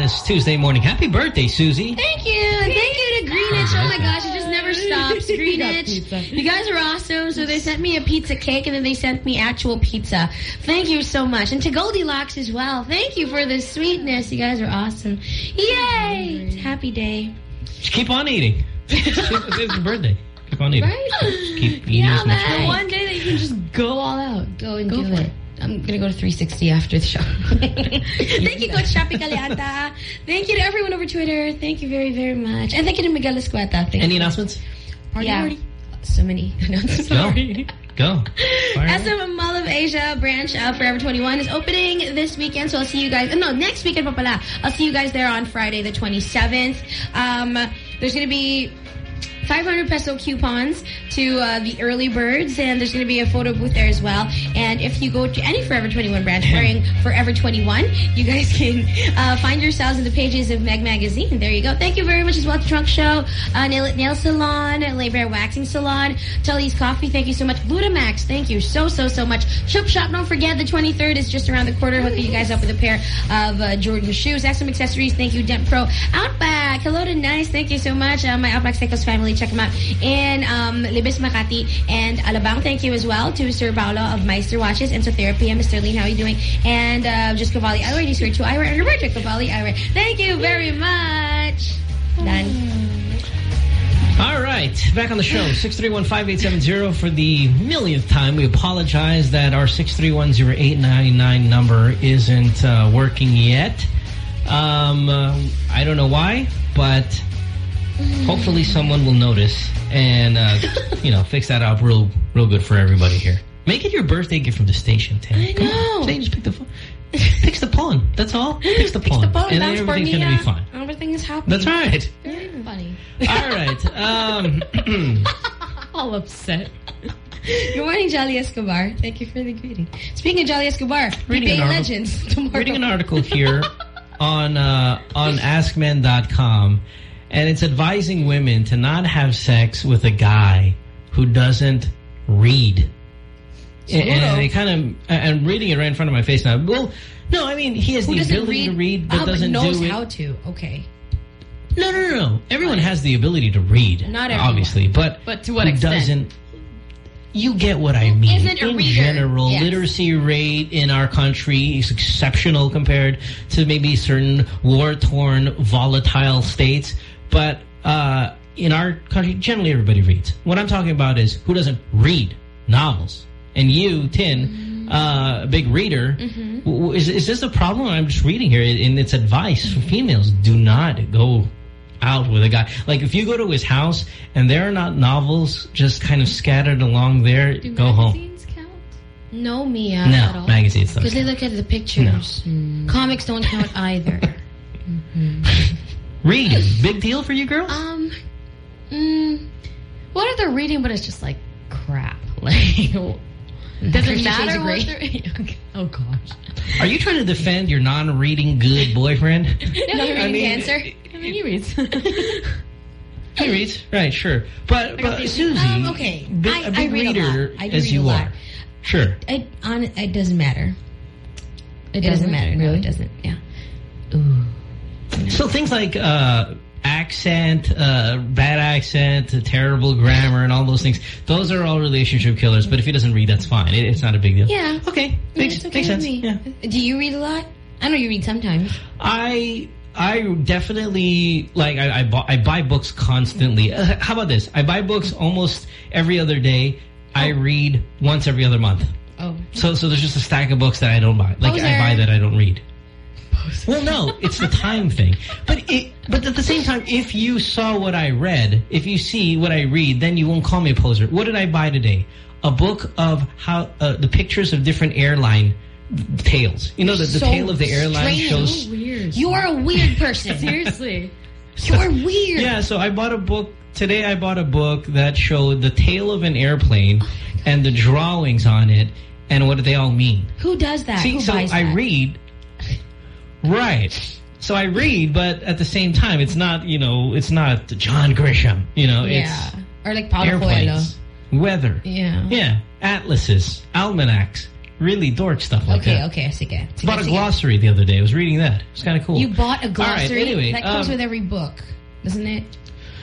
This Tuesday morning. Happy birthday, Susie. Thank you. And thank you to Greenwich. Oh my gosh, it just never stops. Greenwich. You guys are awesome. So they sent me a pizza cake and then they sent me actual pizza. Thank you so much. And to Goldilocks as well. Thank you for the sweetness. You guys are awesome. Yay! It's happy day. Just keep on eating. it's your birthday. Keep on eating. Right? Just keep eating Yeah, as much as man. One day that you can just go all out. Go and Go do for it. it. I'm going to go to 360 after the show. thank you, Coach Shapi Calianta. Thank you to everyone over Twitter. Thank you very, very much. And thank you to Miguel Escueta. Thank Any you. announcements? Party, party. So many announcements. Go. Go. Fire. SM Mall of Asia branch of Forever 21 is opening this weekend, so I'll see you guys. No, next weekend, pa pala. I'll see you guys there on Friday, the 27th. Um, there's going to be 500 peso coupons to uh, the early birds, and there's going to be a photo booth there as well. And if you go to any Forever 21 branch wearing Forever 21, you guys can uh, find yourselves in the pages of Meg Magazine. There you go. Thank you very much as well to Trunk Show, uh, Nail, Nail Salon, Labor Waxing Salon, Tully's Coffee. Thank you so much. Budamax, thank you so, so, so much. Shop Shop, don't forget the 23rd is just around the corner. Hooking you guys up with a pair of uh, Jordan shoes. Axum Accessories, thank you. Dent Pro. Outback, hello to Nice, thank you so much. Uh, my Outback Cycles family, check them out. And um, Libis Makati and Alabang, thank you as well to Sir Paolo of Meister Watches and to Therapy. And Mr. Lean, how are you doing? And uh, just Cavalli Eyewear, Sir to Eyewear, and Roberto Cavalli Eyewear. Thank you very much. Done. All right, back on the show. 631-5870 for the millionth time. We apologize that our 6310899 number isn't uh, working yet. Um, uh, I don't know why, but hopefully someone will notice and, uh, you know, fix that up real real good for everybody here. Make it your birthday gift from the station, Tim. I know. Say, just pick the phone. Picks the pawn. That's all. Picks the pawn. The phone, and that's everything's going to be fine. Everything is happy. That's right. Very funny. All right. Um, All upset. Good morning, Jolly Escobar. Thank you for the greeting. Speaking of Jolly Escobar, Reading debate an legends tomorrow. reading an article here on uh, on AskMen.com, and it's advising women to not have sex with a guy who doesn't read. And, and they kind of, I'm reading it right in front of my face now. Well, no, I mean, he has Who the ability read, to read, but Ah, doesn't knows do it. how to. Okay. No, no, no, no. Everyone has the ability to read, Not everyone. obviously, but But to what extent? doesn't. You get what I mean. isn't in reader. general, Yes. literacy rate in our country is exceptional compared to maybe certain war-torn, volatile states. But uh, in our country, generally everybody reads. What I'm talking about is who doesn't read novels. And you, Tin, uh, a big reader, Mm-hmm. w- w- is, is this a problem? I'm just reading here, and it's advice for females. Do not go out with a guy. Like, if you go to his house and there are not novels just kind of scattered along there, Do go home. magazines count? No, Mia. No, at all. magazines don't Because they look at the pictures. Comics don't count either. Reading, big deal for you girls? Um, mm, what are they reading? But it's just like crap. Like, Does it matter what they're... Okay. Oh, gosh. Are you trying to defend your non-reading good boyfriend? No, I reading mean, cancer. I mean, he reads. He reads, right? Sure, but but Susie, Um, okay. big, I- a big I read a lot. reader I as read you a lot. are, sure. It, on, it doesn't matter. It, doesn't, doesn't? matter. No, it doesn't. Yeah. So things like uh, accent, uh, bad accent, terrible grammar, and all those things, those are all relationship killers. But if he doesn't read, that's fine. It, it's not a big deal. Yeah. Okay. Makes, it's okay makes sense. Yeah. Do you read a lot? I know you read sometimes. I I definitely like I I, bu I buy books constantly. Uh, how about this? I buy books almost every other day. I read once every other month. Oh. So so there's just a stack of books that I don't buy. Like I buy that I don't read. Well, no, it's the time thing. But it, but at the same time, if you saw what I read, if you see what I read, then you won't call me a poser. What did I buy today? A book of how uh, the pictures of different airline tails. You know, the, the So tail of the airline strange. shows Weird. You are a weird person. Seriously. You're weird. Yeah, so I bought a book. Today I bought a book that showed the tail of an airplane Oh and the drawings on it and what do they all mean. Who does that? See, Who so buys I that? read. Right. So I read, but at the same time, it's not, you know, it's not John Grisham. You know, Yeah. Or like Paulo Coelho. airplanes, weather. Yeah. Yeah. Atlases, almanacs, really dork stuff like Okay, that. okay, sige. Sige, Bought a sige. glossary the other day. I was reading that. It's kind of cool. You bought a right, glossary anyway, that comes um, with every book, doesn't it?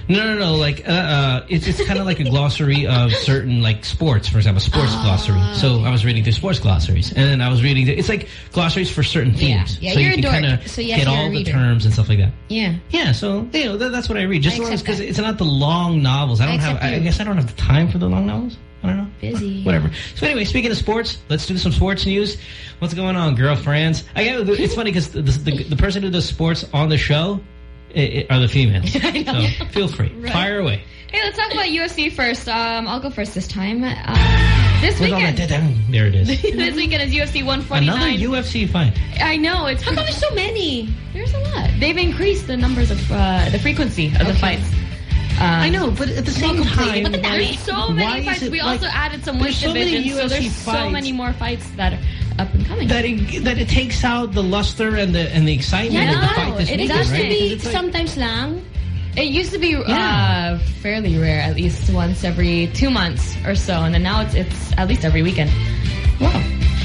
No, no, no. Like, uh, uh, it's it's kind of like a glossary of certain like sports, for example, sports glossary. Ah, So I was reading through sports glossaries, and then I was reading. The, it's like glossaries for certain Yeah. themes. Yeah, so you're you can kind of so yes, get all the terms and stuff like that. Yeah. Yeah, so you know that, that's what I read. Just I as long as accept because it's not the long novels. I don't have. accept I, I guess I don't have the time for the long novels. I don't know. Busy. Whatever. So anyway, speaking of sports, let's do some sports news. What's going on, girlfriends? I it's funny because the, the, the person who does sports on the show are the females. So feel free, Right. fire away. Hey, let's talk about UFC first. Um, I'll go first this time. Uh, this all that weekend. da-dang? There it is. this weekend is UFC 149. Another UFC fight. I know it's. How come there's so many? There's a lot. They've increased the numbers of uh, the frequency of the fights. Um, I know, but at the same time, but there's so many fights. We like- also added some weight so many divisions, so there's so many more fights that are up and coming. That it, that it takes out the luster and the and the excitement of the fight this it weekend, does right? to be like- sometimes lang. It used to be Yeah. uh, fairly rare, at least once every two months or so, and then now it's it's at least every weekend. Wow.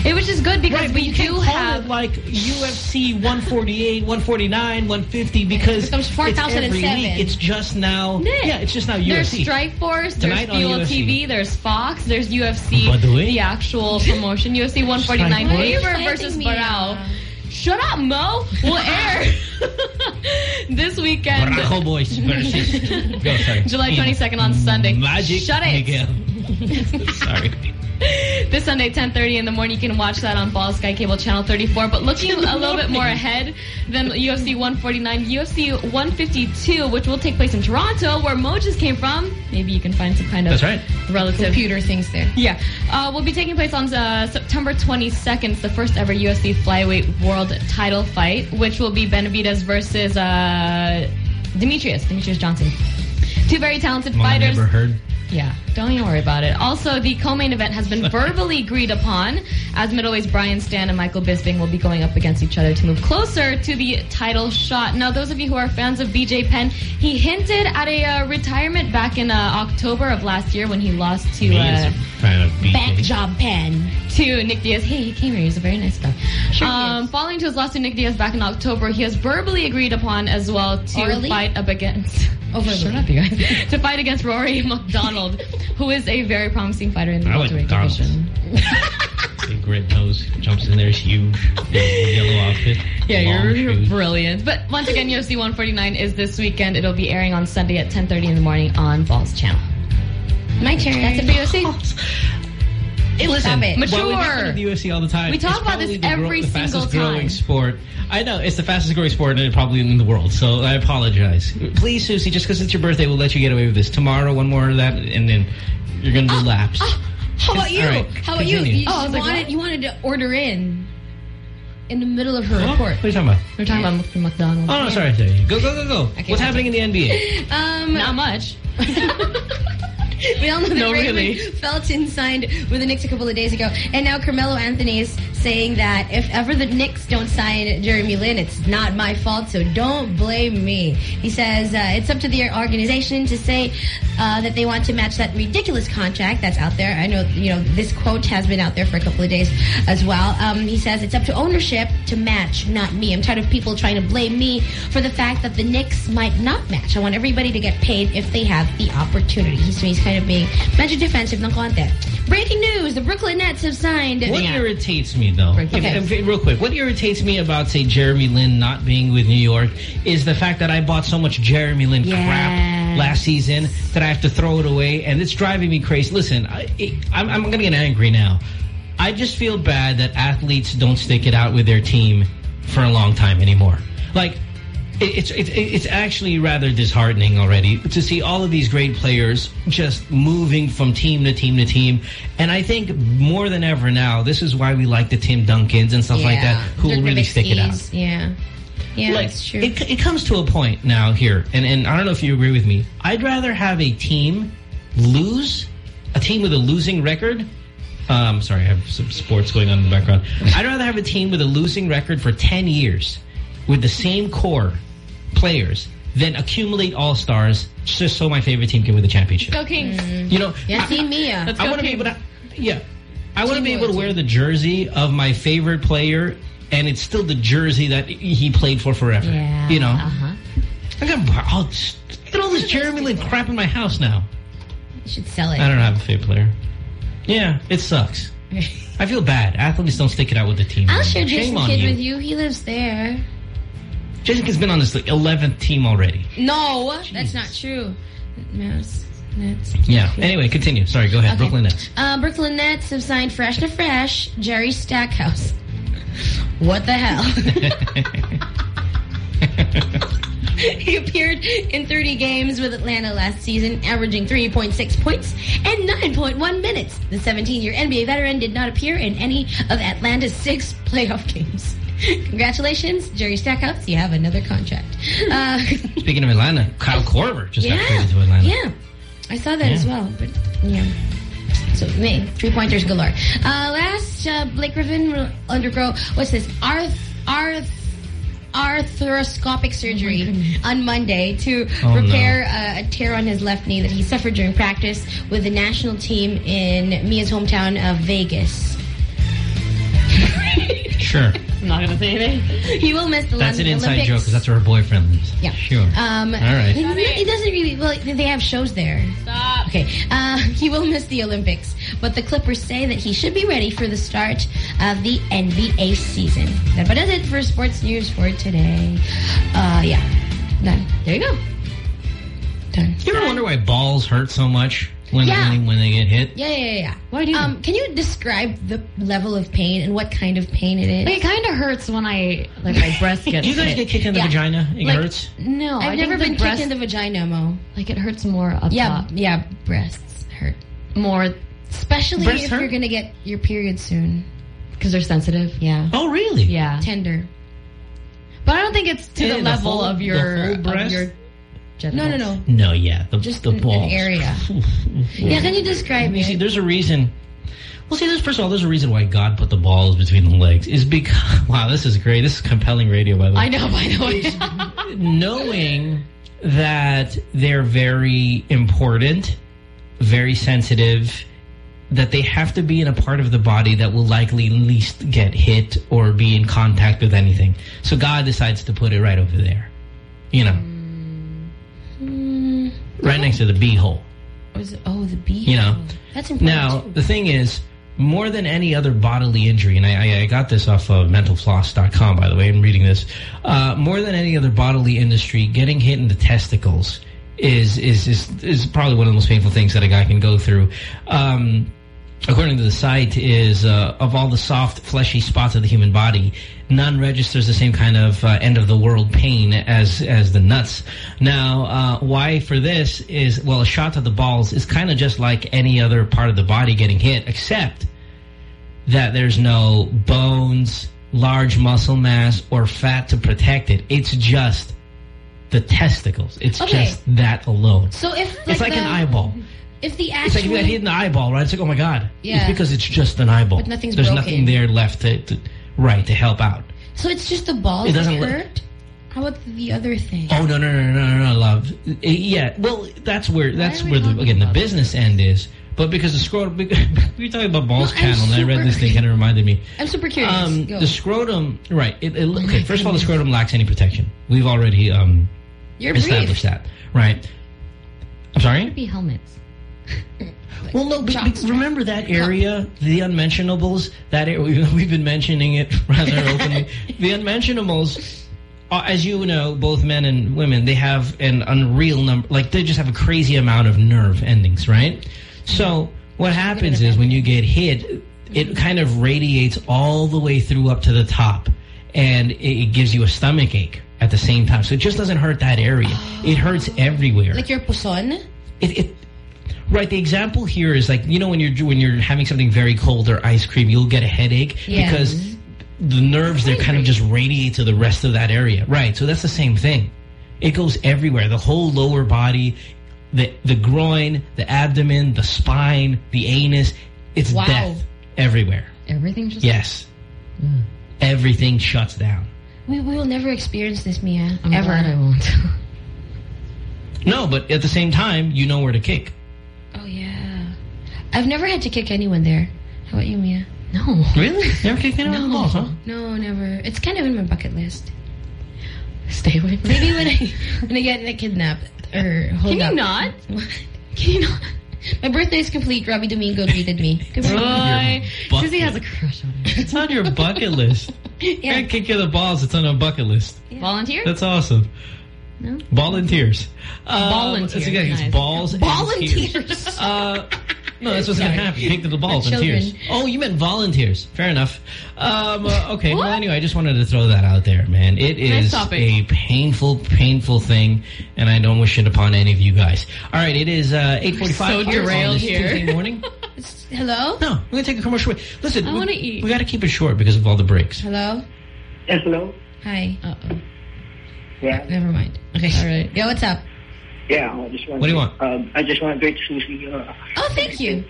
It, was just good because Right, we you do call have it like UFC 148, 149, 150 because It becomes it's every 4007. week. It's just now. Yeah, it's just now There's UFC. Strike Force, Tonight there's on Fuel TV, there's Fox, there's UFC, oh, By the way- actual promotion, UFC 149 Strike Force? Faber Why are you versus fighting Barao. Shut up, Mo. Will air this weekend. Barako boys versus. Go, sorry. July 22nd on Sunday. Magic Shut it. Miguel. sorry. This Sunday, 10.30 in the morning, you can watch that on Ball Sky Cable Channel 34. But looking a little bit more ahead than UFC 149, UFC 152, which will take place in Toronto, where Mo just came from. Maybe you can find some kind of That's right. relative Computer things there. Yeah. Uh, will be taking place on uh, September 22nd. The first ever UFC flyweight world title fight, which will be Benavidez versus uh, Demetrius, Demetrius Johnson. Two very talented One I fighters. Never heard. Yeah, don't even worry about it. Also, the co-main event has been verbally agreed upon as middleweights Brian Stann and Michael Bisping will be going up against each other to move closer to the title shot. Now, those of you who are fans of BJ Penn, he hinted at a uh, retirement back in uh, October of last year when he lost to Me uh, as a fan of BJ. Back job pen. to Nick Diaz. Hey, he came here. He's a very nice guy. Sure he um, following to his loss to Nick Diaz back in October, he has verbally agreed upon as well to Orally? fight up against. Oh, verbally. Shut up, you guys. to fight against Rory MacDonald, who is a very promising fighter in the I like welterweight McDonald's. division. Big red nose jumps in there. It's huge. Yellow outfit. Yeah, you're, you're shoes. brilliant. But once again, UFC 149 is this weekend. It'll be airing on Sunday at 10:30 in the morning on Balls Channel. My turn. That's it for UFC. Hey, listen, Stop it. Well, we Mature. talk about the UFC all the time. We talk It's about this the gro- every the single fastest growing sport. I know it's the fastest growing sport and probably in the world. So I apologize. Please, Susie, just because it's your birthday, we'll let you get away with this. Tomorrow, one more of that, and then you're gonna do laps. How about you? All right, How about you? continue. You, Oh, you was like, wanted what? you wanted to order in in the middle of her Huh? report. What are you talking about? We're talking about Mr. McDonald. Oh no, sorry, sorry. Go, go, go, go. Okay, What's my happening in the NBA? Um, Not much. we all know that No, Raymond really. Felton signed with the Knicks a couple of days ago, and now Carmelo Anthony is saying that if ever the Knicks don't sign Jeremy Lin, it's not my fault, so don't blame me. He says uh, it's up to the organization to say uh, that they want to match that ridiculous contract that's out there. I know, you know, this quote has been out there for a couple of days as well. Um, he says it's up to ownership to match, not me. I'm tired of people trying to blame me for the fact that the Knicks might not match. I want everybody to get paid if they have the opportunity. He's, he's kind of being medyo defensive ng konti. Breaking news, the Brooklyn Nets have signed... What irritates me, though, Okay. real quick, what irritates me about, say, Jeremy Lin not being with New York is the fact that I bought so much Jeremy Lin crap last season that I have to throw it away, and it's driving me crazy. Listen, I, I'm, I'm going to get angry now. I just feel bad that athletes don't stick it out with their team for a long time anymore. Like, it's it's it's actually rather disheartening already to see all of these great players just moving from team to team to team. And I think more than ever now, this is why we like the Tim Duncans and stuff like that, who will really stick it out. Yeah. Yeah, like, that's true. It, it comes to a point now here, and, and I don't know if you agree with me. I'd rather have a team lose, a team with a losing record. Um, sorry, I have some sports going on in the background. I'd rather have a team with a losing record for 10 years with the same core players then accumulate all-stars just so my favorite team can win the championship. Go Kings. You know, Yasin Mia. Let's I want to be able to, yeah. I want to be able to wear the jersey of my favorite player, and it's still the jersey that he played for forever. Yeah. You know? Uh-huh. I got, I'll just get all this Jeremy Lin crap in my house now. You should sell it. I don't have a favorite player. Yeah, it sucks. I feel bad. Athletes don't stick it out with the team. I'll share Shame Jason on Kidd you. with you. He lives there. Jason Kidd's been on this like, 11th team already. No, that's not true. Nets. Nets. Yeah. Anyway, continue. Sorry, go ahead. Okay. Brooklyn Nets. Uh, Brooklyn Nets have signed fresh to fresh Jerry Stackhouse. What the hell? he appeared in 30 games with Atlanta last season, averaging 3.6 points and 9.1 minutes. The 17-year NBA veteran did not appear in any of Atlanta's six playoff games. Congratulations, Jerry Stackhouse. You have another contract. Uh, Speaking of Atlanta, Kyle Korver just got traded to Atlanta. Yeah, I saw that as well. But yeah, so me three pointers galore. Uh, last, uh, Blake Griffin will undergo what's this? Arth arth arthroscopic surgery on Monday to Oh, no. repair uh, a tear on his left knee that he suffered during practice with the national team in Mia's hometown of Vegas. Sure. I'm not going to say anything. He will miss the That's an inside Olympics. joke because that's where her boyfriend lives. Yeah. Sure. Um, All right. It, he doesn't really. Well, they have shows there. Stop. Okay. Uh, he will miss the Olympics, but the Clippers say that he should be ready for the start of the NBA season. That about does it for sports news for today. Uh, yeah. Done. There you go. Done. You ever wonder why balls hurt so much when, Yeah. when, when they get hit? Yeah, yeah, yeah. yeah. Why do you? Um, can you describe the level of pain and what kind of pain it is? Like, it kind of hurts when I, like, my breast gets You guys hit. get kicked in the Yeah. vagina? It Like, hurts? No, I've I never been breast, kicked in the vagina, Mo. Like, it hurts more up Yeah, top. yeah. Breasts hurt More especially Breasts if hurt? you're gonna get your period soon. because they're sensitive. Yeah. Oh, really? Yeah. Tender. But I don't think it's to Yeah, the the level whole- of the your whole of your genitals. No, no, no. No, yeah. The, Just the an- an area. Yeah, can you describe You see, there's a reason. Well, see, there's, first of all, there's a reason why God put the balls between the legs. Is because, wow, this is great. This is compelling radio, by the way. I know, by the way. knowing that they're very important, very sensitive, that they have to be in a part of the body that will likely least get hit or be in contact with anything. So God decides to put it right over there. You know, Mm, right next to the bee hole. was it, oh, the bee. You know. That's important. Now, too. the thing is, more than any other bodily injury, and I, I, I got this off of mentalfloss.com, by the way, I'm reading this, uh, more than any other bodily industry, getting hit in the testicles is, is, is, is probably one of the most painful things that a guy can go through. Um, according to the site, is uh, of all the soft, fleshy spots of the human body, none registers the same kind of uh, end-of-the-world pain as as the nuts. Now, uh, why for this is, well, a shot to the balls is kind of just like any other part of the body getting hit, except that there's no bones, large muscle mass, or fat to protect it. It's just the testicles. It's Okay. just that alone. So if like it's like the, an eyeball. If the actual It's like if you got hit in the eyeball, right? It's like, oh my God. Yeah. It's because it's just an eyeball. But nothing's There's broken. nothing there left to, to, right, to help out. so it's just the balls It doesn't that hurt. How about the other thing? Oh, no, no, no, no, no, no, love. Uh, Yeah, well, that's where, that's where the, again, the about business end is. But because the scrotum, we are talking about balls No, I'm channel, and I read this thing and it reminded me. I'm super curious. Um, the scrotum, right. It, it, okay, first of all, the scrotum lacks any protection. We've already um, You're established that. Right. I'm sorry? Be helmets. Well, no, but, remember that area, the unmentionables, that area, we've, been mentioning it rather openly. the unmentionables, uh, as you know, both men and women, they have an unreal number, like they just have a crazy amount of nerve endings, right? So what happens is when you get hit, it kind of radiates all the way through up to the top, and it, it gives you a stomach ache at the same time. So it just doesn't hurt that area. It hurts everywhere. like your puson? It, it right. The example here is like you know when you're when you're having something very cold or ice cream, you'll get a headache Yeah. because the nerves they're kind of just radiate to the rest of that area. Right. So that's the same thing. It goes everywhere. The whole lower body, the the groin, the abdomen, the spine, the anus. It's Wow. death everywhere. Everything just Yes. Mm. Everything shuts down. We, we will never experience this, Mia. I'm ever. glad I won't. No, but at the same time, you know where to kick. Oh, yeah. I've never had to kick anyone there. How about you, Mia? No. Really? Never kicked anyone in the balls, huh? No, never. It's kind of in my bucket list. Stay away from Maybe when I when I get like, kidnapped or hold Can you up. not? Can you not? My birthday is complete. Robbie Domingo greeted me. Good morning. Roy. bucket. Susie has a crush on him. It's on your bucket list. Yeah. I kick you the balls. It's on a bucket list. Volunteer? That's awesome. No? Volunteers. Um, Volunteers, so again, it's nice. balls and Volunteers. tears. Uh, no, that's what's going to happen. Kick to the balls The and tears. Oh, you meant volunteers. Fair enough. Um, uh, okay, well, anyway, I just wanted to throw that out there, man. It is Nice a painful, painful thing, and I don't wish it upon any of you guys. All right, it is uh, 8.45 So here on derailed this here. Tuesday morning. Hello? No, we're going to take a commercial break. Listen, I we- wanna eat. We got to keep it short because of all the breaks. Hello? Yes, hello? Hi. Uh-oh. Yeah. Never mind. Okay. All right. Yeah, what's up? Yeah, I just want What do you want? Um, I just want to greet Susie. Uh, Oh, thank you.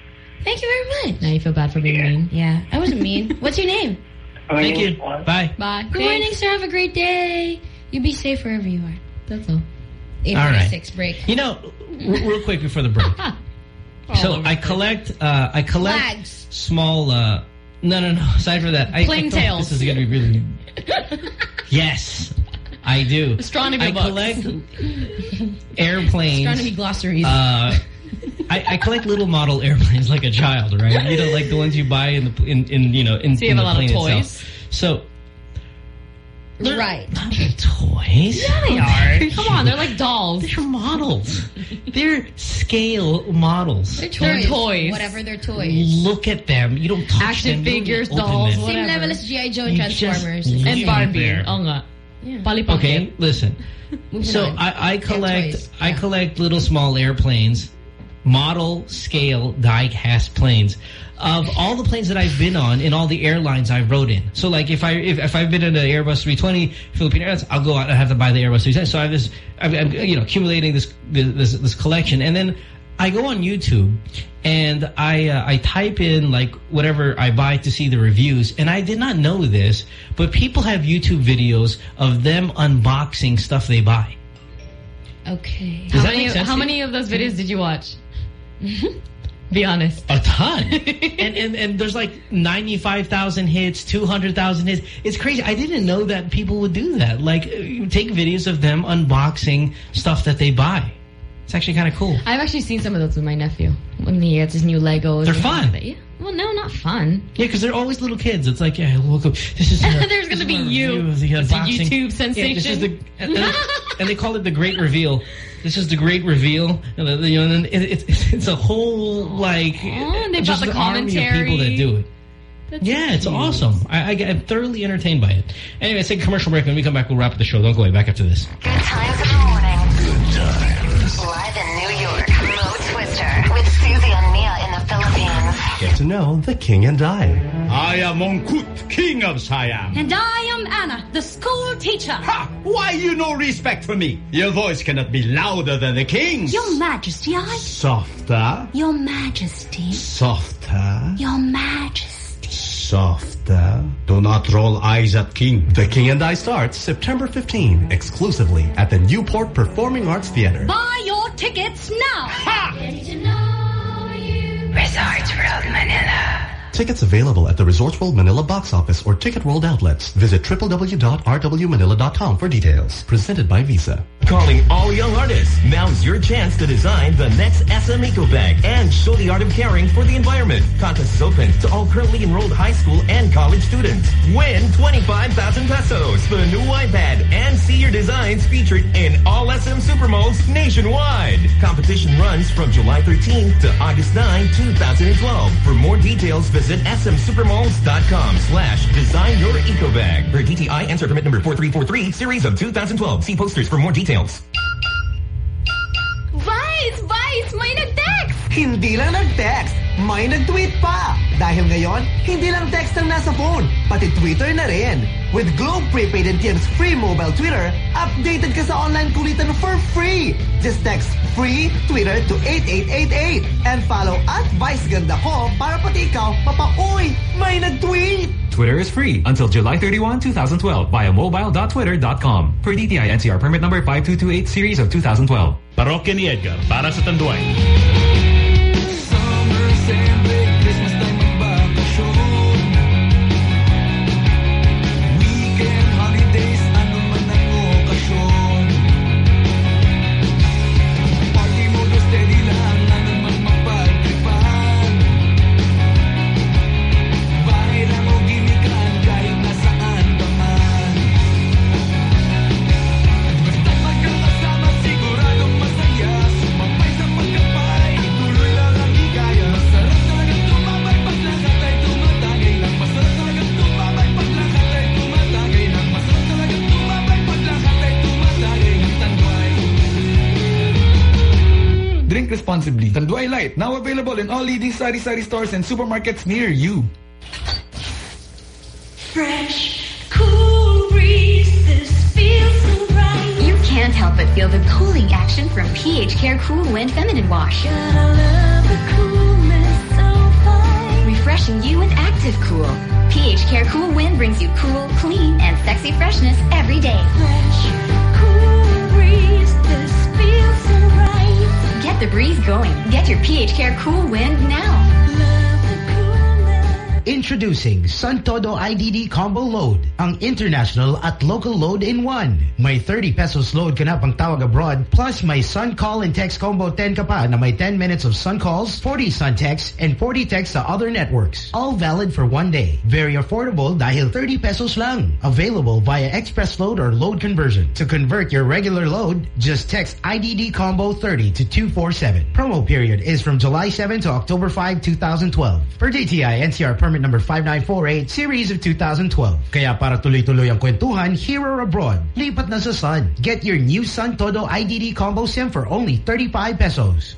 Thank you very much. Now you feel bad for being mean. Yeah, I wasn't mean. What's your name? my Thank name you. Bye. Bye. Good morning, sir. Have a great day. You be safe wherever you are. That's all. 846 break. You know, real quick before the break. so I collect, uh, I collect Flags. small. Uh, no, no, no. Aside from that, I, Plain I feel like tails. This is going to be really. yes, I do. Astronomy I books. collect airplanes. Astronomy glossaries. Uh, I, I collect little model airplanes like a child, right? You know, like the ones you buy in the in, in you know in, So you in have the a lot of plane toys? itself. So they're right. not toys. Yeah, they are. Come on, they're like dolls. They're models. They're scale models. They're toys. They're toys. Whatever they're toys. Look at them. You don't touch Action them. You don't figures, dolls, them. Same level as G.I. Joe and Transformers. And Barbie. Oh nga. Yeah. Polly Pocket. Okay, listen. So. I, I collect toys. I collect little small airplanes, model scale die cast planes of all the planes that I've been on in all the airlines I've rode in. So like if I if, if I've been in an Airbus 320 Philippine Airlines, I'll go out and have to buy the Airbus 320. So I have this I'm, I'm you know accumulating this this this collection and then I go on YouTube and I uh, I type in like whatever I buy to see the reviews and I did not know this but people have YouTube videos of them unboxing stuff they buy. Okay. Does How that many, make sense how many of those videos did you watch? Be honest. A ton. and, and and there's like 95,000 hits, 200,000 hits. It's crazy. I didn't know that people would do that. Like, take videos of them unboxing stuff that they buy. It's actually kind of cool. I've actually seen some of those with my nephew when he gets his new Legos. They're fun. like. Yeah. Well, no, not fun. Yeah, because they're always little kids. It's like, yeah, welcome. This is our, There's gonna be you. review of the It's a unboxing. YouTube Yeah, this is sensation. the, and, and- and they call it the Great Reveal. This is the Great Reveal. And, uh, you know, and it, it, it's a whole like Oh, they just brought the an army of people that do it. That's Yeah, it's cute. awesome. I, I get I'm thoroughly entertained by it. Anyway, let's take commercial break. When we come back, we'll wrap up the show. Don't go away. Back after this. Good times Get to know the king and I. I am Mongkut, king of Siam. And I am Anna, the school teacher. Ha! Why you no respect for me? Your voice cannot be louder than the king's. Your Majesty, I... Softer, Your Majesty. softer, Your Majesty. softer. Do not roll eyes at king. The King and I starts September 15, exclusively at the Newport Performing Arts Theater. Buy your tickets now. Resorts World Manila. Tickets available at the Resorts World Manila box office or Ticket World outlets. Visit www.rwmanila.com for details. Presented by Visa. Calling all young artists. Now's your chance to design the next SM Eco Bag and show the art of caring for the environment. Contest is open to all currently enrolled high school and college students. Win 25,000 pesos, the new iPad, and see your designs featured in all SM Supermalls nationwide. Competition runs from July 13 to August 9, 2012. For more details, visit smsupermalls.com slash design your eco bag. Per DTI NCR permit number 4343, series of 2012. See posters for more details. Vice! Vice! May nag-text! Hindi lang nag-text, may nag-tweet pa. Dahil ngayon, hindi lang text ang nasa phone, pati Twitter na rin. With Globe Prepaid and TM's free mobile Twitter, updated ka sa online kulitan for free. Just text free Twitter to 8888 and follow at Vice Ganda ko para pati ikaw mapa-uy, may nag-tweet. Twitter is free until July 31, 2012 via mobile.twitter.com. Per DTI NCR permit number 5228 series of 2012. Parokya ni Edgar para sa Tanduay. Responsibly. Tanduay Light, now available in all leading sari-sari stores and supermarkets near you. Fresh, cool breeze. This feels so right. You can't help but feel the cooling action from pH Care Cool Wind Feminine Wash. Gotta love the coolness so fine. Refreshing you with active cool. pH Care Cool Wind brings you cool, clean, and sexy freshness every day. Fresh, The breeze going. Get your pH Care Cool Wind now. Introducing Sun Todo IDD Combo Load, ang international at local load in one. May 30 pesos load ka na pang tawag abroad, plus may Sun Call and Text Combo 10 ka pa na may 10 minutes of Sun Calls, 40 Sun Texts, and 40 texts sa other networks. All valid for one day. Very affordable dahil 30 pesos lang. Available via express load or load conversion. To convert your regular load, just text IDD Combo 30 to 247. Promo period is from July 7 to October 5, 2012. Per DTI NCR permit number 5948, series of 2012. Kaya para tuloy-tuloy ang kwentuhan, here or abroad, lipat na sa Sun. Get your new Sun Todo IDD combo SIM for only 35 pesos.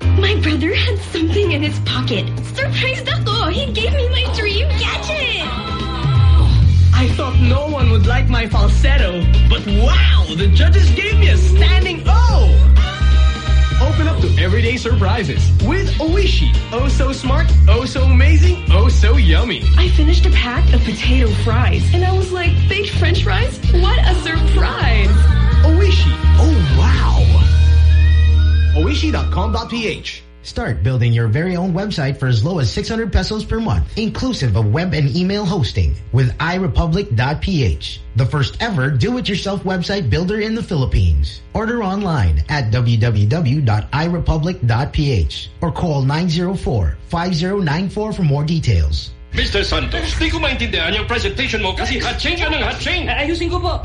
My brother had something in his pocket. Surprised ako! He gave me my dream gadget! I thought no one would like my falsetto, but wow, the judges gave me a standing O! Open up to everyday surprises with Oishi. Oh so smart, oh so amazing, oh so yummy. I finished a pack of potato fries, and I was like, baked french fries? What a surprise! Oishi. Oh, wow. Oishi.com.ph Start building your very own website for as low as 600 pesos per month, inclusive of web and email hosting with iRepublic.ph, the first ever do-it-yourself website builder in the Philippines. Order online at www.iRepublic.ph or call 904-5094 for more details. Mr. Santos, di ko maintindihan yung presentation mo kasi hatching ka ng hatching. Ayusin ko po.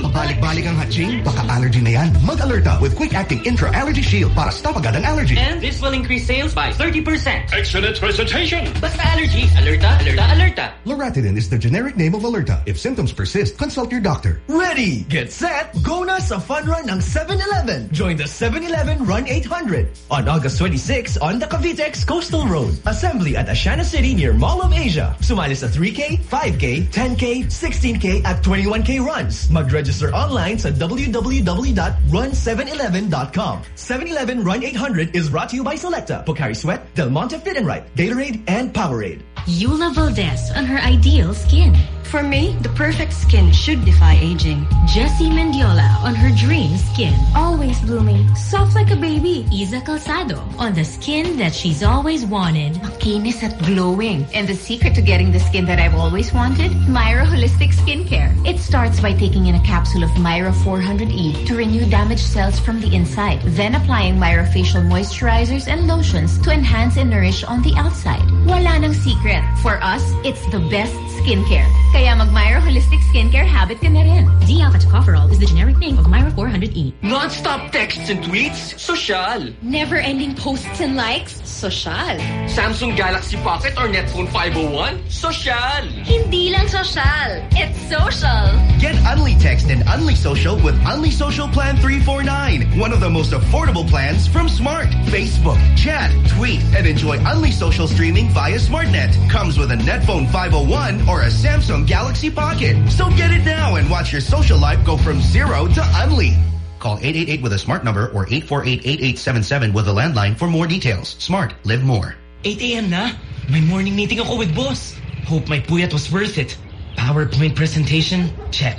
Pabalik-balik ang hatching, baka allergy na yan. Mag-alerta with quick-acting intra-allergy shield para stop agad ang allergy. And this will increase sales by 30%. Excellent presentation. Basta allergy, alerta, alerta, alerta. Loratadine is the generic name of Alerta. If symptoms persist, consult your doctor. Ready, get set, go na sa fun run ng 7-Eleven. Join the 7-Eleven Run 800 on August 26 on the Cavitex Coastal Road. Assembly at Aseana City near Mall of Asia. Sumali sa 3K, 5K, 10K, 16K at 21K runs. Mag-register online sa www.run711.com. 7-Eleven Run 800 is brought to you by Selecta, Pocari Sweat, Del Monte Fit and Right, Gatorade, and Powerade. Eula Valdez on her ideal skin. For me, the perfect skin should defy aging. Jessy Mendiola on her dream skin. Always blooming, soft like a baby. Iza Calzado on the skin that she's always wanted. Makinis at glowing. And the secret to getting the skin that I've always wanted? Myra Holistic Skincare. It starts by taking in a capsule of Myra 400E to renew damaged cells from the inside. Then applying Myra facial moisturizers and lotions to enhance and nourish on the outside. Wala nang secret. For us, it's the best skincare. Kaya mag-Myra Holistic Skincare habit ka na rin. D-alpha tocopherol is the generic name of Myra 400E. Non-stop texts and tweets? Social. Never-ending posts and likes? Social. Samsung Galaxy Pocket or Netphone 501? Social. Hindi lang social. It's social. Get Unli Text and Unli Social with Unli Social Plan 349. One of the most affordable plans from Smart. Facebook, chat, tweet, and enjoy Unli Social streaming via SmartNet. Comes with a Netphone 501 or a Samsung Galaxy Pocket. So get it now and watch your social life go from zero to Unli. Call 888 with a smart number or 848-8877 with a landline for more details. Smart. Live more. 8 a.m. na. My morning meeting ako with boss. Hope my puyat was worth it. PowerPoint presentation? Check.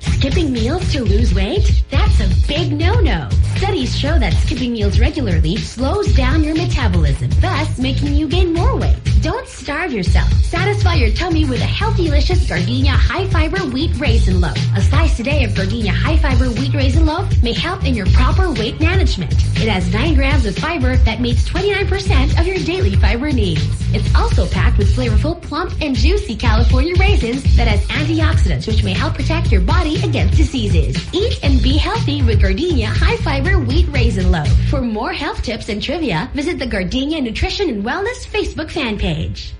Skipping meals to lose weight? That's a big no-no. Studies show that skipping meals regularly slows down your metabolism, thus making you gain more weight. Don't starve yourself. Satisfy your tummy with a healthy, delicious Gardenia high-fiber wheat raisin loaf. A slice today of Gardenia high-fiber wheat raisin loaf may help in your proper weight management. It has 9 grams of fiber that meets 29% of your daily fiber needs. It's also packed with flavorful, plump, and juicy California raisins that has antioxidants which may help protect your body against diseases. Eat and be healthy with Gardenia High Fiber Wheat Raisin Loaf. For more health tips and trivia, visit the Gardenia Nutrition and Wellness Facebook fan page.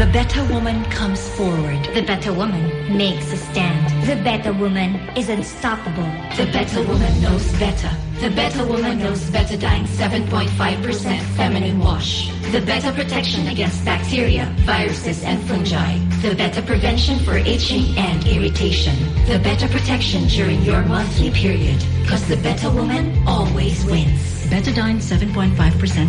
The better woman comes forward. The better woman makes a stand. The better woman is unstoppable. The better woman knows better. The better woman knows Betadine 7.5% feminine wash. The better protection against bacteria, viruses, and fungi. The better prevention for itching and irritation. The better protection during your monthly period. Because the better woman always wins. Betadine 7.5%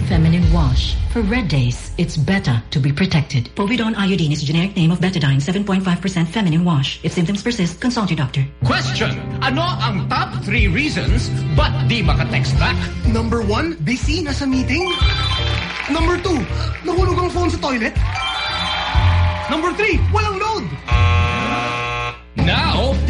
feminine wash. For red days, it's better to be protected. Povidone iodine is a generic name of Betadine 7.5% feminine wash. If symptoms persist, consult your doctor. Question. Ano ang top three reasons ba't di maka-text back? Number one, busy, nasa meeting. Number two, nahulog ang phone sa toilet. Number three, walang load. Now,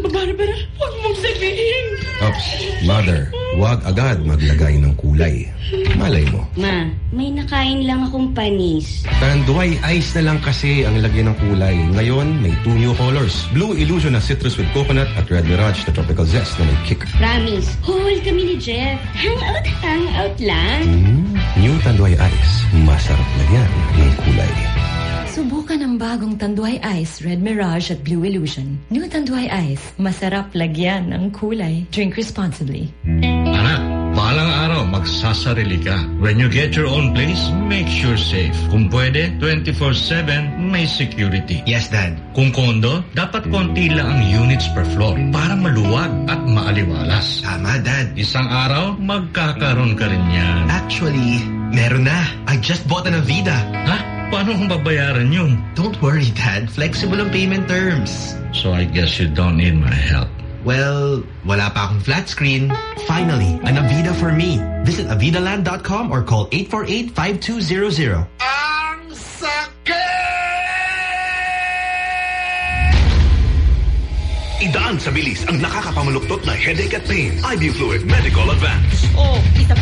Barbara, huwag mong sabihin. Ops, mother, huwag agad maglagay ng kulay. Malay mo. Ma, may nakain lang akong panis. Tanduay ice na lang kasi ang lagyan ng kulay. Ngayon, may two new colors. Blue Illusion na citrus with coconut at Red Mirage na tropical zest na may kick. Promise, whole kami ni Jeff. Hangout, hangout lang. Mm, new Tanduay ice. Masarap lagyan ng kulay. Subukan ang bagong Tanduay Ice, Red Mirage at Blue Illusion. New Tanduay Ice, masarap lagyan ng kulay. Drink responsibly. Anak, balang araw magsasarili ka. When you get your own place, make sure safe. Kung pwede, 24-7, may security. Yes, Dad. Kung kondo, dapat konti lang ang units per floor para maluwag at maaliwalas. Tama, Dad. Isang araw, magkakaroon ka rin yan. Actually, meron na. I just bought an Avida. Ha? Paano kung babayaran yun? Don't worry, Dad. Flexible ang payment terms. So I guess you don't need my help. Well, wala pa akong flat screen. Finally, an Avida for me. Visit avidaland.com or call 848-5200. Ang Idaan sa bilis ang nakakapamaluktot na headache at pain. Ibufluid Medicol Advance. Oh, isa pang mabilis.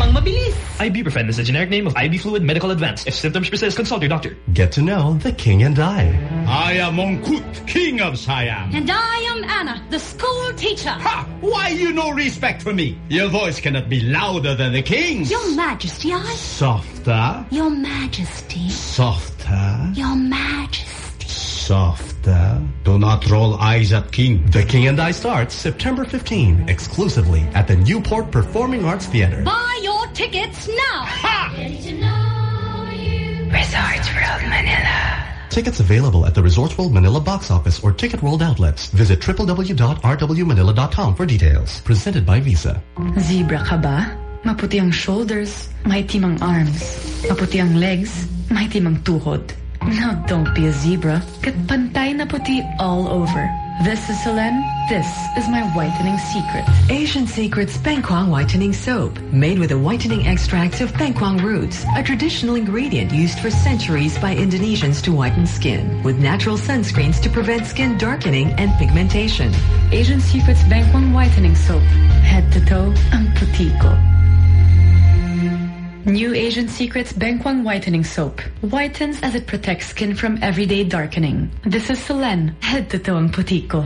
Ibuprofen is a generic name of Ibufluid Medicol Advance. If symptoms persist, consult your doctor. Get to know the king and I. I am Mongkut, king of Siam. And I am Anna, the school teacher. Ha! Why you no respect for me? Your voice cannot be louder than the king's. Your Majesty, I... Softer, Your Majesty. softer, Your Majesty. softer. Do not roll eyes at king. The King and I starts September 15, exclusively at the Newport Performing Arts Theater. Buy your tickets now. Resorts World Manila. Tickets available at the Resorts World Manila box office or Ticket World outlets. Visit www.rwmanila.com for details. Presented by Visa. Zebra ka ba? Maputi ang shoulders, mighty mang arms. Maputi ang legs, mighty mang tuhod. Now don't be a zebra. Get pantay na puti all over. This is Selene. This is my whitening secret. Asian Secrets Bangkwang Whitening Soap. Made with the whitening extracts of bangkwang roots, a traditional ingredient used for centuries by Indonesians to whiten skin, with natural sunscreens to prevent skin darkening and pigmentation. Asian Secrets Bangkwang Whitening Soap. Head to toe, ang puti ko. New Asian Secrets Bangkwang Whitening Soap. Whitens as it protects skin from everyday darkening. This is Selene. Head to toe ang puti ko.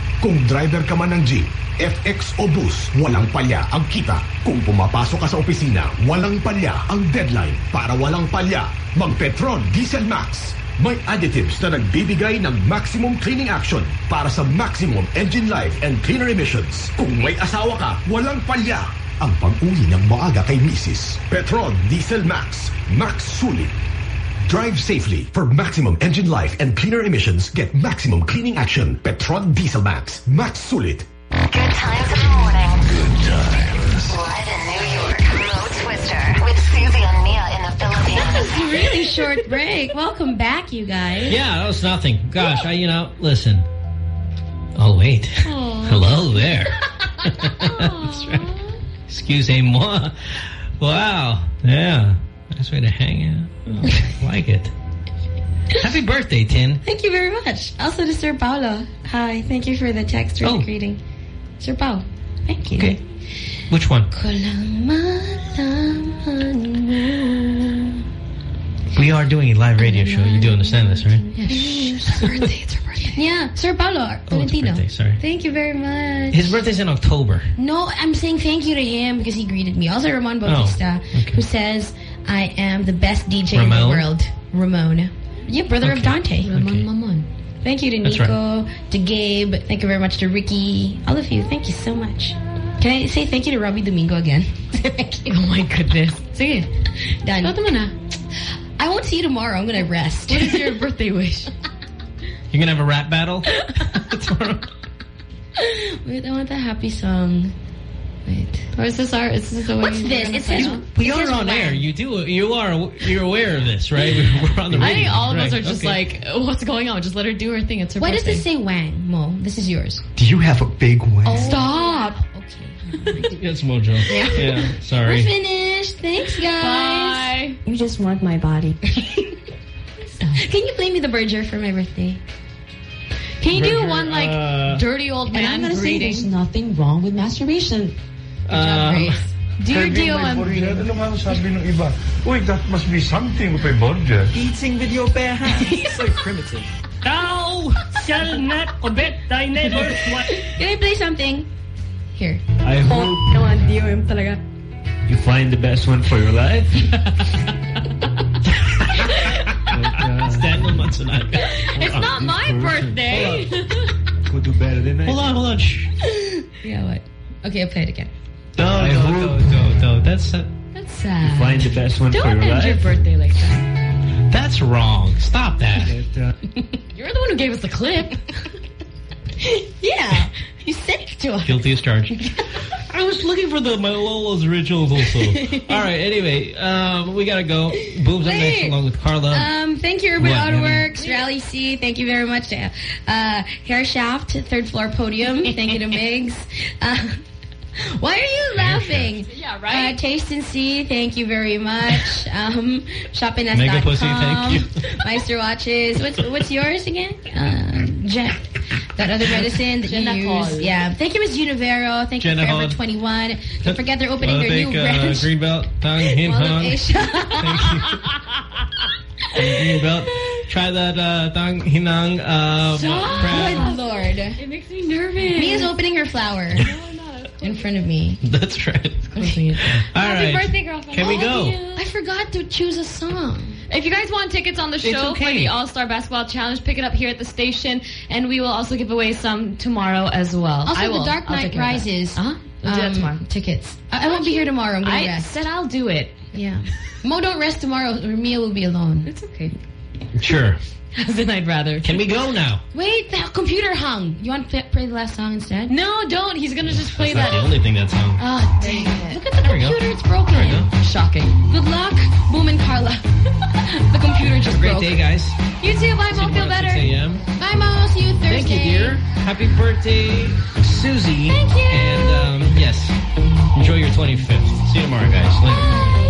Kung driver ka man ng jeep, FX o bus, walang palya ang kita. Kung pumapasok ka sa opisina, walang palya ang deadline. Para walang palya, mag-Petron Diesel Max. May additives na nagbibigay ng maximum cleaning action para sa maximum engine life and cleaner emissions. Kung may asawa ka, walang palya ang pag-uwi ng maaga kay Mrs. Petron Diesel Max. Max Sulit. Drive safely for maximum engine life and cleaner emissions. Get maximum cleaning action. Petron Diesel Max. Max Sulit. Good times in the morning. Good times. Live in New York, Mo Twister with Susie and Mia in the Philippines. That was a really short break. Welcome back, you guys. Yeah, that was nothing. Gosh, I, you know, listen. Oh, wait. Hello there. That's right. Excusez-moi. Wow. Yeah. Nice way to hang out. Oh, I like it. Happy birthday, Tin. Thank you very much. Also to Sir Paolo. Hi, thank you for the text or Oh. the greeting. Sir Paolo, thank you. Okay. Which one? Ko lang malaman mo. We are doing a live radio show. You do understand this, right? Yeah, shh, it's her birthday, it's her birthday. Yeah, Sir Paolo, Oh, it's Valentino. birthday, sorry. Thank you very much. His birthday's in October. No, I'm saying thank you to him because he greeted me. Also, Ramon oh, Bautista, who says, I am the best DJ in the world. Ramon. Yeah, brother of Dante. Ramon Mamon. Thank you to That's Nico, to Gabe. Thank you very much to Ricky. All of you, thank you so much. Can I say thank you to Robbie Domingo again? thank you. Oh my goodness. Sige. Done. Shoutout mo na. I won't see you tomorrow. I'm going to rest. What is your birthday wish? You're gonna have a rap battle? Wait, I want the happy song. Wait. Or is this our, is this the way What's we're this? gonna It sign says off? We It are on whang. air. You do. You are. You're aware of this, right? We're on the radio. I think all of us are just okay. like, what's going on? Just let her do her thing. It's her Why does birthday. this say Wang, Mo? This is yours. Do you have a big wang? Oh, Stop. Yes, Mojo. Yeah. Yeah. We're finished. Thanks, guys. Bye. You just want my body. Can you play me the Berger for my birthday? Can you do one like uh, dirty old And I'm man gonna say there's nothing wrong with masturbation. Um, Do your Sabi DOM may greeting. Nga sabi ng iba? Uy, that must be something with a budget. Eating with video bear It's so primitive. Thou shall not obey thy neighbor's wife. Can I play something? Here. I hope Come on, DOM talaga. you find the best one for your life. Daniel Matsunaga. It's not my birthday. Could do better than I Hold on, hold on. Shh. Yeah, what? Okay, I'll play it again. No, I no, hope- no, no, no. That's uh, That's sad. Find the best one for Don't your end your birthday like that. that's wrong. Stop that. Uh, You're the one who gave us the clip. Yeah. You sent it to us. Guilty as charged. I was looking for the my Lola's rituals also. All right. Anyway, um, we gotta go. Boobs up next along with Carla. Um, thank you, Urban Autoworks, Rally C. Thank you very much. Uh, Hair Shaft, third floor podium. Thank you to Migs. Uh, why are you laughing? Yeah, right? Uh, Taste and See, thank you very much. Um, shoppiness.com. Mega Pussy, thank you. Meister Watches. What's what's yours again? Uh, Jen. That other medicine that you Genacol. use. Yeah. Thank you, Ms. Univero. Thank you, Genacol. Forever 21. Don't forget they're opening their thank, new uh, ranch. Greenbelt, Tang Hin Mall of Hong. Asia. Greenbelt. Try that uh, Tang Hinang uh, Good Lord. It makes me nervous. Mia's opening her flower in front of me. That's right. Closing. All Happy right. birthday, girlfriend. Can we go? you. I forgot to choose a song. If you guys want tickets on the It's show for the All-Star Basketball Challenge, pick it up here at the station, and we will also give away some tomorrow as well. Also, I the. Dark I'll Knight take care of that. Rises. Uh-huh. We'll do that um, tomorrow. Tickets. I, I won't be here tomorrow. I'm going to I rest. said I'll do it. Yeah. Mo, don't rest tomorrow or Mia will be alone. It's okay. Sure. then I'd rather. Can we go now? Wait, the computer hung. You want to play the last song instead? No, don't. He's going to just play that's that. the only thing that's hung. Oh, ah, dang it. Look at the there computer. It's broken. There we go. Shocking. Good luck, Boom and Carla. the computer just Have a great broke. day, guys. You too. Bye, mom. Feel better. 6 a.m. Bye, Mo. See you Thursday. Thank you, dear. Happy birthday, Susie. Thank you. And, um, yes, enjoy your 25th. See you tomorrow, guys. Later. Bye.